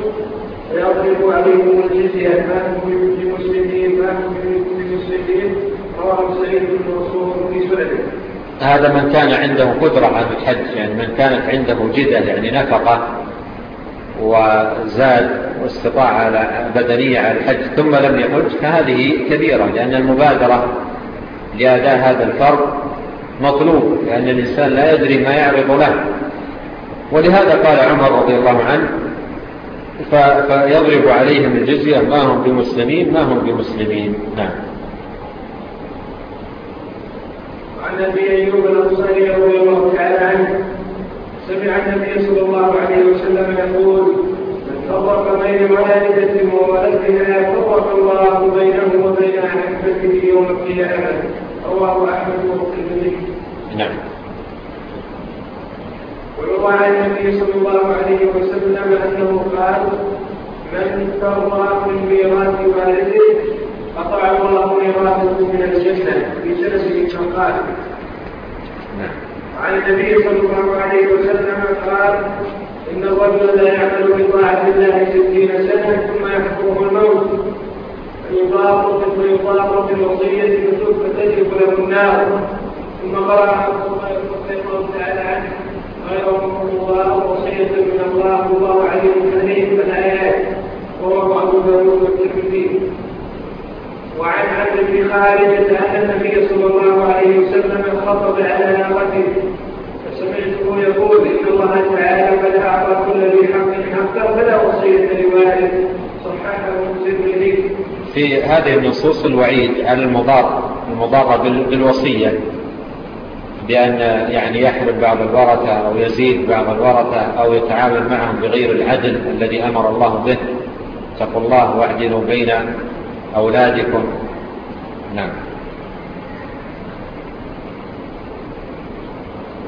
فيضرب عليهم الجزية ما هم بمسلمين ما هم هذا من كان عنده قدرة على الحج يعني من كانت عنده جدة يعني نفقة وزاد واستطاع على بدنية على الحج ثم لم يحج فهذه كبيرة لأن المبادرة لأداء هذا الفرق مطلوب لأن الإنسان لا يدري ما يعرض له. ولهذا قال عمر رضي الله عنه فيضرب عليهم الجزية ما هم بمسلمين ما هم بمسلمين. نعم. عن ابي أيوب الأنصاري رضي الله تعالى عنه سمع النبي صلى الله عليه وسلم يقول من فرق بين والدته وولدها فرق الله بينه وبين أحبته يوم القيامة. رواه أحمد والترمذي. نعم. وروى عن النبي صلى الله عليه وسلم أنه قال من فرق من ميراث والده فطلبوا لهم إرادة من الجنة بجلس فقال عن النبي صلى الله عليه وسلم قال إن الرجل لا يعمل بطاعة الله ستين سنة ثم يحكمه الموت فيطاق فيطاق بوصية يوسف فتجب له النار ثم قرأ الله تعالى عنه غير الله وصية من الله والله عليم حليم الآيات وروى أبو داود والترمذي وعن عبد بن خالد أن النبي صلى الله عليه وسلم خطب على ناقته فسمعته يقول إن الله تعالى قد أعطى كل ذي حق حقه فلا وصية لوالد. صححه الترمذي. في هذه النصوص الوعيد على المضار المضارة بالوصية. بأن يعني يحرم بعض الورثة أو يزيد بعض الورثة أو يتعامل معهم بغير العدل الذي أمر الله به. اتقوا الله واعدلوا بين أولادكم. نعم.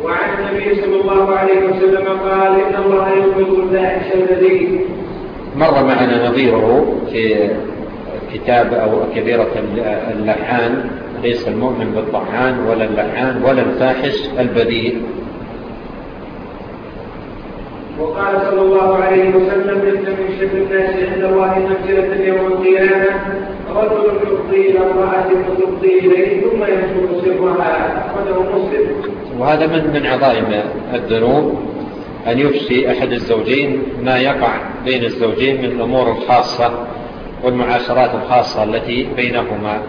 وعن النبي صلى الله عليه وسلم قال إن الله يقبض الفاحش الذي مر معنا نظيره في كتاب أو كبيرة اللحان ليس المؤمن بالطعان ولا اللحان ولا الفاحش البذيء. وقال صلى الله عليه وسلم إن من شر الناس عند الله منزلة يوم القيامة. رجل يفضي إلى امرأة فتفضي اليه ثم يكون سرها. اخرجه مسلم. وهذا من من عظائم الذنوب أن يفسي أحد الزوجين ما يقع بين الزوجين من الأمور الخاصة والمعاشرات الخاصة التي بينهما.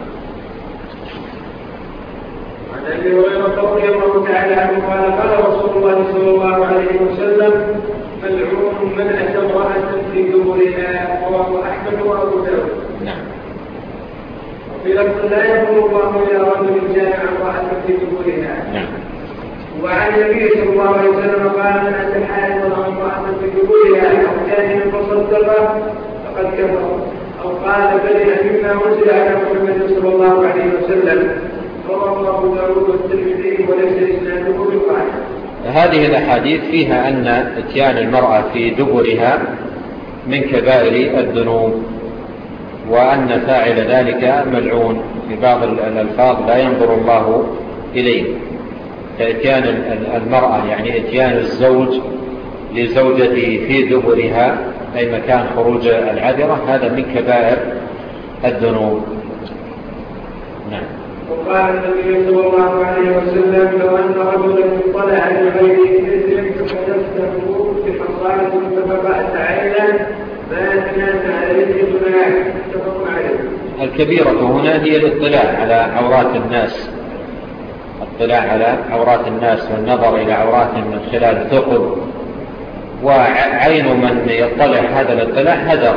عن أبي هريرة رضي الله تعالى عنه قال قال رسول الله صلى الله عليه وسلم ملعون من أتى امرأة في دبرها رواه أحمد وأبو داود. بلفظ لا يكون الله الا رجل جامع امراه في دبرها نعم. وعن النبي صلى الله عليه وسلم قال من اتى الحائض امراه في دبرها أو كان من فصدق فقد كفر. أو قال بل مما وجد على محمد صلى الله عليه وسلم. رواه أبو داود والترمذي وليس إسناده بقاعده هذه الأحاديث فيها أن إتيان المرأة في دبرها من كبائر الذنوب. وأن فاعل ذلك ملعون. في بعض الألفاظ لا ينظر الله إليه. كإتيان المرأة يعني إتيان الزوج لزوجته في دبرها أي مكان خروج العذرة هذا من كبائر الذنوب. نعم. وقال النبي صلى الله عليه وسلم لو أن رجلا اطلع لغير إذن فنفسه بحصائد فبعث عينا الكبيرة هنا هي الاطلاع على عورات الناس. الاطلاع على عورات الناس والنظر إلى عوراتهم من خلال ثقب. وعين من يطلع هذا الاطلاع هدر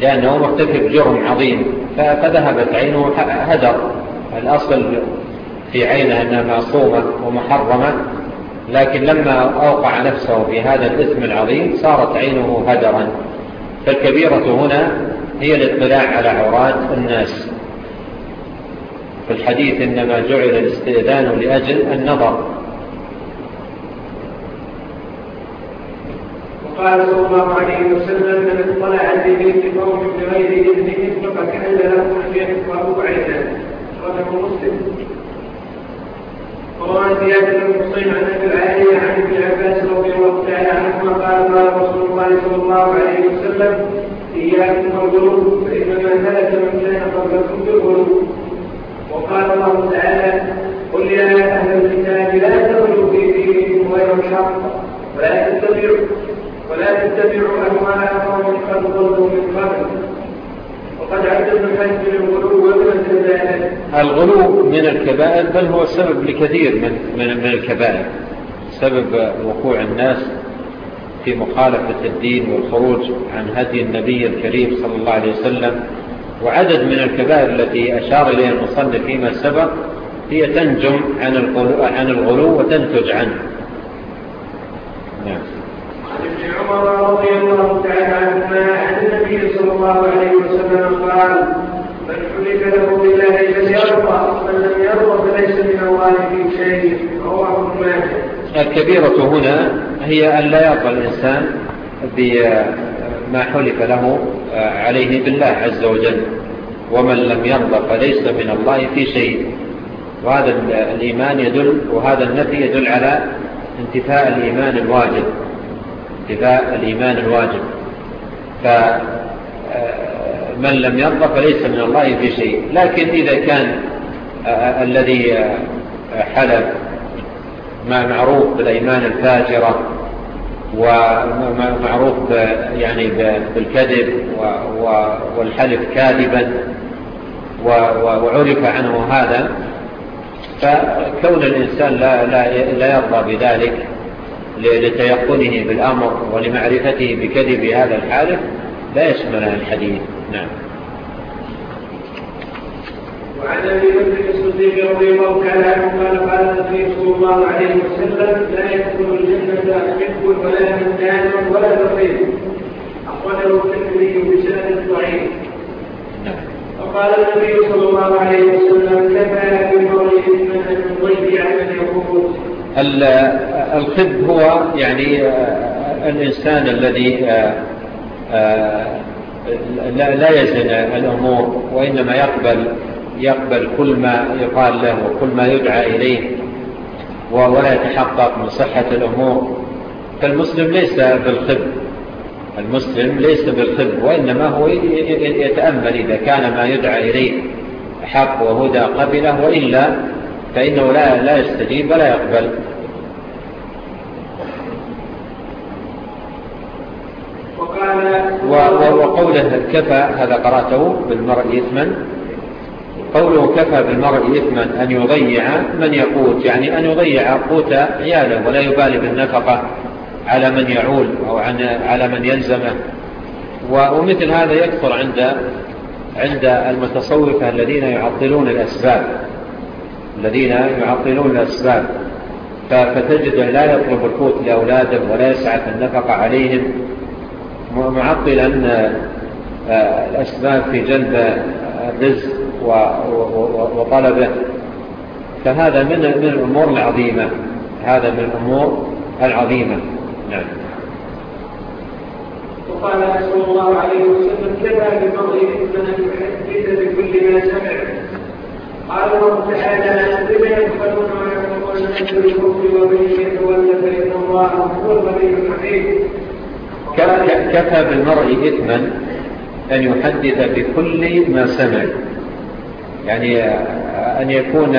لأنه مرتكب جرم عظيم. فذهبت عينه هدر الأصل في عينه أنها معصومة ومحرمة. لكن لما أوقع نفسه في هذا الاسم العظيم صارت عينه هدرا. فالكبيرة هنا هي الاطلاع على عورات الناس. في الحديث إنما جعل الاستئذان لأجل النظر. وقال صلى الله عليه وسلم من اطلع في بيت قوم بغير اذنهم فقد حل لهم ان يحفظوا رجل مسلم. وعن زياد بن حصين عن أبي العالي عن ابن عباس رضي الله تعالى عنهما قال قال رسول الله صلى الله عليه وسلم اياكم والغلو فان هلك من كان قبلكم بالغلو وقال الله تعالى قل يا أهل الكتاب لا تغلوا في دينكم غير الحق ولا تتبعوا ولا تتبعوا أهواء قوم قد ضلوا من قبل. الغلو من الكبائر بل هو سبب لكثير من, من, من الكبائر. سبب وقوع الناس في مخالفة الدين والخروج عن هدي النبي الكريم صلى الله عليه وسلم. وعدد من الكبائر التي أشار إليها المصنف فيما سبق هي تنجم عن الغلو, عن الغلو وتنتج عنه. نعم. ابن عمر رضي الله تعالى عنهما عن النبي صلى الله عليه وسلم قال من حلف له بالله فليرضى لم يرضى فليس من الله شيء. رواه الكبيرة هنا هي أن لا يرضى الإنسان بما حلف له آه، عليه بالله عز وجل ومن لم يرضى فليس من الله في شيء. وهذا الإيمان يدل وهذا النفي يدل على انتفاء الإيمان الواجب. اتباع الإيمان الواجب. فمن آه، لم يرضى فليس من الله في شيء. لكن إذا كان آه، آه، الذي حلف ما معروف بالأيمان الفاجرة ومعروف يعني بالكذب والحلف كاذبا وعرف عنه هذا فكون الإنسان لا, لا يرضى بذلك لتيقنه بالأمر ولمعرفته بكذب هذا الحادث لا يسمى لها الحديث نعم. وعن أبي بكر الصديق رضي الله تعالى عنه قال قال النبي صلى الله عليه وسلم لا يدخل الجنة حب ولا منان ولا بخيل. أخرجه الترمذي بسند ضعيف. نعم. وقال النبي صلى الله عليه وسلم كفى بالمرء إن من ضيف على يقول الخب هو يعني آه، الإنسان الذي آه، آه، لا يزن الأمور وإنما يقبل يقبل كل ما يقال له وكل ما يدعى إليه ولا يتحقق من صحة الأمور. فالمسلم ليس بالخب المسلم ليس بالخب وإنما هو يتأمل إذا كان ما يدعى إليه حق وهدى قبله وإلا فإنه لا, لا يستجيب ولا يقبل. وقوله كفى هذا قرأته بالمرء إثما قوله كفى بالمرء إثما أن يضيع من يقوت يعني أن يضيع قوت عياله ولا يبالي بالنفقة على من يعول أو على من يلزمه. ومثل هذا يكثر عند عند المتصوفة الذين يعطلون الأسباب. الذين يعطلون الأسباب. فتجد لا يطلب الكوت لأولادهم ولا يسعى النفقة عليهم. معطلا آه، الأسباب في جلب الرزق وطلبه. فهذا من من الأمور العظيمة. هذا من الأمور العظيمة. نعم. وقال صلى الله عليه وسلم كذا بفضل إذن أن يحدث بكل ما سمع. يتولى فان الله هو كفى بالمرء إثما أن يحدث بكل ما سمع. يعني أن يكون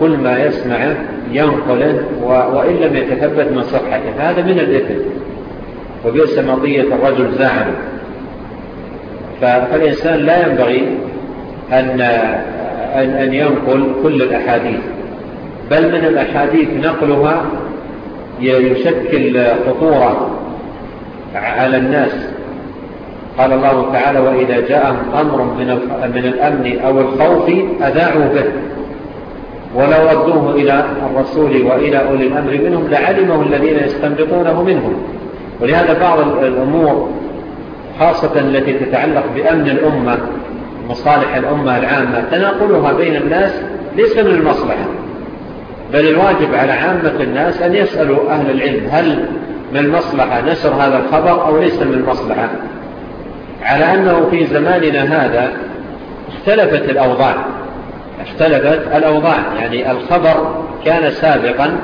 كل ما يسمعه ينقله وإن لم يتثبت من صفحته هذا من الإثم. وبئس مضية الرجل زعم فالإنسان لا ينبغي أن أن ينقل كل الأحاديث. بل من الأحاديث نقلها يشكل خطورة على الناس. قال الله تعالى وإذا جاءهم أمر من الأمن أو الخوف أذاعوا به. ولو ردوه إلى الرسول وإلى أولي الأمر منهم لعلمه الذين يستنبطونه منهم. ولهذا بعض الأمور خاصة التي تتعلق بأمن الأمة مصالح الأمة العامة تناقلها بين الناس ليس من المصلحة. بل الواجب على عامة الناس أن يسألوا أهل العلم هل من مصلحة نشر هذا الخبر أو ليس من مصلحة على أنه في زماننا هذا اختلفت الأوضاع. اختلفت الأوضاع. يعني الخبر كان سابقا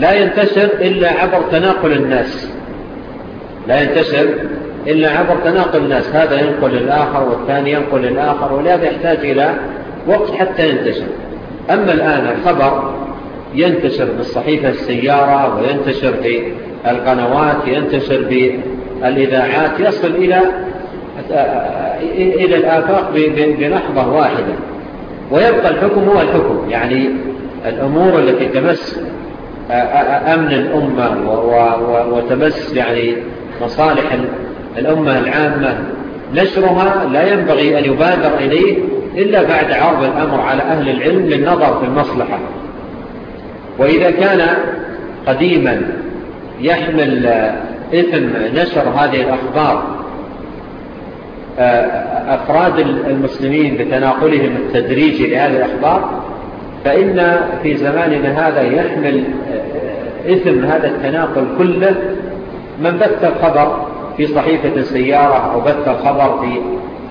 لا ينتشر إلا عبر تناقل الناس. لا ينتشر إلا عبر تناقل الناس هذا ينقل الآخر والثاني ينقل الآخر ولهذا يحتاج إلى وقت حتى ينتشر. أما الآن الخبر ينتشر بالصحيفة السيارة وينتشر بالقنوات ينتشر بالإذاعات يصل إلى إلى الآفاق بلحظة واحدة. ويبقى الحكم هو الحكم يعني الأمور التي تمس أمن الأمة وتمس يعني مصالح الأمة العامة نشرها لا ينبغي أن يبادر إليه إلا بعد عرض الأمر على أهل العلم للنظر في المصلحة. وإذا كان قديما يحمل إثم نشر هذه الأخبار آه، أفراد المسلمين بتناقلهم التدريجي لهذه الأخبار فإن في زماننا هذا يحمل آه، إثم هذا التناقل كله من بث الخبر في صحيفة السيارة أو بث الخبر في,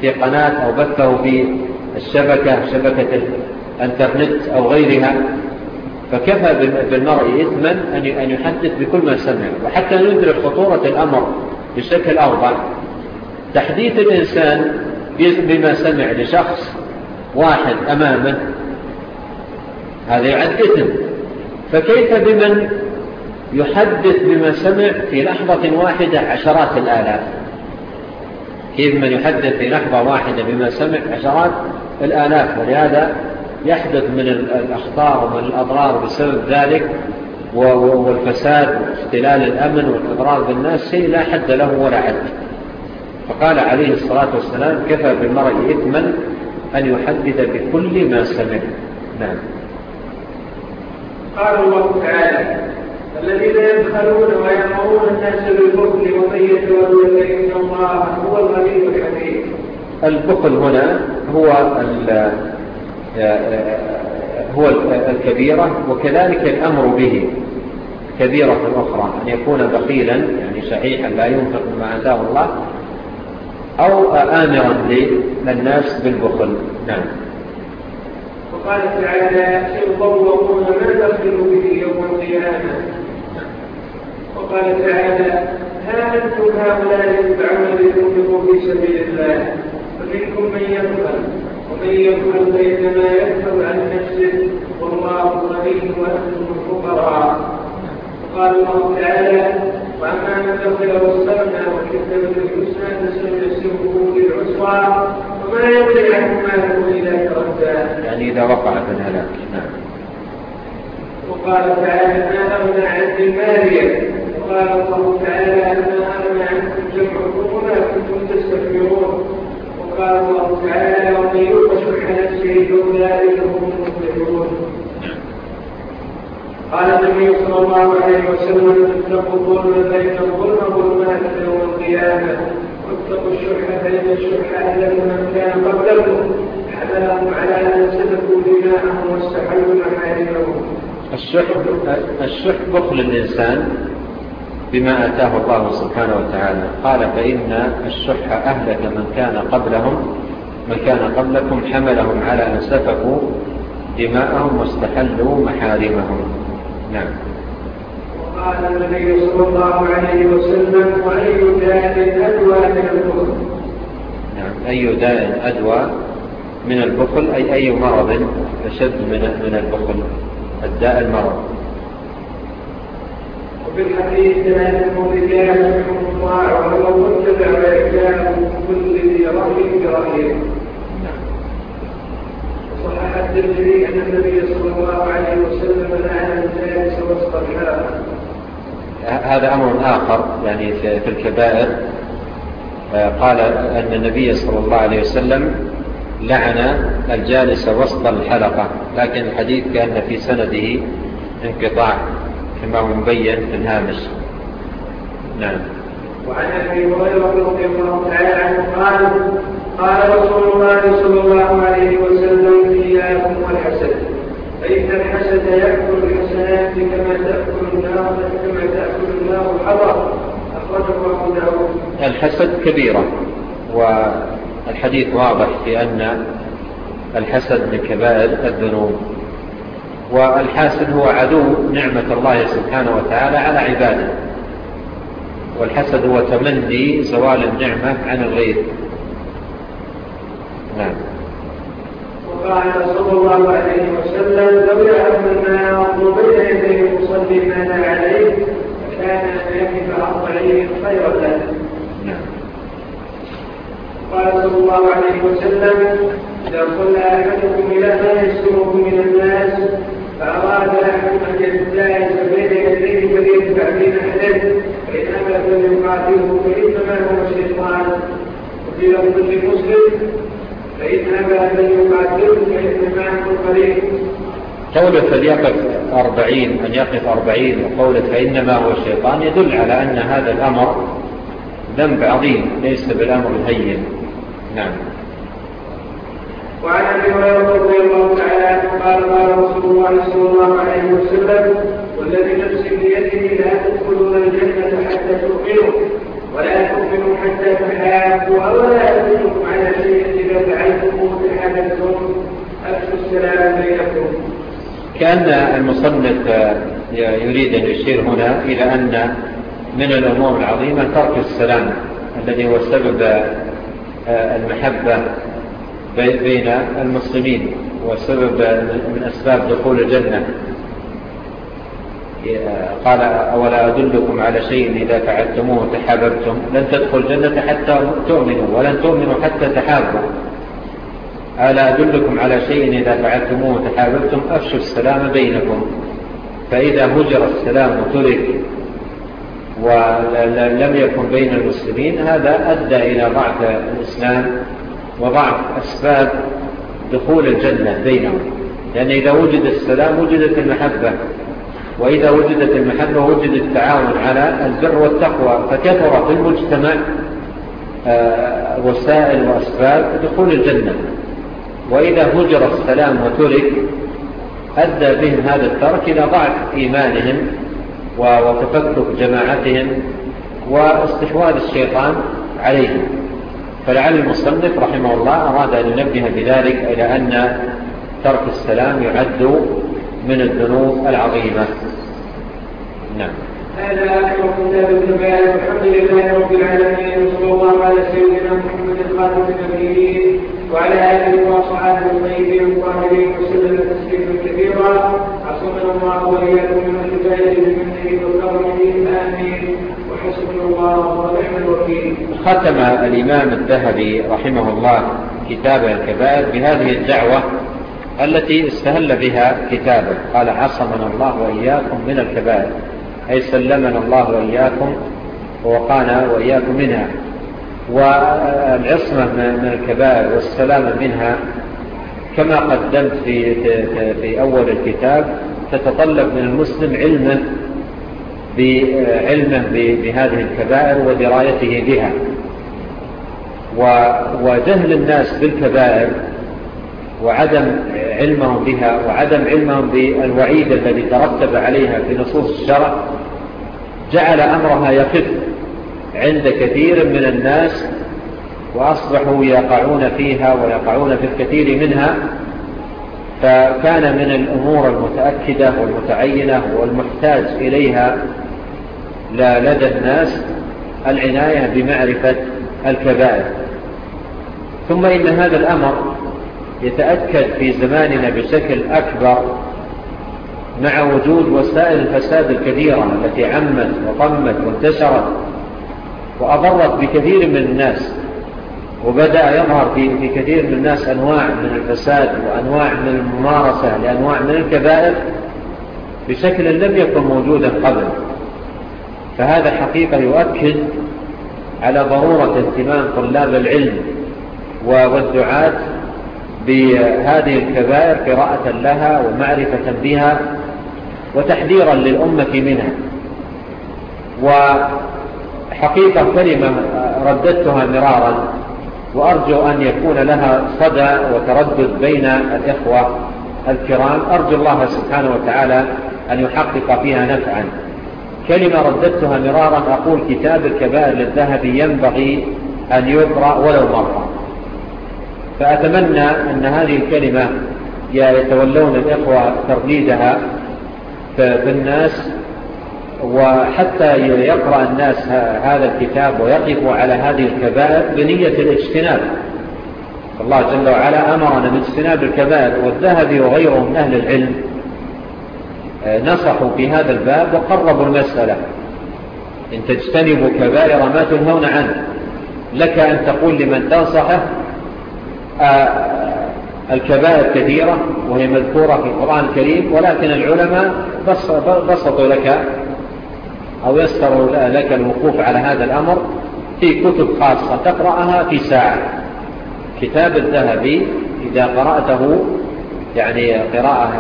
في قناة أو بثه في الشبكة شبكة الإنترنت أو غيرها فكفى بالمرء إثما أن يحدث بكل ما سمع وحتى ندرك خطورة الأمر بشكل أربع تحديث الإنسان بما سمع لشخص واحد أمامه هذا يعد إثم. فكيف بمن يحدث بما سمع في لحظة واحدة عشرات الآلاف. كيف من يحدث في لحظة واحدة بما سمع عشرات الآلاف؟ ولهذا يحدث من الأخطار ومن الأضرار بسبب ذلك والفساد واختلال الأمن والإضرار بالناس شيء لا حد له ولا حد. فقال عليه الصلاة والسلام كفى بالمرء إثما أن يحدث بكل ما سمع. نعم. قال الله تعالى الذين يبخلون ويأمرون الناس بالبخل ومن يتولى فإن الله هو الغني الحميد. البخل هنا هو هو الكبيرة وكذلك الأمر به كبيرة أخرى أن يكون بخيلا يعني شحيحا لا ينفق ما أتاه الله أو آمرا للناس بالبخل. نعم. وقال تعالى يطوقون ما تخلو به يوم القيامة. وقال تعالى هل أنتم هؤلاء يدعون لتنفقوا في سبيل الله فمنكم من يقبل ومن يقبل فإنما يكفر عن نفسه والله غني وأنتم الفقراء وقال الله تعالى وأما أن تغفر والسمع وكفر بالحسنى فسنيسره للعسرى وما يدري عنهما له إلا تردى يعني إذا وقعت الهلاك. نعم. وقال تعالى ما أغنى عني ماليا وقال الله تعالى ما أغنى عنكم جمعكم وما كنتم تستكبرون. وقال الله تعالى ومن يوق شح نفسه فأولئك هم المفلحون. قال النبي صلى الله عليه وسلم يتلقوا قول الذين الظلم ظلمات يوم القيامة واتقوا الشح فإن الشح اهلك من كان قبلكم حملهم على أن سلكوا دماءهم واستحلوا محارمهم. الشح الشح بخل الإنسان بما أتاه الله سبحانه وتعالى. قال فإن الشح أهلك من كان قبلهم من كان قبلكم حملهم على أن سفكوا دماءهم واستحلوا محارمهم. نعم. وقال النبي صلى الله عليه وسلم واي داء أدوى من البخل؟ نعم. أي داء أدوى من البخل؟ أي أي مرض أشد من من البخل؟ الداء المرض. وفي الحديث لا يكون رجال منهم الله ولو متبع كل ذي رحم برحمه أن النبي صلى الله عليه وسلم هذا أمر آخر يعني في الكبائر. آه، قال أن النبي صلى الله عليه وسلم لعن الجالس وسط الحلقة لكن الحديث كأن في سنده انقطاع كما هو مبين في الهامش. نعم. وعن أبي هريرة رضي الله تعالى عنه قال قال رسول الله صلى الله عليه وسلم إياكم والحسد فإن الحسد يأكل الحسنات كما تأكل النار كما تأكل النار الحضر أخرجه أبو داود. الحسد كبيرة والحديث واضح في أن الحسد من كبائر الذنوب. والحاسد هو عدو نعمة الله سبحانه وتعالى على عباده. والحسد هو تمني زوال النعمة عن الغير. نعم. وقال صلى الله عليه وسلم لولا أن ما بين يديه المصلي ماذا عليه كان أن يقف أفضليه خيرا له. نعم. قال صلى الله عليه وسلم إذا قل أحدكم إلى ما يسره من الناس فأراد أحد أن يتجاهز بين يديه فليدفع بين أحده فإن أمل فليقاتله فإنما هو الشيطان وفي لفظ مسلم قولة فليقف أربعين أن يقف أربعين وقولة فإنما هو الشيطان يدل على أن هذا الأمر ذنب عظيم ليس بالأمر الهين. نعم. وعن أبي هريرة رضي الله تعالى عنه قال قال رسول الله صلى الله عليه وسلم والذي نفسي بيده لا تدخلون الجنة حتى تؤمنوا ولا تؤمنوا حتى تحابوا ولا كان المصنف يريد أن يشير هنا إلى أن من الأمور العظيمة ترك السلام الذي هو سبب المحبة بين المسلمين وسبب من أسباب دخول الجنة. قال أولا أدلكم على شيء إذا فعلتموه تحاببتم؟ لن تدخل الجنة حتى تؤمنوا ولن تؤمنوا حتى تحابوا. ألا أدلكم على شيء إذا فعلتموه وتحاببتم أفشوا السلام بينكم. فإذا هجر السلام وترك ولم يكن بين المسلمين هذا أدى إلى ضعف الإسلام وضعف أسباب دخول الجنة بينهم. لأن إذا وجد السلام وجدت المحبة وإذا وجدت المحبة وجد التعاون على البر والتقوى فكثر في المجتمع آه، وسائل وأسباب دخول الجنة. وإذا هجر السلام وترك أدى بهم هذا الترك إلى ضعف إيمانهم وتفكك جماعتهم واستحواذ الشيطان عليهم. فلعل المصنف رحمه الله أراد أن ينبه بذلك إلى أن ترك السلام يعد من الذنوب العظيمة. نعم. هذا أكبر كتاب ابن بيان الحمد لله رب العالمين صلى الله على سيدنا محمد الخاتم المبيلين وعلى آله وأصحابه الطيبين الطاهرين وسلم تسليما كثيرا. عصمنا الله وإياكم من الهداية بمنه وكرمه آمين. وحسبنا الله ونعم الوكيل ختم الإمام الذهبي رحمه الله كتاب الكبائر بهذه الدعوة التي استهل بها كتابه. قال عصمنا الله وإياكم من الكبائر أي سلمنا الله وإياكم ووقانا وإياكم منها. والعصمة من الكبائر والسلامة منها كما قدمت في, في أول الكتاب تتطلب من المسلم علما بعلما بهذه الكبائر ودرايته بها. وجهل الناس بالكبائر وعدم علمهم بها وعدم علمهم بالوعيد الذي ترتب عليها في نصوص الشرع جعل أمرها يخف عند كثير من الناس وأصبحوا يقعون فيها ويقعون في الكثير منها فكان من الأمور المتأكدة والمتعينة والمحتاج إليها لا لدى الناس العناية بمعرفة الكبائر. ثم إن هذا الأمر يتأكد في زماننا بشكل أكبر مع وجود وسائل الفساد الكثيرة التي عمت وطمت وانتشرت وأضرت بكثير من الناس وبدأ يظهر في كثير من الناس أنواع من الفساد وأنواع من الممارسة لأنواع من الكبائر بشكل لم يكن موجودا قبل. فهذا حقيقة يؤكد على ضرورة اهتمام طلاب العلم والدعاة بهذه الكبائر قراءة لها ومعرفة بها وتحذيرا للأمة منها. وعلى حقيقة كلمة رددتها مرارا وأرجو أن يكون لها صدى وتردد بين الإخوة الكرام. أرجو الله سبحانه وتعالى أن يحقق فيها نفعا. كلمة رددتها مرارا أقول كتاب الكبائر للذهبي ينبغي أن يقرأ ولو مرة. فأتمنى أن هذه الكلمة يتولون الإخوة ترديدها فالناس وحتى يقرأ الناس هذا الكتاب ويقفوا على هذه الكبائر بنية الاجتناب. الله جل وعلا أمرنا باجتناب الكبائر والذهب وغيره من أهل العلم آه، نصحوا في هذا الباب وقربوا المسألة. إن تجتنبوا كبائر ما تنهون عنه. لك أن تقول لمن تنصحه آه، الكبائر كثيرة وهي مذكورة في القرآن الكريم ولكن العلماء بسطوا لك أو يسر لك الوقوف على هذا الأمر في كتب خاصة تقرأها في ساعة. كتاب الذهبي إذا قرأته يعني قراءة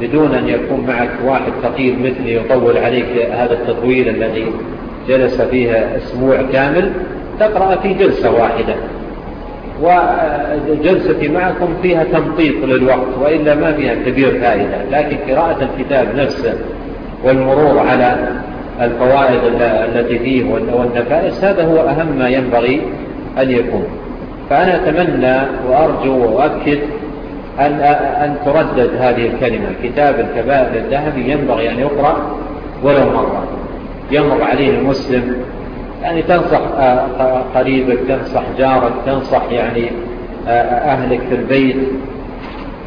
بدون أن يكون معك واحد فقير مثلي يطول عليك هذا التطويل الذي جلس فيها أسبوع كامل تقرأ في جلسة واحدة. وجلستي معكم فيها تمطيط للوقت وإلا ما فيها كبير فائدة. لكن قراءة الكتاب نفسه والمرور على الفوائد التي فيه والنفائس هذا هو أهم ما ينبغي أن يكون. فأنا أتمنى وأرجو وأكد أن, أن تردد هذه الكلمة. كتاب الكبائر الذهبي ينبغي أن يقرأ ولو مرة. يمر عليه المسلم يعني تنصح قريبك تنصح جارك تنصح يعني أهلك في البيت.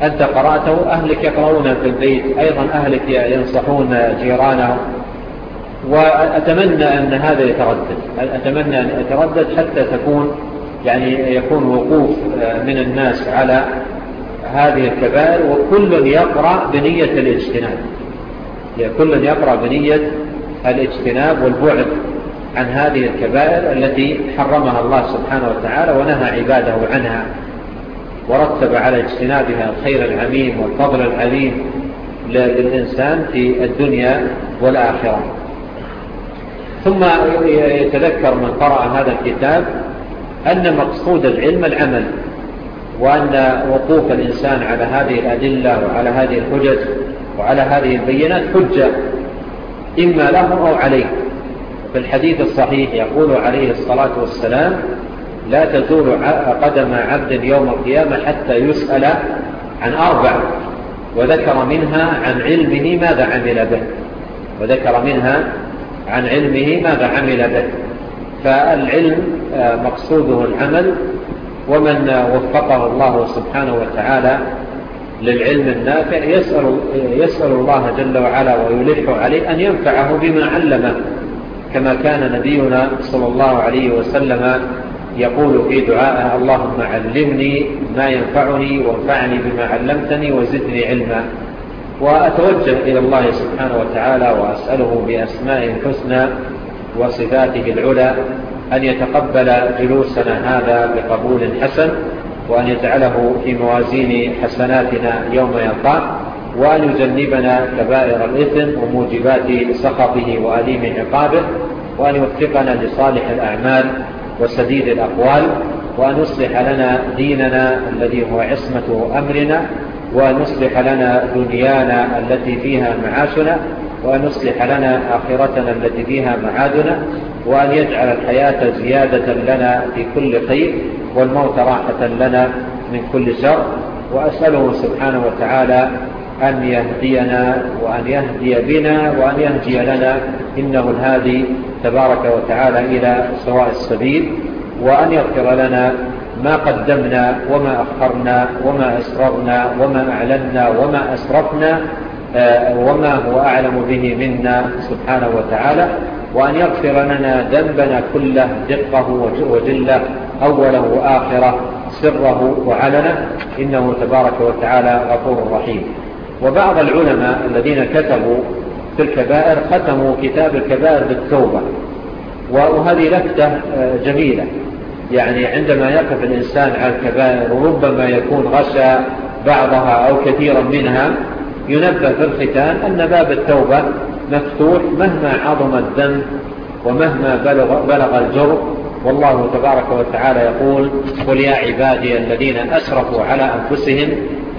أنت قرأته أهلك يقرؤون في البيت أيضا أهلك ينصحون جيرانهم وأتمنى أن هذا يتردد. أتمنى أن يتردد حتى تكون يعني يكون وقوف آه، من الناس على هذه الكبائر. وكل يقرأ بنية الاجتناب. يعني كل يقرأ بنية الاجتناب والبعد عن هذه الكبائر التي حرمها الله سبحانه وتعالى ونهى عباده عنها. ورتب على اجتنابها الخير العميم والفضل العليم للإنسان في الدنيا والآخرة. ثم يتذكر من قرأ هذا الكتاب أن مقصود العلم العمل وأن وقوف الإنسان على هذه الأدلة وعلى هذه الحجج وعلى هذه البينات حجة إما له أو عليه. في الحديث الصحيح يقول عليه الصلاة والسلام لا تزول قدم عبد يوم القيامة حتى يسأل عن أربع وذكر منها عن علمه ماذا عمل به. وذكر منها عن علمه ماذا عمل به. فالعلم آه، مقصوده العمل ومن وفقه الله سبحانه وتعالى للعلم النافع يسأل, يسأل الله جل وعلا ويلح عليه أن ينفعه بما علمه كما كان نبينا صلى الله عليه وسلم يقول في دعائه اللهم علمني ما ينفعني وانفعني بما علمتني وزدني علما. وأتوجه إلى الله سبحانه وتعالى وأسأله بأسماء الحسنى وصفاته العلى أن يتقبل جلوسنا هذا بقبول حسن وأن يجعله في موازين حسناتنا يوم يلقى وأن يجنبنا كبائر الإثم وموجبات سخطه وأليم عقابه وأن يوفقنا لصالح الأعمال وسديد الأقوال وأن يصلح لنا ديننا الذي هو عصمة أمرنا وأن يصلح لنا دنيانا التي فيها معاشنا وأن يصلح لنا آخرتنا التي فيها معادنا وأن يجعل الحياة زيادة لنا في كل خير والموت راحة لنا من كل شر. وأسأله سبحانه وتعالى أن يهدينا وأن يهدي بنا وأن يهدي لنا. إنه الهادي تبارك وتعالى إلى سواء السبيل. وأن يغفر لنا ما قدمنا وما أخرنا وما أسررنا وما أعلنا وما أسرفنا آه، وما هو أعلم به منا سبحانه وتعالى. وأن يغفر لنا ذنبنا كله دقه وجله أوله وآخره سره وعلنه. إنه تبارك وتعالى غفور رحيم. وبعض العلماء الذين كتبوا في الكبائر ختموا كتاب الكبائر بالتوبة وهذه لفتة آه، جميلة. يعني عندما يقف الإنسان على الكبائر وربما يكون غشى بعضها أو كثيرا منها ينبه في الختان أن باب التوبة مفتوح مهما عظم الذنب ومهما بلغ, بلغ الجرب والله تبارك وتعالى يقول قل يا عبادي الذين أسرفوا على أنفسهم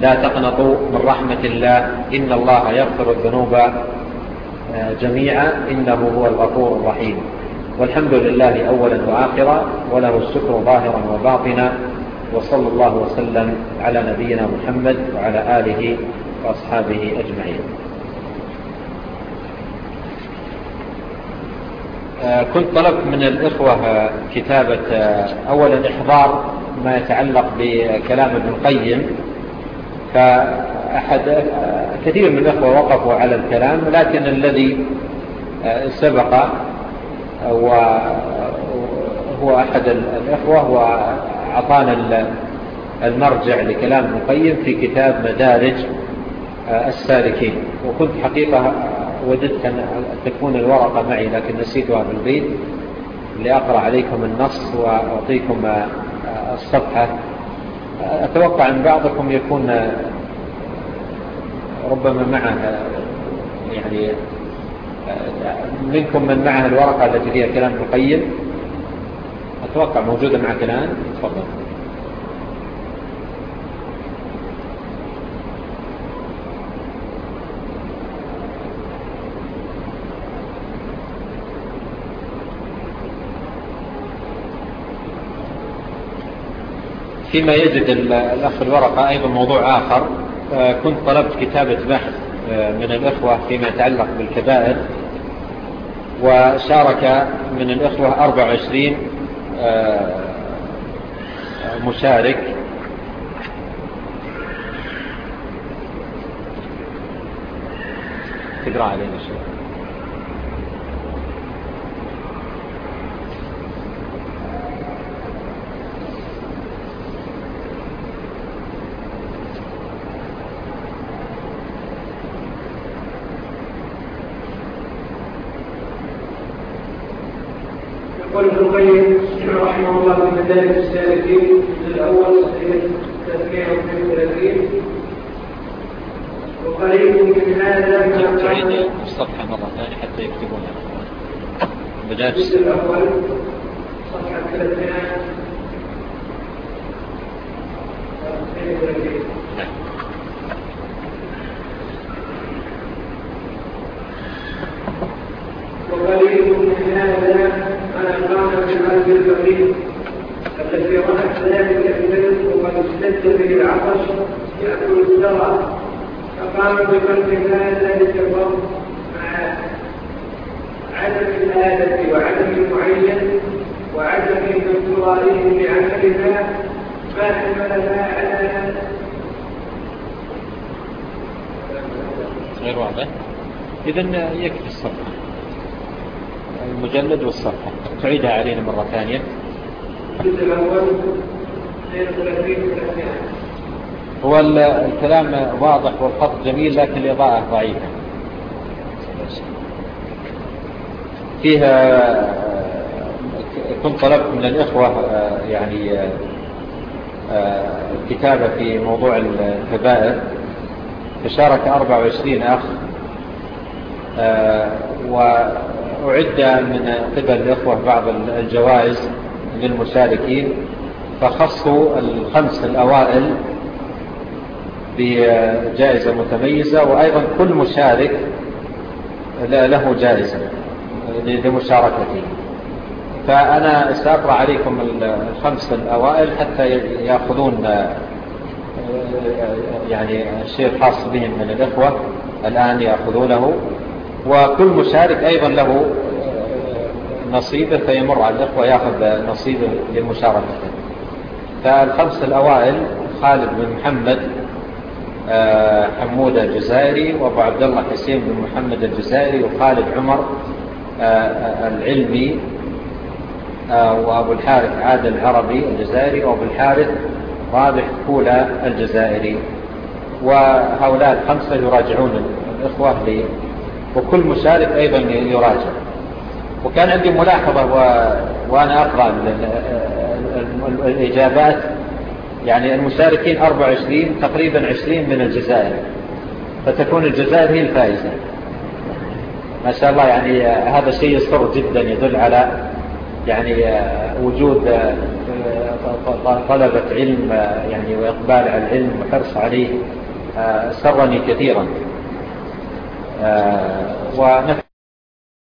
لا تقنطوا من رحمة الله. إن الله يغفر الذنوب آه، جميعا. إنه هو الغفور الرحيم. والحمد لله أولا وآخرا. وله الشكر ظاهرا وباطنا. وصلى الله وسلم على نبينا محمد وعلى آله وأصحابه أجمعين. آه، كنت طلبت من الإخوة آه، كتابة أولا إحضار ما يتعلق بكلام ابن القيم. فأحد كثير من الأخوة وقفوا على الكلام لكن الذي آه، سبق وهو أحد الأخوة وعطانا المرجع لكلام مقيم في كتاب مدارج آه، السالكين. وكنت حقيقة وجدت أن تكون الورقة معي لكن نسيتها في البيت. لأقرأ عليكم النص وأعطيكم آه، الصفحة. أتوقع أن بعضكم يكون ربما معه يعني منكم من معه الورقة التي فيها كلام القيم. أتوقع موجودة معك الآن تفضل. فيما يجد الأخ الورقة أيضا موضوع آخر. آه، كنت طلبت كتابة بحث آه، من الإخوة فيما يتعلق بالكبائر وشارك من الإخوة 24 آه، مشارك. تقرأ علينا شيء. الإمام في مدارك السالكين الأول صحيح 33 وقريب من هذا من تعيد الصفحة مرة ثانية حتى يكتبونها بداية الأول صفحة 300 يعيدها علينا مرة ثانية. الجزء الأول هو الكلام واضح والخط جميل لكن الإضاءة ضعيفة. فيها آه، كنت طلبت من الإخوة آه، يعني آه، الكتابة في موضوع الكبائر. فشارك 24 أخ أعد من قبل الإخوة بعض الجوائز للمشاركين. فخصوا الخمس الأوائل بجائزة متميزة وأيضا كل مشارك له جائزة لمشاركته. فأنا سأقرأ عليكم الخمس الأوائل حتى يأخذون يعني الشيء الخاص بهم من الإخوة الآن يأخذونه. وكل مشارك أيضا له نصيبه فيمر على الإخوة يأخذ نصيبه للمشاركة. فالخمس الأوائل خالد بن محمد آه، حمود الجزائري وأبو عبد الله حسين بن محمد الجزائري وخالد عمر آه، آه، العلمي وأبو الحارث عادل العربي الجزائري وأبو الحارث رابح كولا الجزائري. وهؤلاء الخمسة يراجعون الإخوة وكل مشارك أيضا يراجع. وكان عندي ملاحظة و... وأنا أقرأ الإجابات. يعني المشاركين 24 تقريبا 20 من الجزائر. فتكون الجزائر هي الفائزة. ما شاء الله يعني هذا شيء يسر جدا يدل على يعني وجود آه، طلبة علم آه، يعني وإقبال على العلم وحرص عليه آه، سرني كثيرا. ونفسه